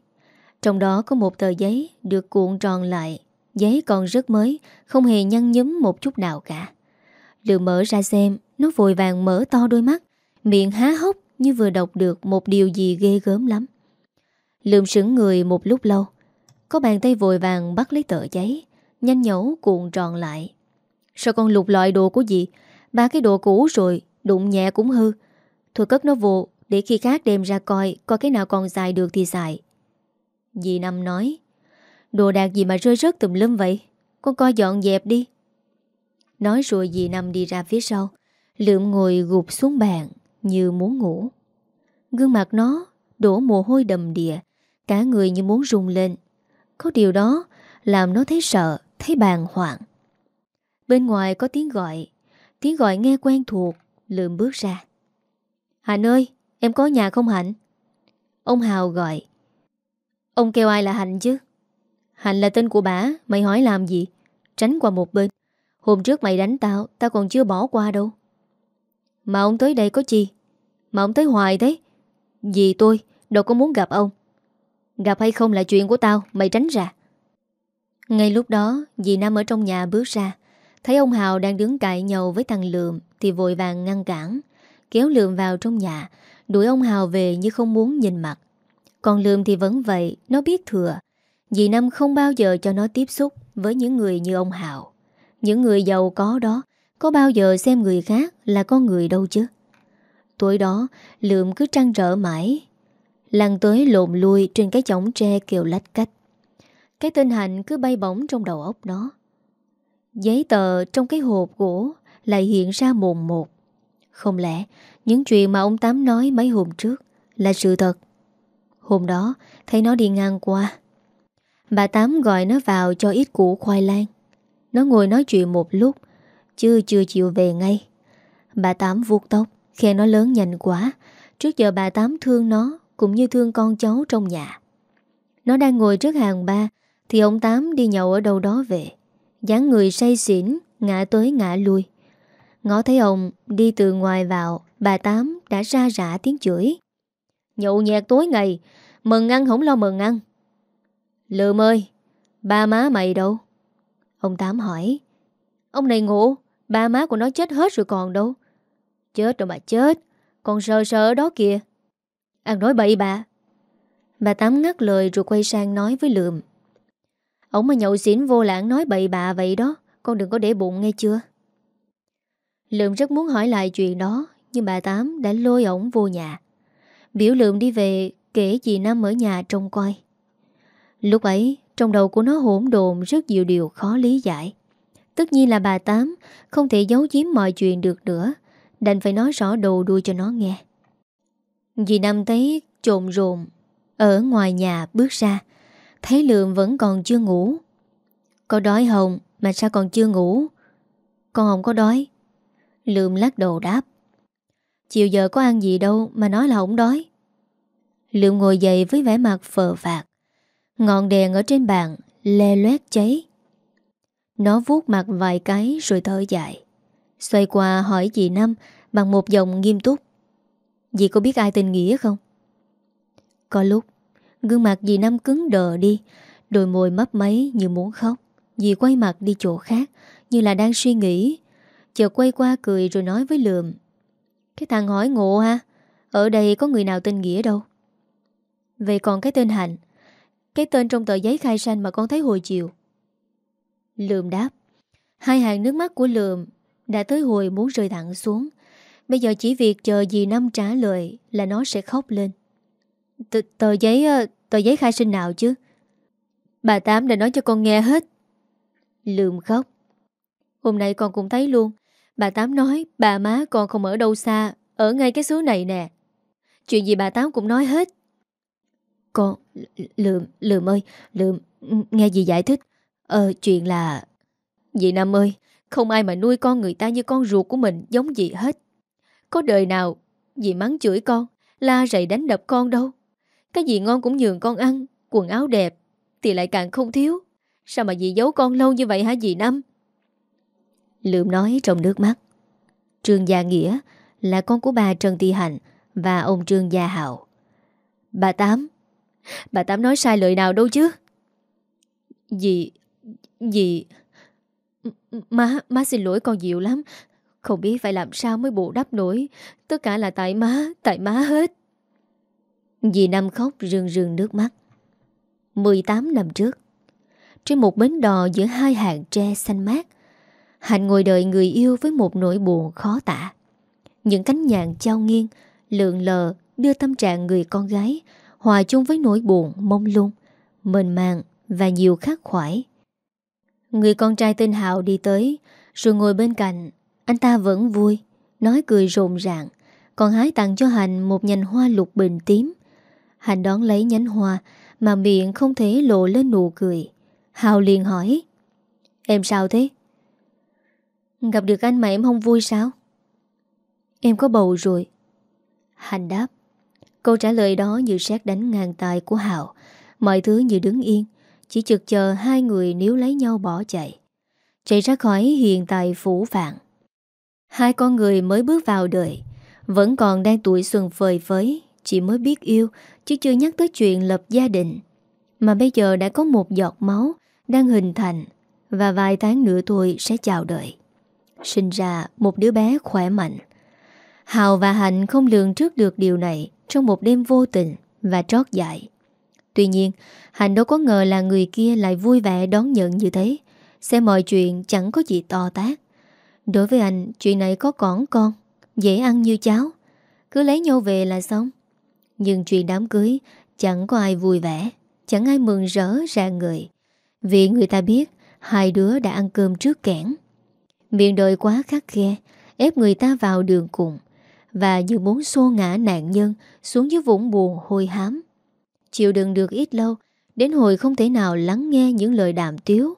Trong đó có một tờ giấy Được cuộn tròn lại, Giấy còn rất mới, Không hề nhăn nhúm một chút nào cả. Lừa mở ra xem, Nó vội vàng mở to đôi mắt, Miệng há hốc như vừa đọc được Một điều gì ghê gớm lắm. Lượm sững người một lúc lâu, Có bàn tay vội vàng bắt lấy tờ giấy, Nhanh nhẩu cuộn tròn lại. Sao con lục loại đồ của gì? Ba cái đồ cũ rồi, Đụng nhẹ cũng hư. Thôi cất nó vô, Để khi khác đem ra coi Coi cái nào còn dài được thì xài. Dì Năm nói, Đồ đạc gì mà rơi rớt tùm lum vậy? Con coi dọn dẹp đi. Nói rồi dì Năm đi ra phía sau, Lượm ngồi gục xuống bàn Như muốn ngủ. Gương mặt nó đổ mồ hôi đầm đìa, Cả người như muốn rung lên. Có điều đó Làm nó thấy sợ, Thấy bàng hoàng. Bên ngoài có tiếng gọi Tiếng gọi nghe quen thuộc, Lượm bước ra. Hạnh ơi, em có nhà không Hạnh? Ông Hào gọi Ông kêu ai là Hạnh chứ? Hạnh là tên của bà, Mày hỏi làm gì? Tránh qua một bên. Hôm trước mày đánh tao Tao còn chưa bỏ qua đâu. Mà ông tới đây có chi? Mà ông tới hoài thế. Vì tôi, đâu có muốn gặp ông. Gặp hay không là chuyện của tao, Mày tránh ra. Ngay lúc đó, Dì Nam ở trong nhà bước ra. Thấy ông Hào đang đứng cãi nhau với thằng Lượm, Thì vội vàng ngăn cản. Kéo Lượm vào trong nhà. Đuổi ông Hào về như không muốn nhìn mặt. Còn Lượm thì vẫn vậy, Nó biết thừa. Dì Năm không bao giờ cho nó tiếp xúc Với những người như ông Hào Những người giàu có đó, Có bao giờ xem người khác là con người đâu chứ? Tối đó Lượm cứ trăng trở mãi. Lăn tới lộn lui trên cái chổng tre kêu lách cách. Cái tên Hạnh cứ bay bổng trong đầu óc nó. Giấy tờ trong cái hộp gỗ Lại hiện ra mồn một. Không lẽ, Những chuyện mà ông Tám nói mấy hôm trước Là sự thật? Hôm đó, thấy nó đi ngang qua. Bà Tám gọi nó vào cho ít củ khoai lang. Nó ngồi nói chuyện một lúc, Chứ chưa chịu về ngay. Bà Tám vuốt tóc Khen nó lớn nhanh quá. Trước giờ bà Tám thương nó, Cũng như thương con cháu trong nhà. Nó đang ngồi trước hàng ba, Thì ông Tám đi nhậu ở đâu đó về. Dáng người say xỉn, Ngã tới ngã lui. Ngó thấy ông đi từ ngoài vào, Bà Tám đã ra rã tiếng chửi. Nhậu nhẹt tối ngày Mừng ăn không lo mừng ăn. Lượm ơi, Ba má mày đâu? Ông Tám hỏi. Ông này ngủ, Ba má của nó chết hết rồi còn đâu. Chết rồi mà chết, Còn sờ sờ đó kìa. Ăn nói bậy bà Bà Tám ngắt lời rồi quay sang nói với Lượm Ông mà nhậu xỉn vô lãng nói bậy bạ vậy đó, Con đừng có để bụng nghe chưa? Lượm rất muốn hỏi lại chuyện đó, Nhưng bà Tám đã lôi ổng vô nhà. Biểu Lượm đi về Kể gì Năm ở nhà trông coi. Lúc ấy, Trong đầu của nó hỗn độn rất nhiều điều khó lý giải. Tất nhiên là bà Tám Không thể giấu giếm mọi chuyện được nữa, Đành phải nói rõ đầu đuôi cho nó nghe. Dì Năm thấy trộn rộn Ở ngoài nhà bước ra Thấy Lượm vẫn còn chưa ngủ. Có đói Hồng Mà sao còn chưa ngủ? Con không có đói. Lượm lắc đầu đáp. Chiều giờ có ăn gì đâu mà nói là không đói. Lượm ngồi dậy với vẻ mặt phờ phạt Ngọn đèn ở trên bàn Le loét cháy. Nó vuốt mặt vài cái rồi thở dài. Xoay qua hỏi dì Năm Bằng một giọng nghiêm túc. Dì có biết ai tên Nghĩa không? Có lúc, Gương mặt dì Năm cứng đờ đi, Đôi môi mấp máy như muốn khóc. Dì quay mặt đi chỗ khác, Như là đang suy nghĩ. Chờ quay qua cười rồi nói với Lượm Cái thằng hỏi ngộ ha, Ở đây có người nào tên Nghĩa đâu? Vậy còn cái tên Hạnh? Cái tên trong tờ giấy khai sanh mà con thấy hồi chiều. Lượm đáp, Hai hàng nước mắt của Lượm Đã tới hồi muốn rơi thẳng xuống. Bây giờ chỉ việc chờ dì Năm trả lời Là nó sẽ khóc lên. T, Tờ giấy ờ, Tờ giấy khai sinh nào chứ? Bà Tám đã nói cho con nghe hết. Lượm khóc. Hôm nay con cũng thấy luôn. Bà Tám nói, bà má con không ở đâu xa, Ở ngay cái xứ này nè. Chuyện gì bà Tám cũng nói hết. Con Lượm Lượm ơi Lượm Nghe gì giải thích. Ờ chuyện là, Dì Năm ơi, Không ai mà nuôi con người ta như con ruột của mình Giống gì hết. Có đời nào Dì mắng chửi con, La rầy đánh đập con đâu. Cái gì ngon cũng nhường con ăn, Quần áo đẹp, Thì lại càng không thiếu. Sao mà dì giấu con lâu như vậy hả dì Năm Lượm nói trong nước mắt. Trương Gia Nghĩa Là con của bà Trần Thị Hạnh Và ông Trương Gia Hạo. Bà Tám Bà Tám nói sai lời nào đâu chứ? Dì Dì Má, má xin lỗi con dịu lắm. Không biết phải làm sao mới bù đắp nổi. Tất cả là tại má Tại má hết. Dì Năm khóc rưng rưng nước mắt. 18 năm trước Trên một bến đò giữa hai hàng tre xanh mát Hạnh ngồi đợi người yêu với một nỗi buồn khó tả. Những cánh nhạn trao nghiêng Lượng lờ đưa tâm trạng người con gái Hòa chung với nỗi buồn, mông lung Mềm màng và nhiều khắc khoải. Người con trai tên Hạo đi tới, Rồi ngồi bên cạnh. Anh ta vẫn vui, Nói cười rộn ràng Còn hái tặng cho Hành một nhành hoa lục bình tím. Hành đón lấy nhánh hoa Mà miệng không thể lộ lên nụ cười. Hào liền hỏi, Em sao thế? Gặp được anh mà em không vui sao? Em có bầu rồi. Hành đáp Câu trả lời đó như sát đánh ngang tài của Hào Mọi thứ như đứng yên, Chỉ chực chờ hai người níu lấy nhau bỏ chạy. Chạy ra khỏi hiện tại phủ vạn Hai con người mới bước vào đời, Vẫn còn đang tuổi xuân phơi phới, Chỉ mới biết yêu, Chứ chưa nhắc tới chuyện lập gia đình. Mà bây giờ đã có một giọt máu Đang hình thành, Và vài tháng nữa tôi sẽ chào đời Sinh ra một đứa bé khỏe mạnh. Hào và Hạnh không lường trước được điều này. Trong một đêm vô tình Và trót dại. Tuy nhiên, Hạnh đâu có ngờ là người kia lại vui vẻ đón nhận như thế. Xem mọi chuyện chẳng có gì to tác Đối với anh Chuyện này có cỏn con, Dễ ăn như cháo. Cứ lấy nhau về là xong. Nhưng chuyện đám cưới, Chẳng có ai vui vẻ, Chẳng ai mừng rỡ ra người. Vì người ta biết, Hai đứa đã ăn cơm trước kẽn Miệng đời quá khắc khe, Ép người ta vào đường cùng. Và như muốn xô ngã nạn nhân Xuống dưới vũng buồn hôi hám. Chịu đựng được ít lâu, Đến hồi không thể nào lắng nghe những lời đàm tiếu.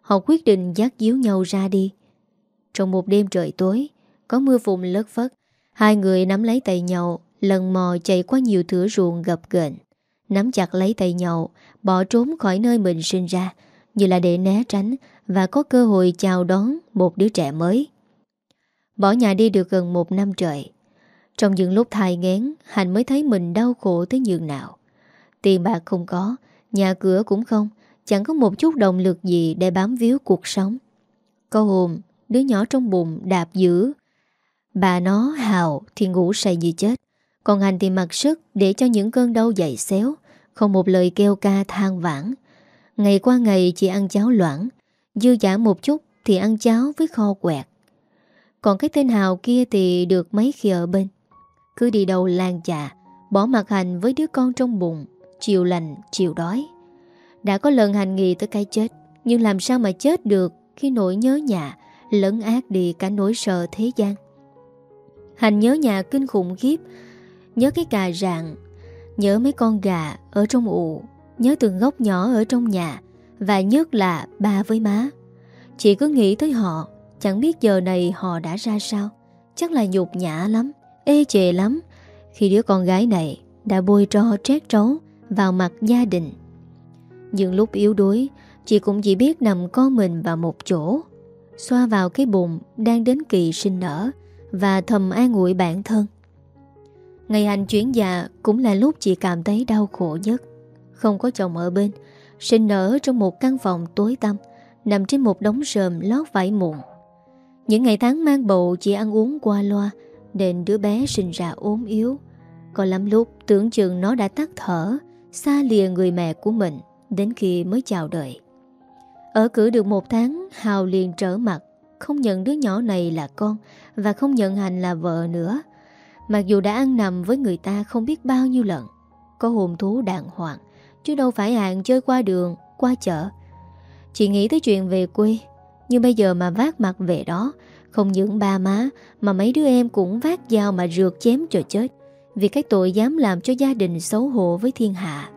Họ quyết định dắt díu nhau ra đi. Trong một đêm trời tối, Có mưa phùn lất phất, Hai người nắm lấy tay nhau, Lần mò chạy qua nhiều thửa ruộng gập ghềnh. Nắm chặt lấy tay nhau, Bỏ trốn khỏi nơi mình sinh ra, Như là để né tránh Và có cơ hội chào đón một đứa trẻ mới. Bỏ nhà đi được gần một năm trời trong những lúc thai ngén hạnh mới thấy mình đau khổ tới nhường nào. Tiền bạc không có, Nhà cửa cũng không, Chẳng có một chút động lực gì để bám víu cuộc sống. Có hôm, Đứa nhỏ trong bụng đạp dữ. Bà nó hào thì ngủ say như chết. Còn hành thì mặc sức Để cho những cơn đau dậy xéo, Không một lời kêu ca than vãn. Ngày qua ngày chỉ ăn cháo loãng, Dư giả một chút Thì ăn cháo với kho quẹt. Còn cái tên Hào kia thì được mấy khi ở bên. Cứ đi đâu lan dạ Bỏ mặt hành với đứa con trong bụng Chiều lành, chiều đói. Đã có lần hành nghị tới cái chết Nhưng làm sao mà chết được Khi nỗi nhớ nhà Lấn ác đi cả nỗi sợ thế gian? Hành nhớ nhà kinh khủng khiếp Nhớ cái cà rạng Nhớ mấy con gà ở trong ụ Nhớ từng góc nhỏ ở trong nhà Và nhất là ba với má. Chị cứ nghĩ tới họ Chẳng biết giờ này họ đã ra sao Chắc là nhục nhã lắm. Ê chề lắm Khi đứa con gái này đã bôi tro trét trấu vào mặt gia đình. Nhưng lúc yếu đuối, chị cũng chỉ biết nằm co mình vào một chỗ, xoa vào cái bụng đang đến kỳ sinh nở và thầm an ủi bản thân. Ngày hành chuyển già cũng là lúc chị cảm thấy đau khổ nhất. Không có chồng ở bên, sinh nở trong một căn phòng tối tăm, nằm trên một đống sờm lót vải muộn. Những ngày tháng mang bầu chị ăn uống qua loa, nên đứa bé sinh ra ốm yếu. Có lắm lúc tưởng chừng nó đã tắt thở xa lìa người mẹ của mình đến khi mới chào đời. Ở cử được một tháng, Hào liền trở mặt, không nhận đứa nhỏ này là con và không nhận Hành là vợ nữa. Mặc dù đã ăn nằm với người ta không biết bao nhiêu lần, có hồn thú đàng hoàng, chứ đâu phải hạng chơi qua đường, qua chợ. Chị nghĩ tới chuyện về quê, nhưng bây giờ mà vác mặt về đó, không những ba má mà mấy đứa em cũng vác dao mà rượt chém cho chết. Vì cái tội dám làm cho gia đình xấu hổ với thiên hạ.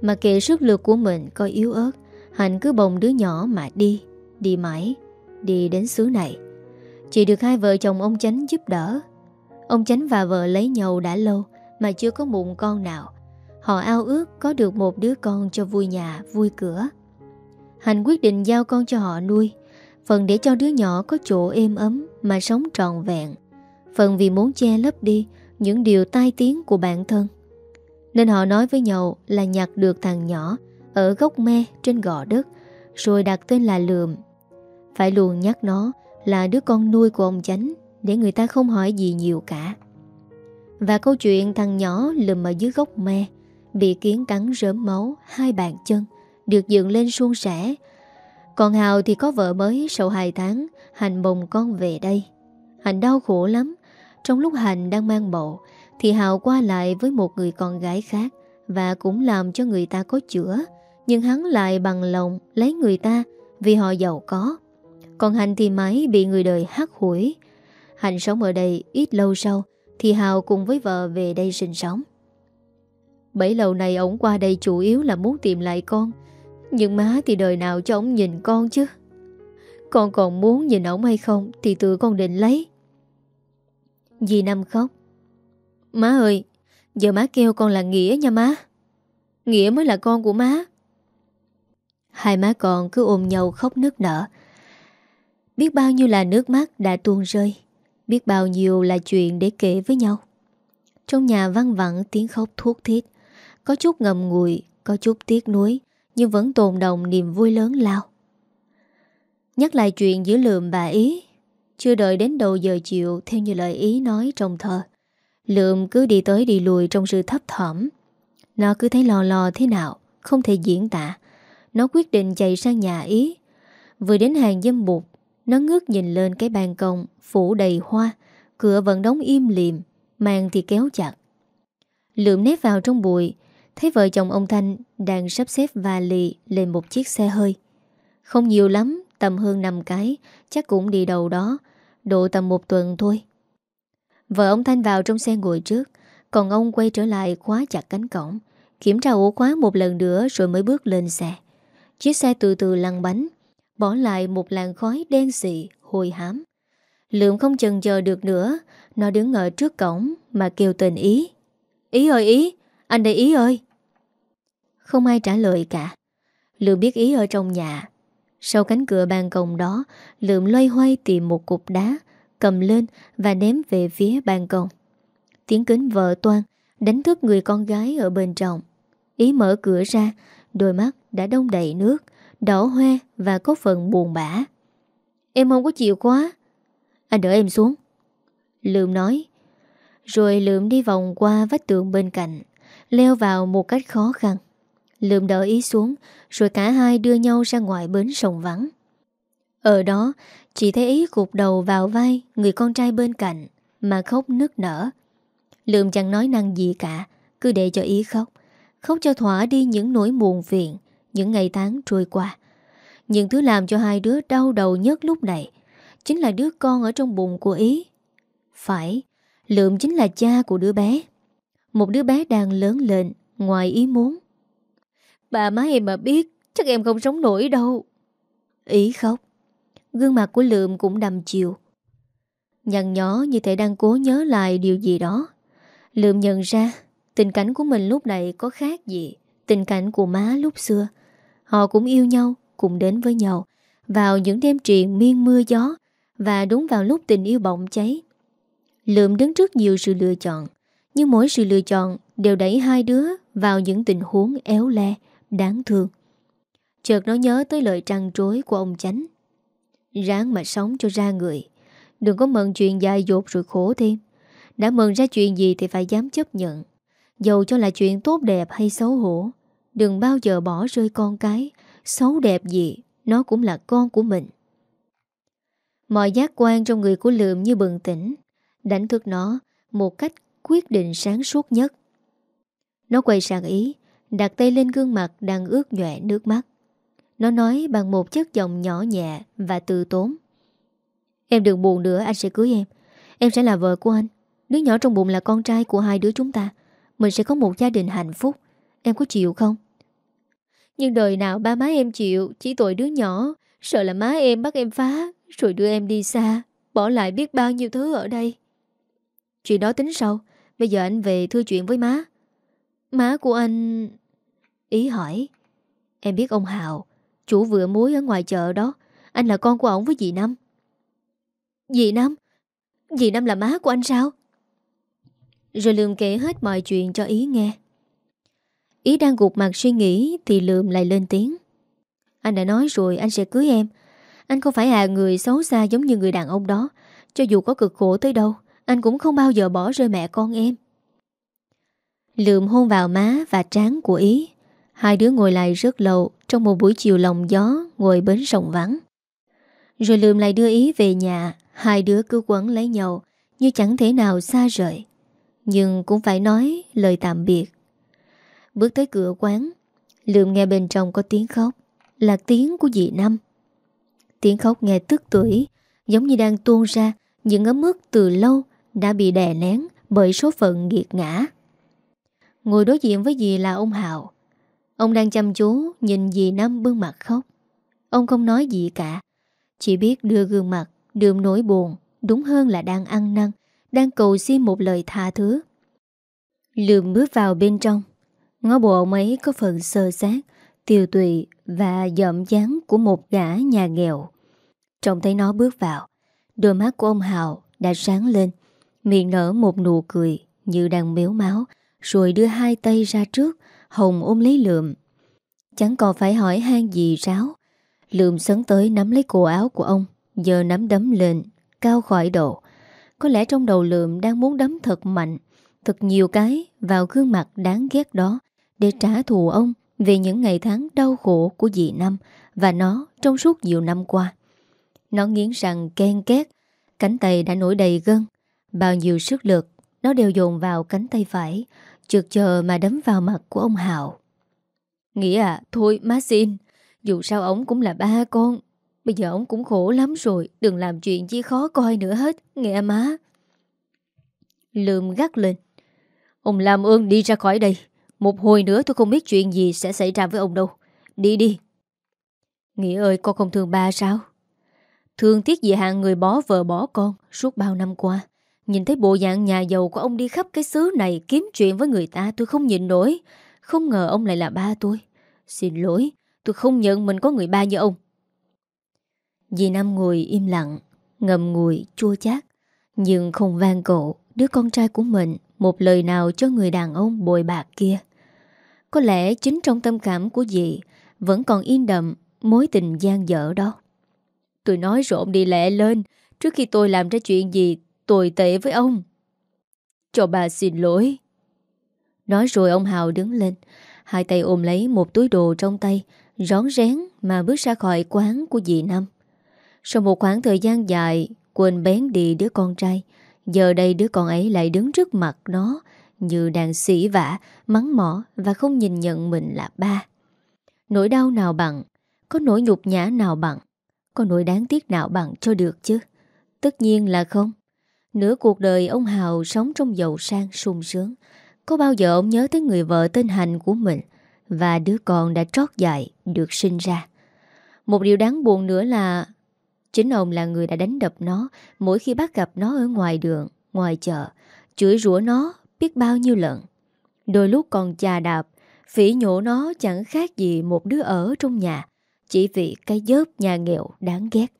Mà kệ sức lực của mình có yếu ớt Hạnh cứ bồng đứa nhỏ mà đi Đi mãi Đi đến xứ này. Chỉ được hai vợ chồng ông Chánh giúp đỡ. Ông Chánh và vợ lấy nhau đã lâu Mà chưa có mụn con nào. Họ ao ước có được một đứa con cho vui nhà, vui cửa. Hạnh quyết định giao con cho họ nuôi. Phần để cho đứa nhỏ có chỗ êm ấm Mà sống trọn vẹn Phần vì muốn che lấp đi những điều tai tiếng của bản thân. Nên họ nói với nhau là nhặt được thằng nhỏ ở gốc me trên gò đất, rồi đặt tên là Lượm. Phải luôn nhắc nó là đứa con nuôi của ông Chánh để người ta không hỏi gì nhiều cả. Và câu chuyện thằng nhỏ lùm ở dưới gốc me bị kiến cắn rớm máu hai bàn chân, được dựng lên suôn sẻ. Còn Hào thì có vợ mới sau 2 tháng. Hành bồng con về đây. Hành đau khổ lắm. Trong lúc Hành đang mang bầu, Thì Hào qua lại với một người con gái khác Và cũng làm cho người ta có chữa. Nhưng hắn lại bằng lòng lấy người ta Vì họ giàu có. Còn Hành thì mãi bị người đời hắt hủi. Hành sống ở đây ít lâu sau Thì Hào cùng với vợ về đây sinh sống. Bảy lâu này ổng qua đây chủ yếu là muốn tìm lại con. Nhưng má thì đời nào cho ông nhìn con chứ? Con còn muốn nhìn ổng hay không Thì tự con định lấy. Dì Năm khóc. Má ơi, Giờ má kêu con là Nghĩa nha má. Nghĩa mới là con của má. Hai má con cứ ôm nhau khóc nức nở. Biết bao nhiêu là nước mắt đã tuôn rơi, Biết bao nhiêu là chuyện để kể với nhau. Trong nhà văng vẳng tiếng khóc thuốc thiết Có chút ngầm ngùi, Có chút tiếc nuối. Nhưng vẫn tồn đồng niềm vui lớn lao. Nhắc lại chuyện giữa lượm bà Ý, chưa đợi đến đầu giờ chiều, Theo như lời ý nói trong thơ, Lượm cứ đi tới đi lùi trong sự thấp thỏm. Nó cứ thấy lò lò thế nào, Không thể diễn tả. Nó quyết định chạy sang nhà ý. Vừa đến hàng dâm bụt, Nó ngước nhìn lên cái ban công Phủ đầy hoa, Cửa vẫn đóng im liềm, màn thì kéo chặt. Lượm nét vào trong bụi Thấy vợ chồng ông Thanh Đang sắp xếp vali lên một chiếc xe hơi. Không nhiều lắm, Tầm hơn 5 cái, Chắc cũng đi đầu đó, Độ tầm một tuần thôi. Vợ ông Thanh vào trong xe ngồi trước, Còn ông quay trở lại khóa chặt cánh cổng, Kiểm tra ổ khóa một lần nữa Rồi mới bước lên xe. Chiếc xe từ từ lăn bánh, Bỏ lại một làn khói đen xị Hồi hám. Lượng không chần chờ được nữa, Nó đứng ở trước cổng Mà kêu tên Ý. Ý ơi, Ý, Anh đây Ý ơi. Không ai trả lời cả. Lượng biết Ý ở trong nhà. Sau cánh cửa ban công đó Lượng loay hoay tìm một cục đá, Cầm lên và ném về phía ban công. Tiếng kính vợ toan Đánh thức người con gái ở bên trong. Ý mở cửa ra, Đôi mắt đã đông đầy nước, Đỏ hoe và có phần buồn bã. Em không có chịu quá Anh đỡ em xuống. Lượm nói. Rồi lượm đi vòng qua vách tường bên cạnh, Leo vào một cách khó khăn. Lượm đỡ ý xuống, Rồi cả hai đưa nhau ra ngoài bến sông vắng. Ở đó, Chỉ thấy ý cụp đầu vào vai Người con trai bên cạnh Mà khóc nức nở. Lượm chẳng nói năng gì cả, Cứ để cho ý khóc Khóc cho thỏa đi những nỗi buồn phiền Những ngày tháng trôi qua. Những thứ làm cho hai đứa đau đầu nhất lúc này Chính là đứa con ở trong bụng của Ý. Phải, Lượm chính là cha của đứa bé. Một đứa bé đang lớn lên Ngoài ý muốn. Bà má em mà biết, Chắc em không sống nổi đâu. Ý khóc. Gương mặt của Lượm cũng đầm chiều. Nhằn nhỏ như thể đang cố nhớ lại điều gì đó. Lượm nhận ra, Tình cảnh của mình lúc này có khác gì Tình cảnh của má lúc xưa. Họ cũng yêu nhau, Cùng đến với nhau, Vào những đêm triền miên mưa gió, Và đúng vào lúc tình yêu bỏng cháy. Lượm đứng trước nhiều sự lựa chọn, Nhưng mỗi sự lựa chọn Đều đẩy hai đứa vào những tình huống éo le. Đáng thương. Chợt nó nhớ tới lời trăng trối của ông chánh. Ráng mà sống cho ra người. Đừng có mận chuyện dài dột rồi khổ thêm. Đã mừng ra chuyện gì thì phải dám chấp nhận. Dầu cho là chuyện tốt đẹp hay xấu hổ, Đừng bao giờ bỏ rơi con cái. Xấu đẹp gì, Nó cũng là con của mình. Mọi giác quan trong người của Lượm như bừng tỉnh, Đánh thức nó Một cách quyết định sáng suốt nhất. Nó quay sang ý Đặt tay lên gương mặt đang ướt nhòe nước mắt. Nó nói bằng một chất giọng nhỏ nhẹ Và từ tốn. Em đừng buồn nữa, anh sẽ cưới em. Em sẽ là vợ của anh. Đứa nhỏ trong bụng là con trai của hai đứa chúng ta. Mình sẽ có một gia đình hạnh phúc. Em có chịu không? Nhưng đời nào ba má em chịu, Chỉ tội đứa nhỏ. Sợ là má em bắt em phá, Rồi đưa em đi xa. Bỏ lại biết bao nhiêu thứ ở đây. Chuyện đó tính sau. Bây giờ anh về thưa chuyện với má. Má của anh Ý hỏi, Em biết ông Hào, Chủ vừa muối ở ngoài chợ đó, Anh là con của ổng với dì Năm. Dì Năm? Dì Năm là má của anh sao? Rồi Lượm kể hết mọi chuyện cho Ý nghe. Ý đang gục mặt suy nghĩ Thì Lượm lại lên tiếng. Anh đã nói rồi, anh sẽ cưới em. Anh không phải là người xấu xa giống như người đàn ông đó. Cho dù có cực khổ tới đâu, Anh cũng không bao giờ bỏ rơi mẹ con em. Lượm hôn vào má và trán của Ý. Hai đứa ngồi lại rất lâu, Trong một buổi chiều lòng gió, Ngồi bến sông vắng. Rồi Lượm lại đưa Ý về nhà, Hai đứa cứ quấn lấy nhau, Như chẳng thể nào xa rời. Nhưng cũng phải nói lời tạm biệt. Bước tới cửa quán Lượm nghe bên trong có tiếng khóc, Là tiếng của dì Năm. Tiếng khóc nghe tức tuổi Giống như đang tuôn ra Những ấm ức từ lâu Đã bị đè nén bởi số phận nghiệt ngã. Ngồi đối diện với dì là ông Hào. Ông đang chăm chú Nhìn dì Năm bưng mặt khóc Ông không nói gì cả Chỉ biết đưa gương mặt Đượm nỗi buồn Đúng hơn là đang ăn năn đang cầu xin một lời tha thứ. Lượm bước vào bên trong, ngó bộ ông ấy có phần sơ sát, tiều tụy và dậm dáng của một gã nhà nghèo. Trông thấy nó bước vào, đôi mắt của ông Hào đã sáng lên, miệng nở một nụ cười như đang miếu máu, rồi đưa hai tay ra trước, Hồng ôm lấy lượm. Chẳng còn phải hỏi han gì ráo. Lượm sấn tới nắm lấy cổ áo của ông, giờ nắm đấm lên, cao khỏi độ, có lẽ trong đầu lượm đang muốn đấm thật mạnh Thật nhiều cái vào gương mặt đáng ghét đó Để trả thù ông Về những ngày tháng đau khổ của dì Năm Và nó trong suốt nhiều năm qua Nó nghiến rằng ken két Cánh tay đã nổi đầy gân Bao nhiêu sức lực Nó đều dồn vào cánh tay phải Chợt chờ mà đấm vào mặt của ông Hào Nghĩa à Thôi, má xin. Dù sao ông cũng là ba con. Bây giờ ông cũng khổ lắm rồi, Đừng làm chuyện chi khó coi nữa hết, Nghe má. Lượm gắt lên. Ông làm ơn đi ra khỏi đây. Một hồi nữa tôi không biết chuyện gì sẽ xảy ra với ông đâu. Đi đi. Nghĩa ơi, con không thương ba sao? Thương tiếc gì hạng người bỏ vợ bỏ con Suốt bao năm qua. Nhìn thấy bộ dạng nhà giàu của ông đi khắp cái xứ này Kiếm chuyện với người ta, tôi không nhịn nổi. Không ngờ ông lại là ba tôi. Xin lỗi, Tôi không nhận mình có người ba như ông. Dì Năm ngồi im lặng Ngầm ngùi, chua chát. Nhưng không vang cổ Đứa con trai của mình, Một lời nào cho người đàn ông bồi bạc kia. Có lẽ chính trong tâm cảm của dì, Vẫn còn yên đậm Mối tình gian dở đó. Tôi nói rồi ông đi lẹ lên, Trước khi tôi làm ra chuyện gì Tồi tệ với ông. Cho bà xin lỗi. Nói rồi ông Hào đứng lên, Hai tay ôm lấy một túi đồ trong tay, Rón rén mà bước ra khỏi quán của dì Năm. Sau một khoảng thời gian dài, Quên bén đi đứa con trai, Giờ đây đứa con ấy lại đứng trước mặt nó Như đang xỉ vả, Mắng mỏ và không nhìn nhận mình là ba. Nỗi đau nào bằng, Có nỗi nhục nhã nào bằng, Có nỗi đáng tiếc nào bằng cho được chứ? Tất nhiên là không. Nửa cuộc đời ông Hào sống trong giàu sang, sung sướng. Có bao giờ ông nhớ tới người vợ tên Hành của mình? Và đứa con đã trót dại, được sinh ra. Một điều đáng buồn nữa là Chính ông là người đã đánh đập nó Mỗi khi bắt gặp nó ở ngoài đường, Ngoài chợ. Chửi rủa nó biết bao nhiêu lần. Đôi lúc còn chà đạp, Phỉ nhổ nó chẳng khác gì một đứa ở trong nhà, Chỉ vì cái dớp nhà nghèo đáng ghét.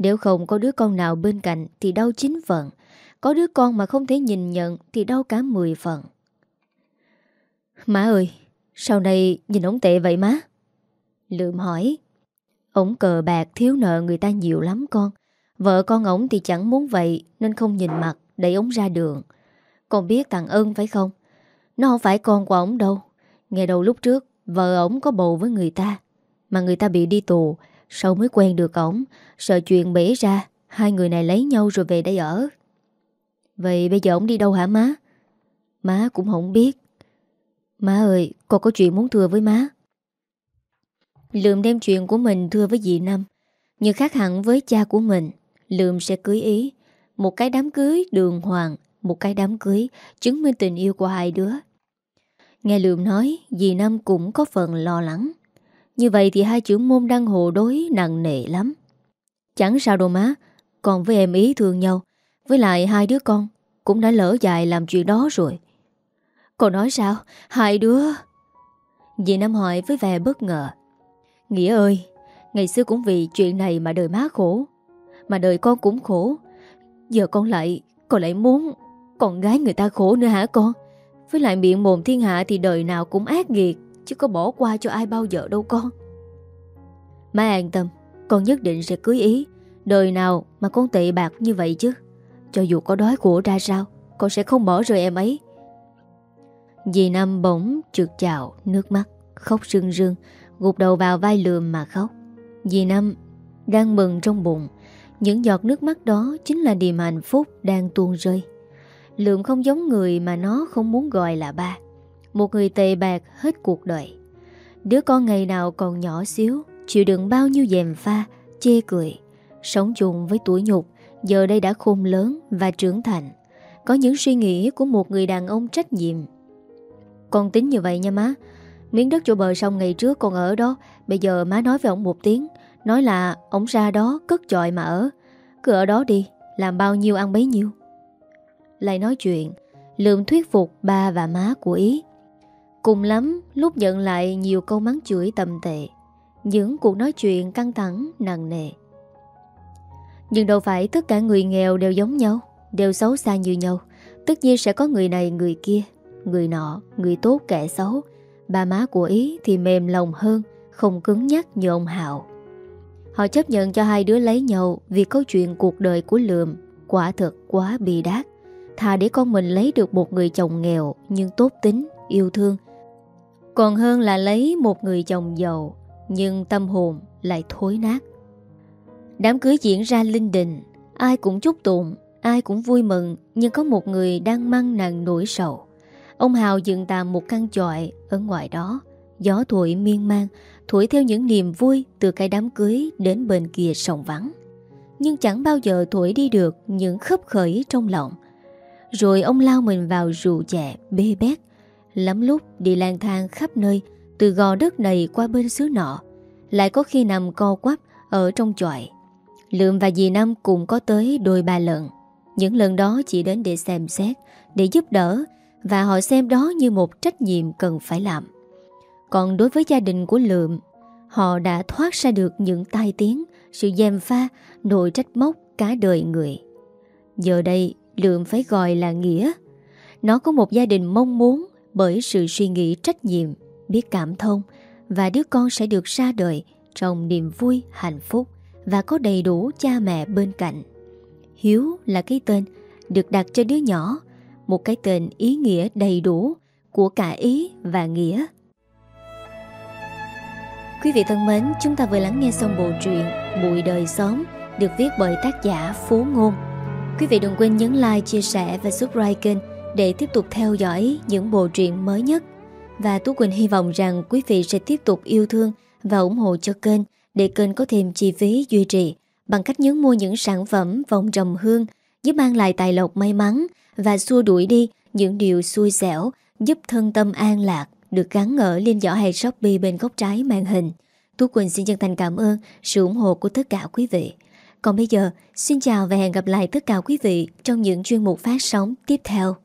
Nếu không có đứa con nào bên cạnh Thì đau chín phận, Có đứa con mà không thể nhìn nhận Thì đau cả 10 phận. Má ơi Sau này nhìn ổng tệ vậy má? Lượm hỏi. Ổng cờ bạc thiếu nợ người ta nhiều lắm con. Vợ con ổng thì chẳng muốn vậy Nên không nhìn mặt đẩy ổng ra đường. Con biết thằng ơn phải không? Nó không phải con của ổng đâu. Ngày đầu lúc trước Vợ ổng có bầu với người ta Mà người ta bị đi tù sau mới quen được ổng, Sợ chuyện bể ra, Hai người này lấy nhau rồi về đây ở. Vậy bây giờ ổng đi đâu hả má? Má cũng không biết. Má ơi, con có chuyện muốn thưa với má. Lượm đem chuyện của mình thưa với dì Năm Nhưng khác hẳn với cha của mình. Lượm sẽ cưới ý. Một cái đám cưới, đường hoàng, Một cái đám cưới, chứng minh tình yêu của hai đứa. Nghe Lượm nói, Dì Năm cũng có phần lo lắng. Như vậy thì hai chữ môn đăng hộ đối nặng nề lắm. Chẳng sao đâu má Còn với em ý thương nhau. Với lại hai đứa con Cũng đã lỡ dài làm chuyện đó rồi. Cô nói sao, Hai đứa? Dì nam hỏi với vẻ bất ngờ. Nghĩa ơi, Ngày xưa cũng vì chuyện này mà đời má khổ, Mà đời con cũng khổ. Giờ con lại Con lại muốn Con gái người ta khổ nữa hả con? Với lại miệng mồm thiên hạ thì đời nào cũng ác nghiệt. Chứ có bỏ qua cho ai bao giờ đâu con. Má an tâm, Con nhất định sẽ cưới ý. Đời nào mà con tệ bạc như vậy chứ? Cho dù có đói khổ ra sao, Con sẽ không bỏ rơi em ấy. Dì Năm bỗng trượt chào, Nước mắt, khóc rưng rưng, Gục đầu vào vai lườm mà khóc. Dì Năm đang mừng trong bụng. Những giọt nước mắt đó Chính là niềm hạnh phúc đang tuôn rơi. Lượm không giống người mà nó không muốn gọi là ba. Một người tệ bạc hết cuộc đời. Đứa con ngày nào còn nhỏ xíu, Chịu đựng bao nhiêu dèm pha, Chê cười. Sống chung với tuổi nhục, Giờ đây đã khôn lớn và trưởng thành. Có những suy nghĩ của một người đàn ông trách nhiệm. Con tính như vậy nha má. Miếng đất chỗ bờ sông ngày trước con ở đó. Bây giờ má nói với ông một tiếng. Nói là ông ra đó cất chọi mà ở. Cứ ở đó đi, Làm bao nhiêu ăn bấy nhiêu. Lại nói chuyện Lượm thuyết phục ba và má của Ý. Cùng lắm lúc nhận lại nhiều câu mắng chửi tầm tệ Những cuộc nói chuyện căng thẳng nặng nề. Nhưng đâu phải tất cả người nghèo đều giống nhau Đều xấu xa như nhau. Tất nhiên sẽ có người này người kia Người nọ, người tốt kẻ xấu. Ba má của Ý thì mềm lòng hơn Không cứng nhắc như ông Hạo. Họ chấp nhận cho hai đứa lấy nhau Vì câu chuyện cuộc đời của Lượm Quả thật quá bị đát. Thà để con mình lấy được một người chồng nghèo Nhưng tốt tính, yêu thương còn hơn là lấy một người chồng giàu, Nhưng tâm hồn lại thối nát. Đám cưới diễn ra linh đình, Ai cũng chúc tụng, Ai cũng vui mừng, Nhưng có một người đang mang nặng nỗi sầu. Ông Hào dựng tạm một căn chọi Ở ngoài đó, Gió thổi miên man, Thổi theo những niềm vui Từ cái đám cưới đến bên kia sông vắng. Nhưng chẳng bao giờ thổi đi được Những khớp khởi trong lòng. Rồi ông lao mình vào rượu chè, Bê bét Lắm lúc đi lang thang khắp nơi, Từ gò đất này qua bên xứ nọ, Lại có khi nằm co quắp Ở trong chọi Lượm và dì Năm cũng có tới đôi ba lần. Những lần đó chỉ đến để xem xét, Để giúp đỡ, Và họ xem đó như một trách nhiệm cần phải làm. Còn đối với gia đình của Lượm, Họ đã thoát ra được những tai tiếng, Sự gièm pha Nội trách móc cả đời người. Giờ đây, Lượm phải gọi là Nghĩa. Nó có một gia đình mong muốn bởi sự suy nghĩ trách nhiệm Biết cảm thông Và đứa con sẽ được ra đời Trong niềm vui, hạnh phúc và có đầy đủ cha mẹ bên cạnh. Hiếu là cái tên được đặt cho đứa nhỏ, một cái tên ý nghĩa đầy đủ của cả ý và nghĩa. Quý vị thân mến, chúng ta vừa lắng nghe xong bộ truyện Bụi đời xóm được viết bởi tác giả Phú Ngôn. Quý vị đừng quên nhấn like, chia sẻ và subscribe kênh để tiếp tục theo dõi những bộ truyện mới nhất. Và Tú Quỳnh hy vọng rằng quý vị sẽ tiếp tục yêu thương và ủng hộ cho kênh để kênh có thêm chi phí duy trì bằng cách nhấn mua những sản phẩm vòng trầm hương giúp mang lại tài lộc may mắn và xua đuổi đi những điều xui xẻo giúp thân tâm an lạc được gắn ở lên giỏ hay Shopee bên góc trái màn hình. Tú Quỳnh xin chân thành cảm ơn sự ủng hộ của tất cả quý vị. Còn bây giờ, xin chào và hẹn gặp lại tất cả quý vị trong những chuyên mục phát sóng tiếp theo.